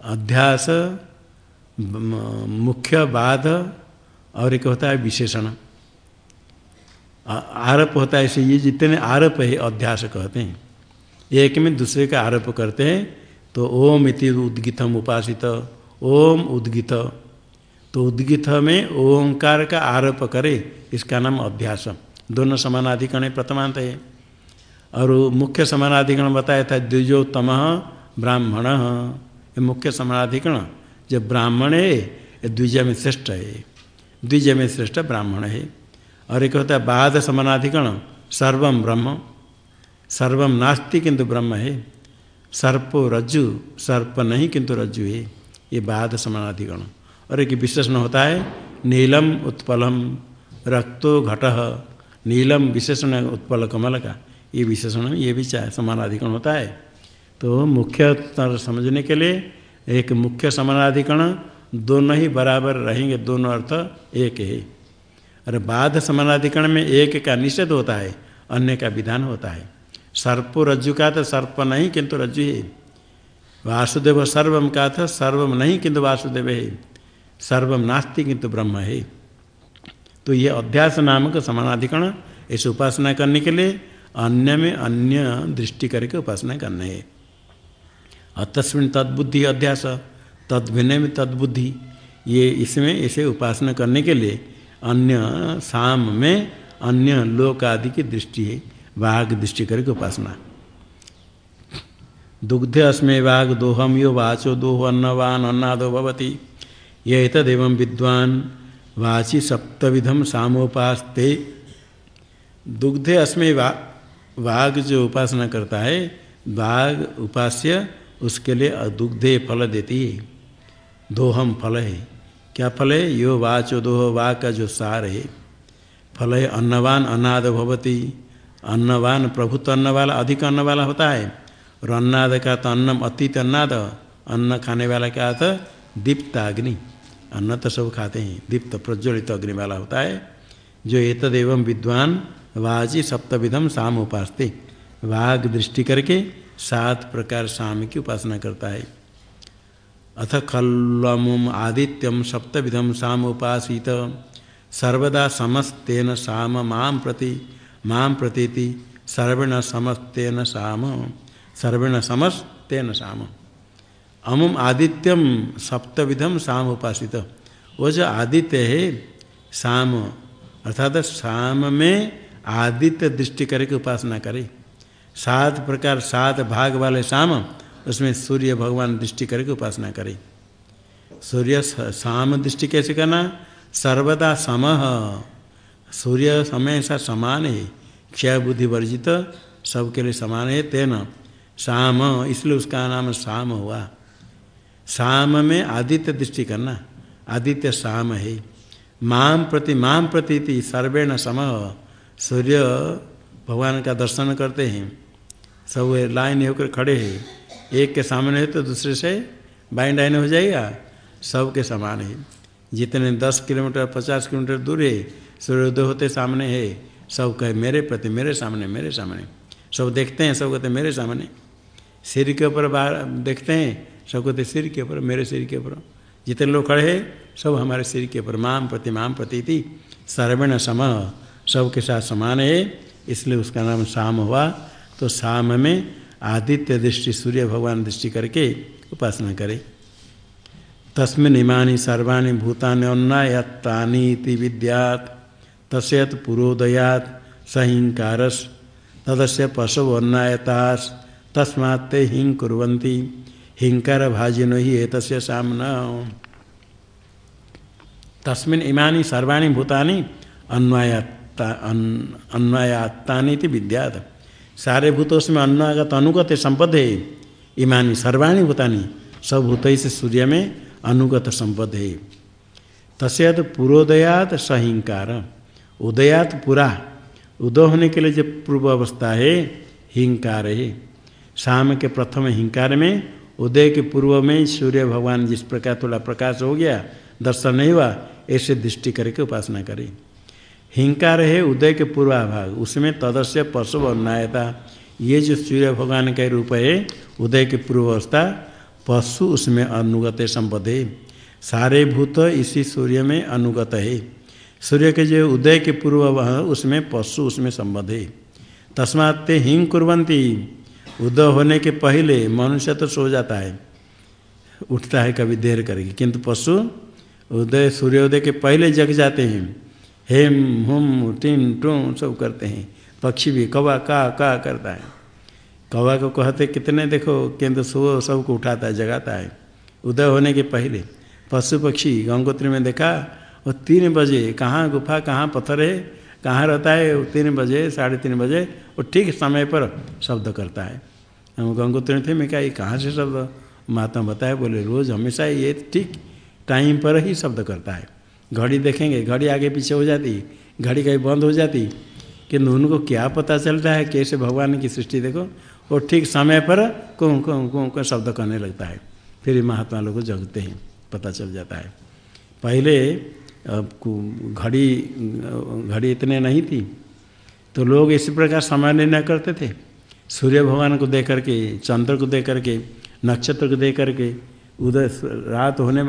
Speaker 1: अध्यास मुख्य बाध और एक होता है विशेषण। आरोप होता है ऐसे, ये जितने आरोप है, अध्यास कहते हैं। एक में दूसरे का आरोप करते हैं तो ओम इति उद्गितम उपासित, ओम उद्गित। तो उद्गित में ओंकार का आरोप करे, इसका नाम अभ्यास दोनों समानाधिकरण प्रथमांत है। और मुख्य समानाधिकरण बताया था द्विजोत्तम ब्राह्मण। ये मुख्य समानाधिकरण, जब ब्राह्मण है, ये द्विजय में श्रेष्ठ है। द्विजय में श्रेष्ठ ब्राह्मण है। और एक होता है बाद समानाधिकरण सर्वम ब्रह्म। सर्वम नास्ति किंतु ब्रह्म है। सर्पो रज्जु, सर्प नहीं किंतु रज्जु है। ये बाद समानाधिकरण। और एक विशेषण होता है, नीलम उत्पलम, रक्तो घट, नीलम विशेषण उत्पल कमल का, ये विशेषण ये भी समानाधिकरण होता है। तो मुख्य समझने के लिए एक मुख्य समानाधिकरण, दोनों ही बराबर रहेंगे, दोनों अर्थ एक है। और बाध समानाधिकरण में एक का निषेध होता है, अन्य का विधान होता है। सर्प रज्जु का तो सर्प नहीं, किंतु रज्जु है वासुदेव सर्वम का था सर्वम नहीं, किंतु वासुदेव है। सर्वम नास्ति किंतु ब्रह्म है। तो ये अध्यास नामक समानाधिकरण ऐसे उपासना करने के लिए अन्य में अन्य दृष्टि करके उपासना करना है। अतस्विन तद्बुद्धि अध्यास तद्भिन्न में तद्बुद्धि, ये इसमें ऐसे उपासना करने के लिए अन्य साम में अन्य लोक आदि की दृष्टि है वाघ दृष्टि करके उपासना। दुग्धे अस्मे वाघ दोहम यो वाचो, दोह अन्नवान अन्नादो भवती। ये तदेव विद्वान वाची सप्तविधम सामोपास्ते। दुग्धे अस्मे वा वाघ जो उपासना करता है वाघ उपास्य उसके लिए दुग्धे फल देती है। दोहम फल है। क्या फल है? यो वाचो दोह वा का जो सार है। फल है अन्नवान अनाद भवती। अन्नवान प्रभु तो अन्न वाला, अधिक अन्न वाला होता है। और अन्नाद का तो अन्नम अतीत अन्नाद, अन्न खाने वाला क्या था? दीप्त अग्नि अन्न तो सब खाते हैं। दीप्त प्रज्वलित अग्नि वाला होता है, जो एतद एवं विद्वान वाजी सप्तविधम साम उपासते। वाघ दृष्टि करके सात प्रकार साम की उपासना करता है। अथ खल्लमुम आदित्यम सप्तविधम साम उपासित। सर्वदा समस्तेन साम माम प्रति माम प्रतीति, सर्वेण समस्तेन साम, सर्वेण समस्तेन साम। अमुम आदित्यम सप्तविधम साम उपासित। वो जो आदित्य है, साम, अर्थात साम में आदित्य दृष्टि करके उपासना करे। सात प्रकार, सात भाग वाले शाम उसमें सूर्य भगवान दृष्टि करके उपासना करे। सूर्य शाम दृष्टि कैसे करना? सर्वदा सम। सूर्य हमेशा समान है, क्षय बुद्धि वर्जित, सबके लिए समान है, तेना। शाम इसलिए उसका नाम शाम हुआ। शाम में आदित्य दृष्टि करना। आदित्य शाम है। माम प्रति माम प्रति सर्वेण सम सूर्य भगवान का दर्शन करते हैं। सब लाइन होकर खड़े हैं। एक के सामने है तो दूसरे से बाइन डाइन हो जाएगा। सब के समान है। जितने दस किलोमीटर, पचास किलोमीटर दूर है, सूर्योदय होते सामने है। सब कहे, मेरे प्रति, मेरे सामने मेरे सामने। सब देखते हैं, सब कहते मेरे सामने। सिर के ऊपर देखते हैं सब कहते सिर के ऊपर, मेरे सिर के ऊपर। जितने लोग खड़े हैं, सब हमारे सिर के ऊपर, माम प्रति माम प्रति थी सर्वेण सम, सबके साथ समान है, इसलिए उसका नाम शाम हुआ। तो शाम में आदित्य दृष्टि, सूर्य भगवान दृष्टि करके उपासना करे। तस्मिन इमानी सर्वाणी भूतानि अन्नायत्तानीति विद्यात। तस्यत पुरोदयात सहिंकारस तदस्य पशु अन्नायतास तस्मात्ते हिंग कुरंती हिंकार भाजिनो ही एतस्य सामना। तस्मिन इमानी सर्वाणी भूतानि अन्वयत्ता अन्वयात्तानी विद्यात। सारे भूत उसमें अन्नागत अनुगत संपद है ईमानी सर्वाणी भूतानी सब भूत से सूर्य में अनुगत संपद है तस्यात पूर्वोदयात सहिंकार उदयात पुरा। उदय होने के लिए जो पूर्व अवस्था है, हिंकार है। शाम के प्रथम हिंकार में उदय के पूर्व में सूर्य भगवान जिस प्रकार थोड़ा प्रकाश हो गया, दर्शन नहीं हुआ, ऐसे दृष्टि करके उपासना करें। हिंकार है उदय के पूर्वाभाग, उसमें तदस्य पशु अन्यायता ये जो सूर्य भगवान का रूप है, उदय के पूर्व अवस्था पशु उसमें अनुगत संपद है। सारे भूत इसी सूर्य में अनुगत है। सूर्य के जो उदय के पूर्व उसमें पशु उसमें संबद्ध है। तस्मात् हिंग कुरंती उदय होने के पहले मनुष्य तो सो जाता है, उठता है कभी देर करके। किंतु पशु उदय, सूर्योदय के पहले जग जाते हैं। हेम, हुम टिन टूम, सब करते हैं। पक्षी भी कौवा, का का करता है। कौवा को कहते कितने देखो केंद्र सो सबको उठाता है, जगाता है। उदय होने के पहले पशु पक्षी गंगोत्री में देखा, वो तीन बजे कहाँ गुफा, कहाँ पत्थर है, कहाँ रहता है तीन बजे, साढ़े तीन बजे, वो ठीक समय पर शब्द करता है। हम गंगोत्री थे, मैं क्या, ये कहाँ से शब्द महात्मा बताए? बोले, रोज़ हमेशा ये ठीक टाइम पर ही शब्द करता है। घड़ी देखेंगे, घड़ी आगे पीछे हो जाती, घड़ी कहीं बंद हो जाती किंतु उनको क्या पता चलता है, कैसे भगवान की सृष्टि, देखो, वो ठीक समय पर कुम कुम कुम को शब्द करने लगता है। फिर महात्मा लोग जगते हैं, पता चल जाता है। पहले घड़ी घड़ी इतने नहीं थी तो लोग इसी प्रकार समय निर्णय करते थे। सूर्य भगवान को देख करके चंद्र को देख करके नक्षत्र को देख करके उधर रात होने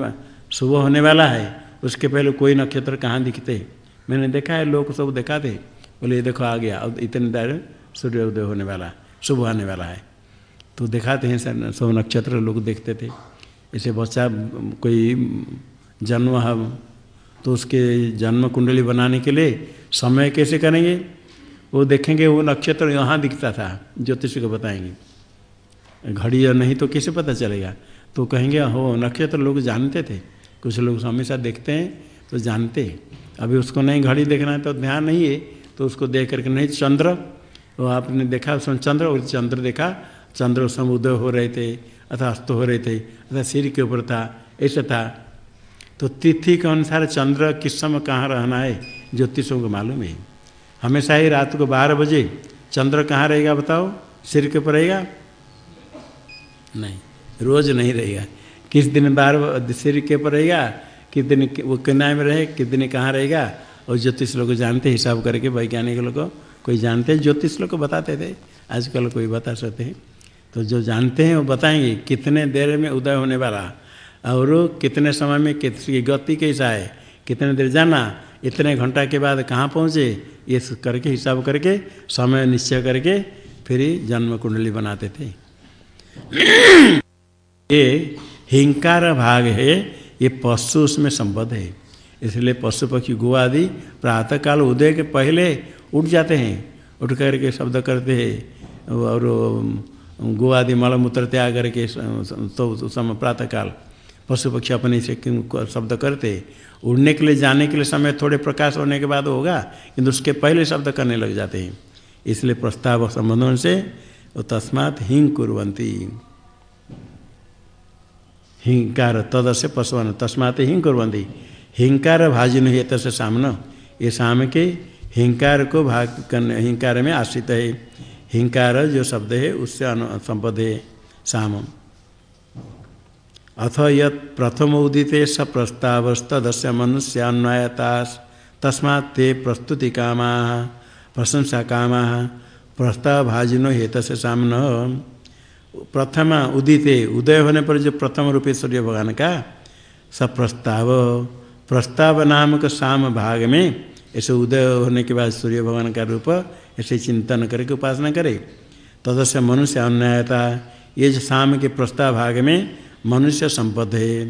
Speaker 1: सुबह होने वाला है, उसके पहले कोई नक्षत्र कहाँ दिखते? मैंने देखा है, लोग सब देखा थे बोले, ये देखो, आ गया, अब इतने देर सूर्य उदय होने वाला, सुबह आने वाला है। तो दिखाते हैं सर सब नक्षत्र लोग देखते थे। ऐसे बच्चा कोई जन्म तो उसके जन्म कुंडली बनाने के लिए समय कैसे करेंगे? वो देखेंगे, वो नक्षत्र यहाँ दिखता था, ज्योतिष को बताएँगे। घड़ी या नहीं तो कैसे पता चलेगा? तो कहेंगे हो नक्षत्र लोग जानते थे। कुछ लोग हमेशा देखते हैं तो जानते हैं। अभी उसको नहीं घड़ी देखना है तो ध्यान नहीं है। तो उसको देख करके, नहीं, चंद्र। वो आपने देखा उसमें चंद्र और चंद्र देखा। चंद्र उस समय उदय हो रहे थे अथवा अस्त हो रहे थे अथवा सिर के ऊपर था, ऐसा था। तो तिथि के अनुसार चंद्र किस समय कहाँ रहना है, ज्योतिषों को मालूम है। हमेशा ही रात को बारह बजे चंद्र कहाँ रहेगा बताओ? सिर के ऊपर रहेगा? नहीं, रोज नहीं रहेगा। किस दिन बारह सिर के ऊपर रहेगा? किस दिन वो किनाए में रहे? किस दिन कहाँ रहेगा? और ज्योतिष लोग जानते हिसाब करके वैज्ञानिक लोग कोई जानते हैं। ज्योतिष लोग बताते थे, आजकल कोई बता सकते हैं। तो जो जानते हैं वो बताएँगे, कितने देर में उदय होने वाला? और कितने समय में किसकी गति कैसा है? कितने देर जाना? इतने घंटा के बाद कहाँ पहुँचे ये करके हिसाब करके समय निश्चय करके फिर जन्म कुंडली बनाते थे ये हिंकार भाग है ये पशु उसमें संबद्ध है इसलिए पशु पक्षी गो आदि प्रातःकाल उदय के पहले उठ जाते हैं उठ करके शब्द करते हैं और गो आदि मलमूत्र त्याग करके तो समय प्रातःकाल पशु पक्षी अपने से शब्द करते? उड़ने के लिए जाने के लिए समय थोड़े प्रकाश होने के बाद होगा, किंतु उसके पहले शब्द करने लग जाते हैं। इसलिए प्रस्ताव संबंधों से तस्मात हिंग कुरंती हिंकार तदस्य पशुवन, तस्मात हिंग कुरंती हिंकार भाजिन हेत से सामना। ये साम के हिंकार को भाग करने, हिंकार में आश्रित है। हिंकार जो शब्द है, उससे संपद है साम अथ यत प्रथम उदिते स प्रस्तावस्तदस्य मनुष्यान्वयता तस्मा ते प्रस्तुति काम प्रशंसा काम प्रस्ताव भाजिनो हेत से सामन। प्रथम उदिते, उदय होने पर जो प्रथम रूपे सूर्य भगवान का, स प्रस्ताव। प्रस्ताव नामक साम भाग में ऐसे उदय होने के बाद सूर्य भगवान का रूप ऐसे चिंतन करके उपासना करे। तदस्य मनुष्य अन्यायता ये जो शाम के प्रस्ताव भाग में मनुष्य संपद है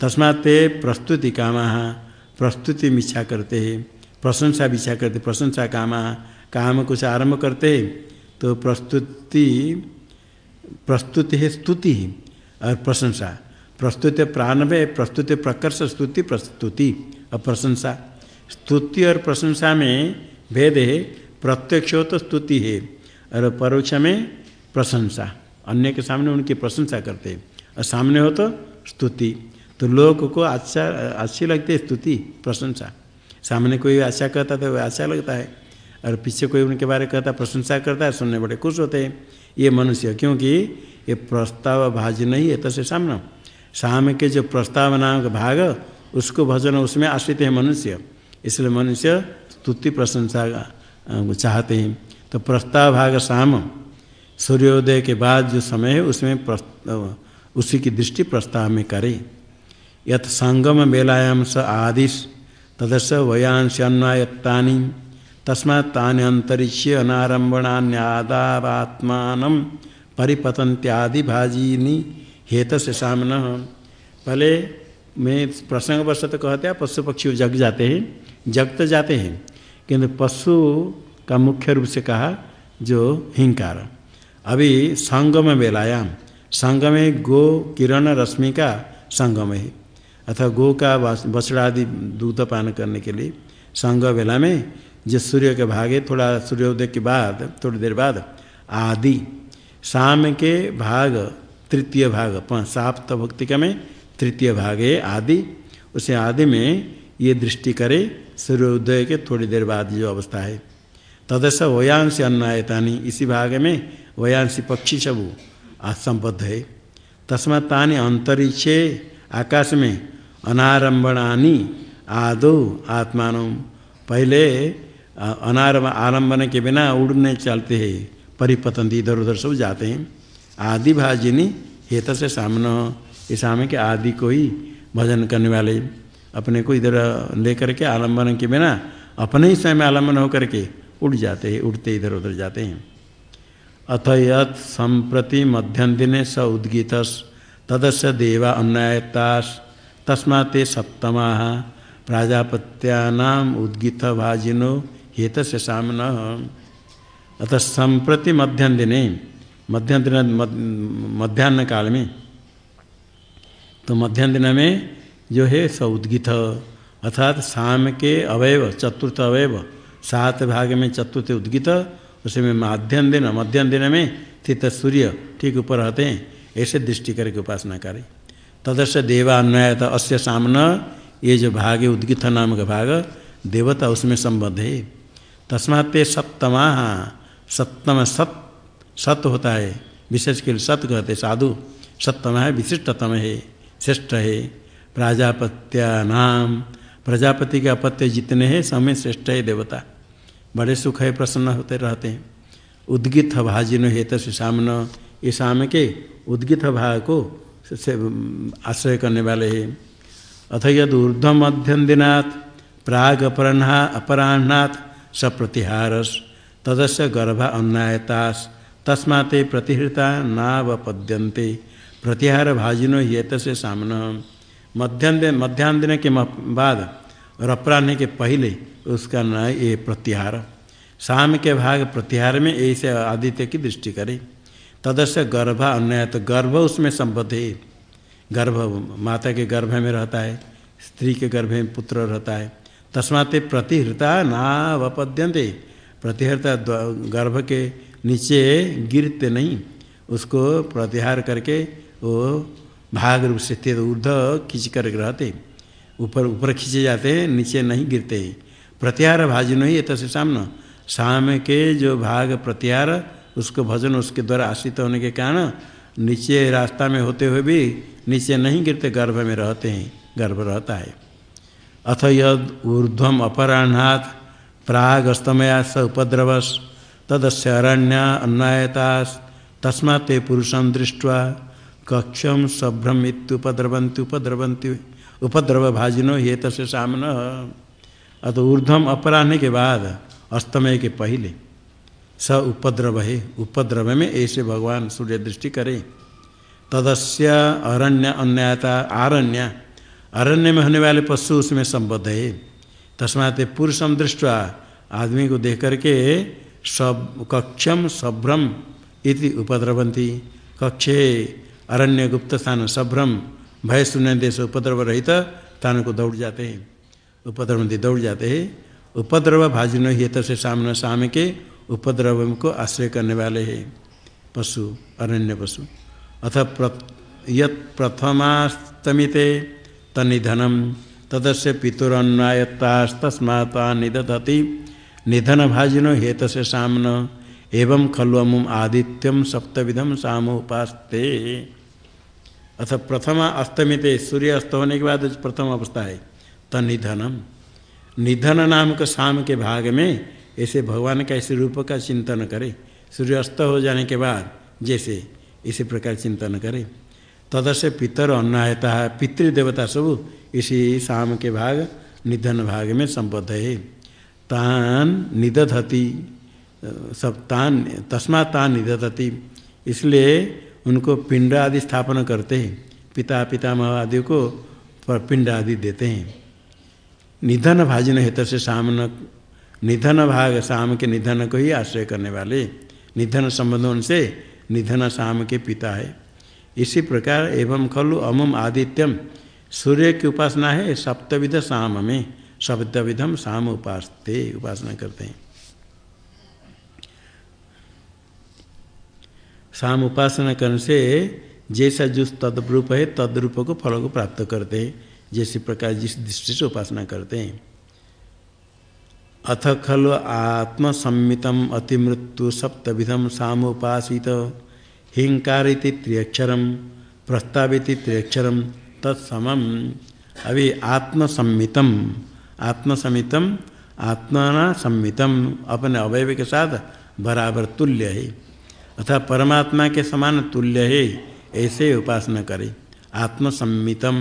Speaker 1: तस्मात् प्रस्तुति काम प्रस्तुति मिच्छा करते हैं प्रशंसा विच्छा करते प्रशंसा काम काम कुछ आरंभ करते तो प्रस्तुति प्रस्तुति है स्तुति और प्रशंसा। प्रस्तुति प्राणव प्रस्तुत प्रकर्ष स्तुति, प्रस्तुति और प्रशंसा। स्तुति और प्रशंसा में भेद है प्रत्यक्ष हो तो स्तुति है, और परोक्ष में प्रशंसा। अन्य के सामने उनकी प्रशंसा करते हैं। और सामने हो तो स्तुति। तो लोग को अच्छा अच्छी लगती है स्तुति, प्रशंसा। सामने कोई अच्छा कहता तो वह अच्छा लगता है। और पीछे कोई उनके बारे में कहता, प्रशंसा करता है, सुनने बड़े खुश होते हैं। ये मनुष्य, क्योंकि ये प्रस्ताव भाज नहीं है तसे सामना शाम के जो प्रस्ताव नामक भाग, उसको भजन, उसमें आश्रित है मनुष्य। इसलिए मनुष्य स्तुति, प्रशंसा चाहते हैं। तो प्रस्ताव भाग शाम सूर्योदय के बाद जो समय है, उसमें उसी की दृष्टि प्रस्ताव में करे। यथ संगम मेलायाम स आदिश तदस वयांश्यन्वायत्ता तस्मा तानि अंतरिक्ष अनारंभणान्यादात्मान परिपतंत्यादिभाजीनी हेत से सामन। पहले मैं प्रसंग तो कहते हैं, पशु पक्षी जग जाते हैं, जग तो जाते हैं, किंतु पशु का मुख्य रूप से कहा, जो हिंकार। अभी संगम बेलायाम संगम गो किरण रश्मि का संगम। है अथवा गो का बछड़ा आदि दूध पान करने के लिए संग बेला में जो सूर्य के भागे थोड़ा सूर्योदय के बाद, थोड़ी देर बाद आदि। शाम के भाग, तृतीय भाग साप्त भक्तिका में तृतीय भाग है आदि। उसे आदि में ये दृष्टि करे सूर्योदय के थोड़ी देर बाद जो अवस्था है। तदस वयांश अन्नायतानी। इसी भाग में वयांशी पक्षी सब संबद्ध है। तस्मा तानी अंतरिक्षे आकाश में अनारंभणानी आदो आत्मान। पहले अनारंभ आलंबन के बिना उड़ने चलते हैं, परिपतन इधर उधर सब जाते हैं। आदि भाजिनी हेत से सामने ये सामने के आदि को ही भजन करने वाले, अपने को इधर लेकर के आलंबन के बिना अपने ही स्वयं आलंबन होकर के उड़ जाते हैं, उड़ते इधर उधर जाते हैं। अथ यत संप्रति मध्यम दिने स उद्गीत तदस्य देवा अन्यायतास। तस्मा ते सप्तमा। प्राजापत्यानाम उद्गीत भाजिनो हेत से सामन। अतः संप्रति मध्यम दिने मध्यम दिन मध्यान्ह काल में तो मध्यान्ह दिन में जो है स उद्गीत। अर्थात शाम के अवयव, चतुर्थ अवयव, सात भाग में चतुर्थ उद्गीत उसमें माध्यम दिन मध्यम दिन में स्थित सूर्य ठीक ऊपर रहते हैं, ऐसे दृष्टि करके उपासना करें। तदस्य देवान्वयत, अस्य सामना, ये जो भाग है, उद्गीत नाम का भाग, देवता उसमें संबद्ध है। तस्मात् सप्तमा, सप्तम सत सत होता है, विशेष के लिए सत कहते साधु। सप्तम है, विशिष्टतम है, श्रेष्ठ है। प्राजापत्या नाम प्रजापति के अपत्य जितने हैं समय श्रेष्ठ है देवता। बड़े सुख है, प्रसन्न होते रहते हैं। उद्गित भाजिन हेत सामन, ये साम के उद्गित भाग को से आश्रय करने वाले हैं। अथ यद ऊर्ध मध्यम दिनात् प्राग अपराह्ना अपराह्नात् स प्रतिहारस तदस्य गर्भ अन्नायतास, तस्माते प्रतिहृता नावपद्यन्ते। प्रतिहार भाजिनो येत से सामन। मध्यम दिन मध्यान्ह के बाद और अपराह्न के पहले उसका न ये प्रत्याहार। शाम के भाग प्रत्याहार में ऐसे आदित्य की दृष्टि करें। तदस्य गर्भ अन्य तो गर्भ उसमें संबद्ध है गर्भ माता के गर्भ में रहता है, स्त्री के गर्भ में पुत्र रहता है। तस्माते प्रतिहृता नावपद्यंते प्रतिहृता गर्भ के नीचे गिरते नहीं। उसको प्रतिहार करके वो भाग रूप से स्थित ऊर्ध खींच कर रहते। ऊपर ऊपर खींचे जाते हैं नीचे नहीं गिरते। प्रत्याहार भाजन ही तसे सामने। साम के जो भाग प्रत्याहार, उसको भजन उसके द्वारा आश्रित होने के कारण नीचे रास्ता में होते हुए भी नीचे नहीं गिरते, गर्भ में रहते हैं, गर्भ रहता है। अथ यद ऊर्ध्वम अपराह्नात् प्राग अस्तमया स उपद्रवस, तदस्य अरण्य अन्नायतास तस्मा ते पुरुषम दृष्ट्वा कक्षम सभ्रम इत्युपद्रवंती उपद्रवंती उपद्रव भाजिनो ये तस्य अत ऊर्ध्वम अपराह्न के बाद अस्तमय के पहले स उपद्रव है उपद्रव में ऐसे भगवान सूर्य दृष्टि करें। तदस्य अरण्य अन्यता आरण्य। अरण्य में होने वाले पशु उसमें संबद्ध है। तस्मात पुरुषम दृष्टवा आदमी को देख करके सब कक्षम सभ्रम इति उपद्रवंती कक्षे अरण्य गुप्त स्थान सभ्रम भय शून्य देश उपद्रव रहित स्थान को दौड़ जाते हैं। उपद्रवंती दौड़ जाते हैं। उपद्रव भाजिनो हित से सामने साम के उपद्रव को आश्रय करने वाले हैं। पशु, अरण्य पशु। अथ यत प्रथमास्तमिते तनिधनम, तदस्य पितुरन्नायत्तास्तस्माता निदधति। निधन भाजिनो हेत से सामन, एवं खलु अमुम आदित्यम सप्तविधम साम उपास्ते अथ प्रथम अस्तमित सूर्य अस्त होने के बाद प्रथम अवस्था है। तनिधनम निधन नाम के शाम के भाग में ऐसे भगवान का ऐसे रूप का चिंतन करे। सूर्य अस्त हो जाने के बाद जैसे इसी प्रकार चिंतन करे। तदस्य पितर अन्नायता, पितृदेवता सब इसी शाम के भाग, निधन भाग में संबद्ध है। तान निदधति, सब तान तस्मा तान निदधति। इसलिए उनको पिंड आदि स्थापन करते हैं। पिता, पितामह आदि को पिंड आदि देते हैं। निधन भाजन हेत से सामन, निधन भाग शाम के निधन को ही आश्रय करने वाले। निधन संबंधों से निधन शाम के पिता है। इसी प्रकार एवं खलु अमुम आदित्यम, सूर्य की उपासना है सप्तविध शाम में। सप्तविधम शाम उपासते, उपासना करते हैं। शाम उपासना करने से जैसा जो तद्रूप है, तद्रूप को फल को प्राप्त करते हैं। जैसे प्रकार जिस दृष्टि से उपासना करते हैं। अथ खलु आत्मसम्मितम अतिमृत्यु सप्तविधम सामुपासित। हिंकार त्रियक्षरम प्रस्तावित त्रियक्षरम तत्समम। अभी आत्मसम्मितम आत्मसम्मितम आत्मना सम्मितम अपने अवयव के साथ बराबर तुल्य है। अथा परमात्मा के समान तुल्य है, ऐसे उपासना करें। आत्मसम्मितम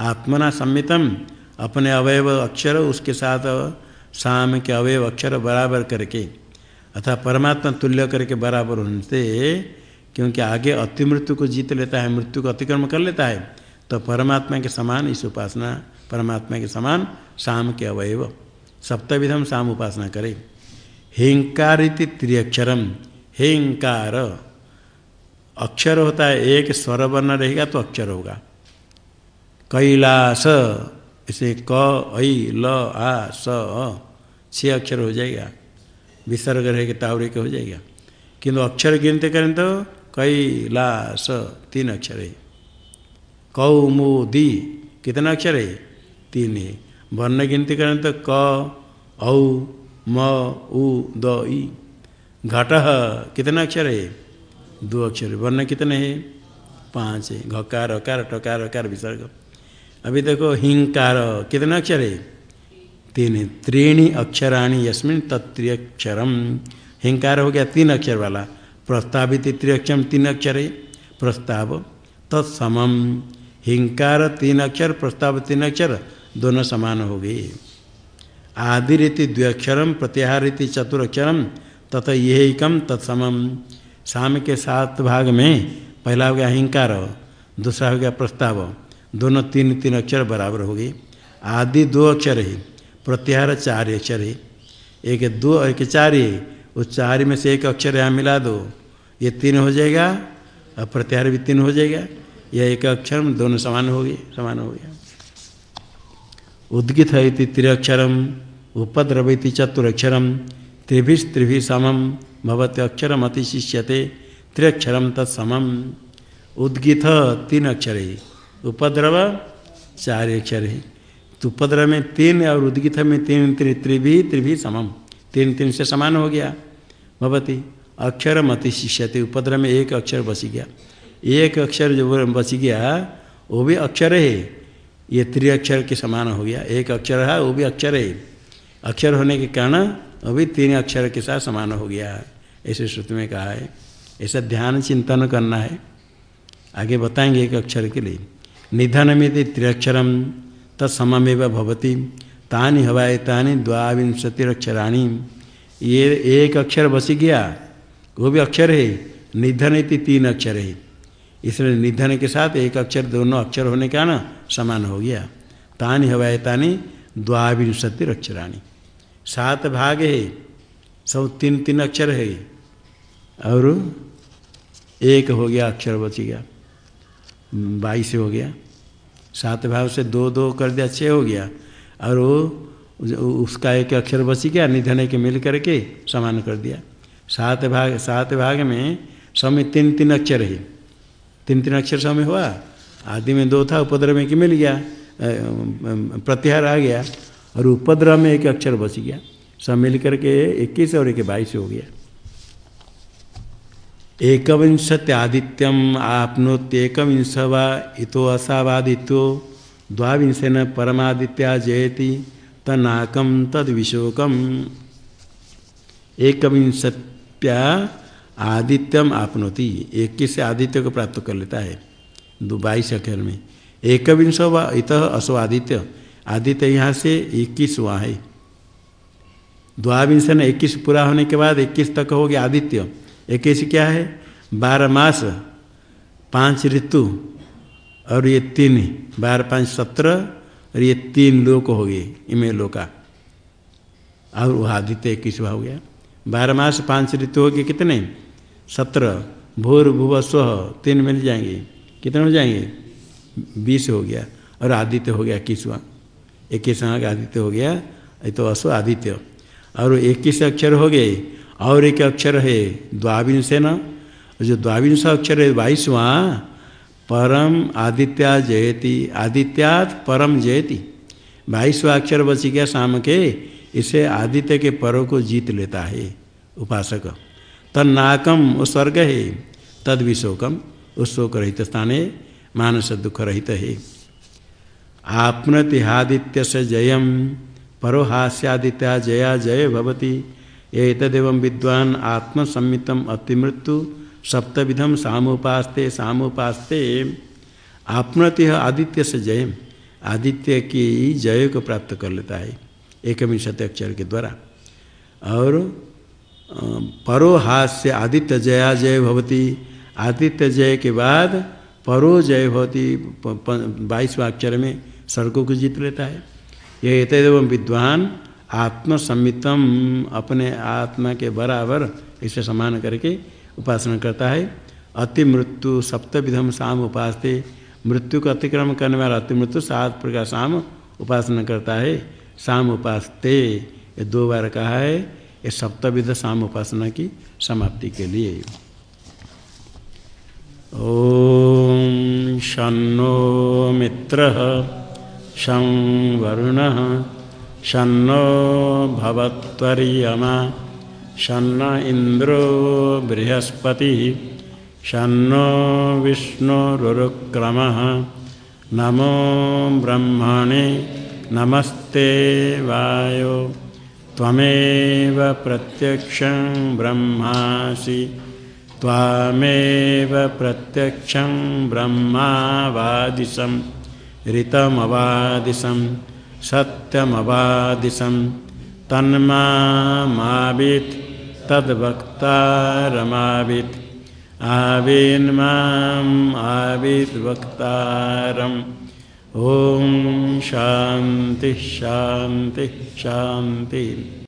Speaker 1: आत्मना सम्मितम, अपने अवयव अक्षर उसके साथ शाम के अवयव अक्षर बराबर करके अथा परमात्मा तुल्य करके बराबर से क्योंकि आगे अति मृत्यु को जीत लेता है, मृत्यु को अतिक्रम कर लेता है तो परमात्मा के समान इस उपासना, परमात्मा के समान शाम के अवयव सप्तविधम शाम उपासना करे। हिंकार त्रिअक्षरम, हिंकार। अक्षर होता है एक, स्वर वर्ण रहेगा तो अक्षर होगा। कैलास। इसे क, ऐ, ल, आ, स छः अक्षर हो जाएगा। विसर्ग रहेगा, तावरे के हो जाएगा। किंतु अक्षर गिनते करें तो कई ला स तीन अक्षर है। कौमुदी कितना अक्षर है? तीन है। वर्ण गिनती करें तो क, औ, म, उ, द ई घट कितना अक्षर है? दो अक्षर वर्ण कितने हैं? पाँच है। घकार, अकार, टकार, अकार, विसर्ग। अभी देखो हिंकार, कितने अक्षर है? तीन त्रीणी अक्षराणी यस्मिन तत्रियक्षरम हिंकार हो गया तीन अक्षर वाला। प्रस्तावित त्रियक्षर तीन अक्षर है। प्रस्ताव तत्समम। हिंकार तीन अक्षर, प्रस्ताव तीन अक्षर, दोनों समान हो गए। आदि रीति द्व्यक्षरम प्रत्याहार रीति चतुरक्षरम तथा यही तत्समम। शाम के सात भाग में पहला हो गया हिंकार, दूसरा हो गया प्रस्ताव। दोनों तीन तीन अक्षर बराबर हो गए। आदि दो अक्षर है, प्रत्याहार चार अक्षर है। एक दो एक चार है। उस चार में से एक अक्षर यहाँ मिला दो। ये तीन हो जाएगा और प्रत्याहार भी तीन हो जाएगा। यह एक अक्षर में दोनों समान हो गए, समान हो गया। उद्गित है त्रिअक्षरम उपद्रव चतुरक्षरम, त्रिभि त्रिभि समम, भवत अक्षरम अतिशिष्यते, त्रिअक्षरम तत्समम। उद्गित तीन अक्षर है। उपद्रव चार अक्षर है। तो उपद्रव में तीन और उद्गित में तीन त्रिभी त्रिभी समम। तीन तीन से समान हो गया। भवती, अक्षर मति शिष्यते, उपद्रव में एक अक्षर बच गया। एक अक्षर जो बच गया, वो भी अक्षर है। ये त्रिअक्षर के समान हो गया। एक अक्षर है, वो भी अक्षर है। अक्षर होने के कारण वो भी तीन अक्षर के साथ समान हो गया। ऐसे श्रुति में कहा है। ऐसा ध्यान चिंतन करना है। आगे बताएँगे एक अक्षर के लिए। निधनमिति त्रिअक्षरम तत्समेव भवती। तानि हवाए तानि द्वाविंशतिरक्षराणी। ये एक अक्षर बस गया, वो भी अक्षर है निधन इति तीन अक्षर है। इसलिए निधन के साथ एक अक्षर, दोनों अक्षर होने का ना समान हो गया। तानि हवाए तानि द्वाविंशतिरक्षराणी। सात भाग है, सब तीन तीन अक्षर है। और एक हो गया, अक्षर बच गया। बाईस हो गया। सात भाव से दो दो कर दिया छः हो गया। और वो उसका एक अक्षर बच गया निधन के मिल करके समान कर दिया। सात भाग सात भाग में समय तीन तीन अक्षर है। तीन तीन अक्षर समय हुआ। आदि में दो था, उपद्रव में कि मिल गया प्रत्याहार आ गया। और उपद्रव में एक अक्षर बच गया। सब मिल करके इक्कीस और एक बाईस हो गया। एकविंशत्यादित्यम आपनोत्येकविंश वा इतो असावादित्यो द्वांशन परमादित्या जयति तनाकम तद विशोकम एकविंशत्या आदित्यम आपनोति। इक्कीस से आदित्य को प्राप्त कर लेता है। दो बाईस अक्षर में। एकविंश व इत असो आदित्य आदित्य यहाँ से इक्कीस हुआ है। द्वाविंशन इक्कीस पूरा होने के बाद इक्कीस तक हो गया आदित्य। इक्कीस क्या है? बारह मास, पाँच ऋतु, और ये तीन बारह, पाँच, सत्रह, और ये तीन लोक हो गए, इमे लोका और वह आदित्य इक्कीसवा हो गया। बारह मास, पाँच ऋतु हो गए, कितने? सत्रह। भूर, भूव स्व तीन मिल जाएँगे। कितने हो जाएँगे? बीस हो गया, और आदित्य हो गया इक्कीसवा का आदित्य हो गया तो असो आदित्य। और इक्कीस अक्षर हो गए और एक अक्षर है द्वाविंश न जो द्वाविंश अक्षर है बाईसवा परम आदित्या जयति, आदित्यात परम जयति। बाईसवा अक्षर बच गया शाम के, इसे आदित्य के पर्व को जीत लेता है, उपासक। तन्नाकम वो स्वर्ग है, तद विशोकम, उस शोक रहित स्थान है, मानस दुख रहित है। आपनतिहादित्य से जयम, परोहास्यादित्या जया जय भवती। ये तदेव विद्वान आत्मसम्मितम अतिमृत्यु सप्तविधम सामोपास्ते सामोपास्ते। आपनति आदित्य से जय। आदित्य की जय को प्राप्त कर लेता है। एकविंशति अक्षर के द्वारा। और परोहास्य आदित्य जया जय भवती। आदित्य जय के बाद परो जय भवती बाईसवा अक्षर में स्वर्गों को जीत लेता है। यह एतव विद्वान आत्मसम्मितम अपने आत्मा के बराबर इसे समान करके उपासना करता है। अति मृत्यु सप्तविधम शाम उपासते। मृत्यु का अतिक्रम करने वाला अति मृत्यु सात प्रकार शाम उपासना करता है। शाम उपासते, ये दो बार कहा है, ये सप्तविध शाम उपासना की समाप्ति के लिए। ओम शनो मित्र शं वरुण शनो भवत्वर्यमा। शन्न इंद्रो बृहस्पति। शनो विष्णुरुक्रम नमो ब्रह्मणे नमस्ते वायो। त्वमेव प्रत्यक्षं ब्रह्मासि। त्वामेव प्रत्यक्षं ब्रह्मावादिशं ऋतमवादिशं सत्यमवादिशं तन्मावित् तद्वक्तारमावित्। आविन्माम् आविद्वक्तारम् ॐ शान्तिः शान्तिः शान्तिः।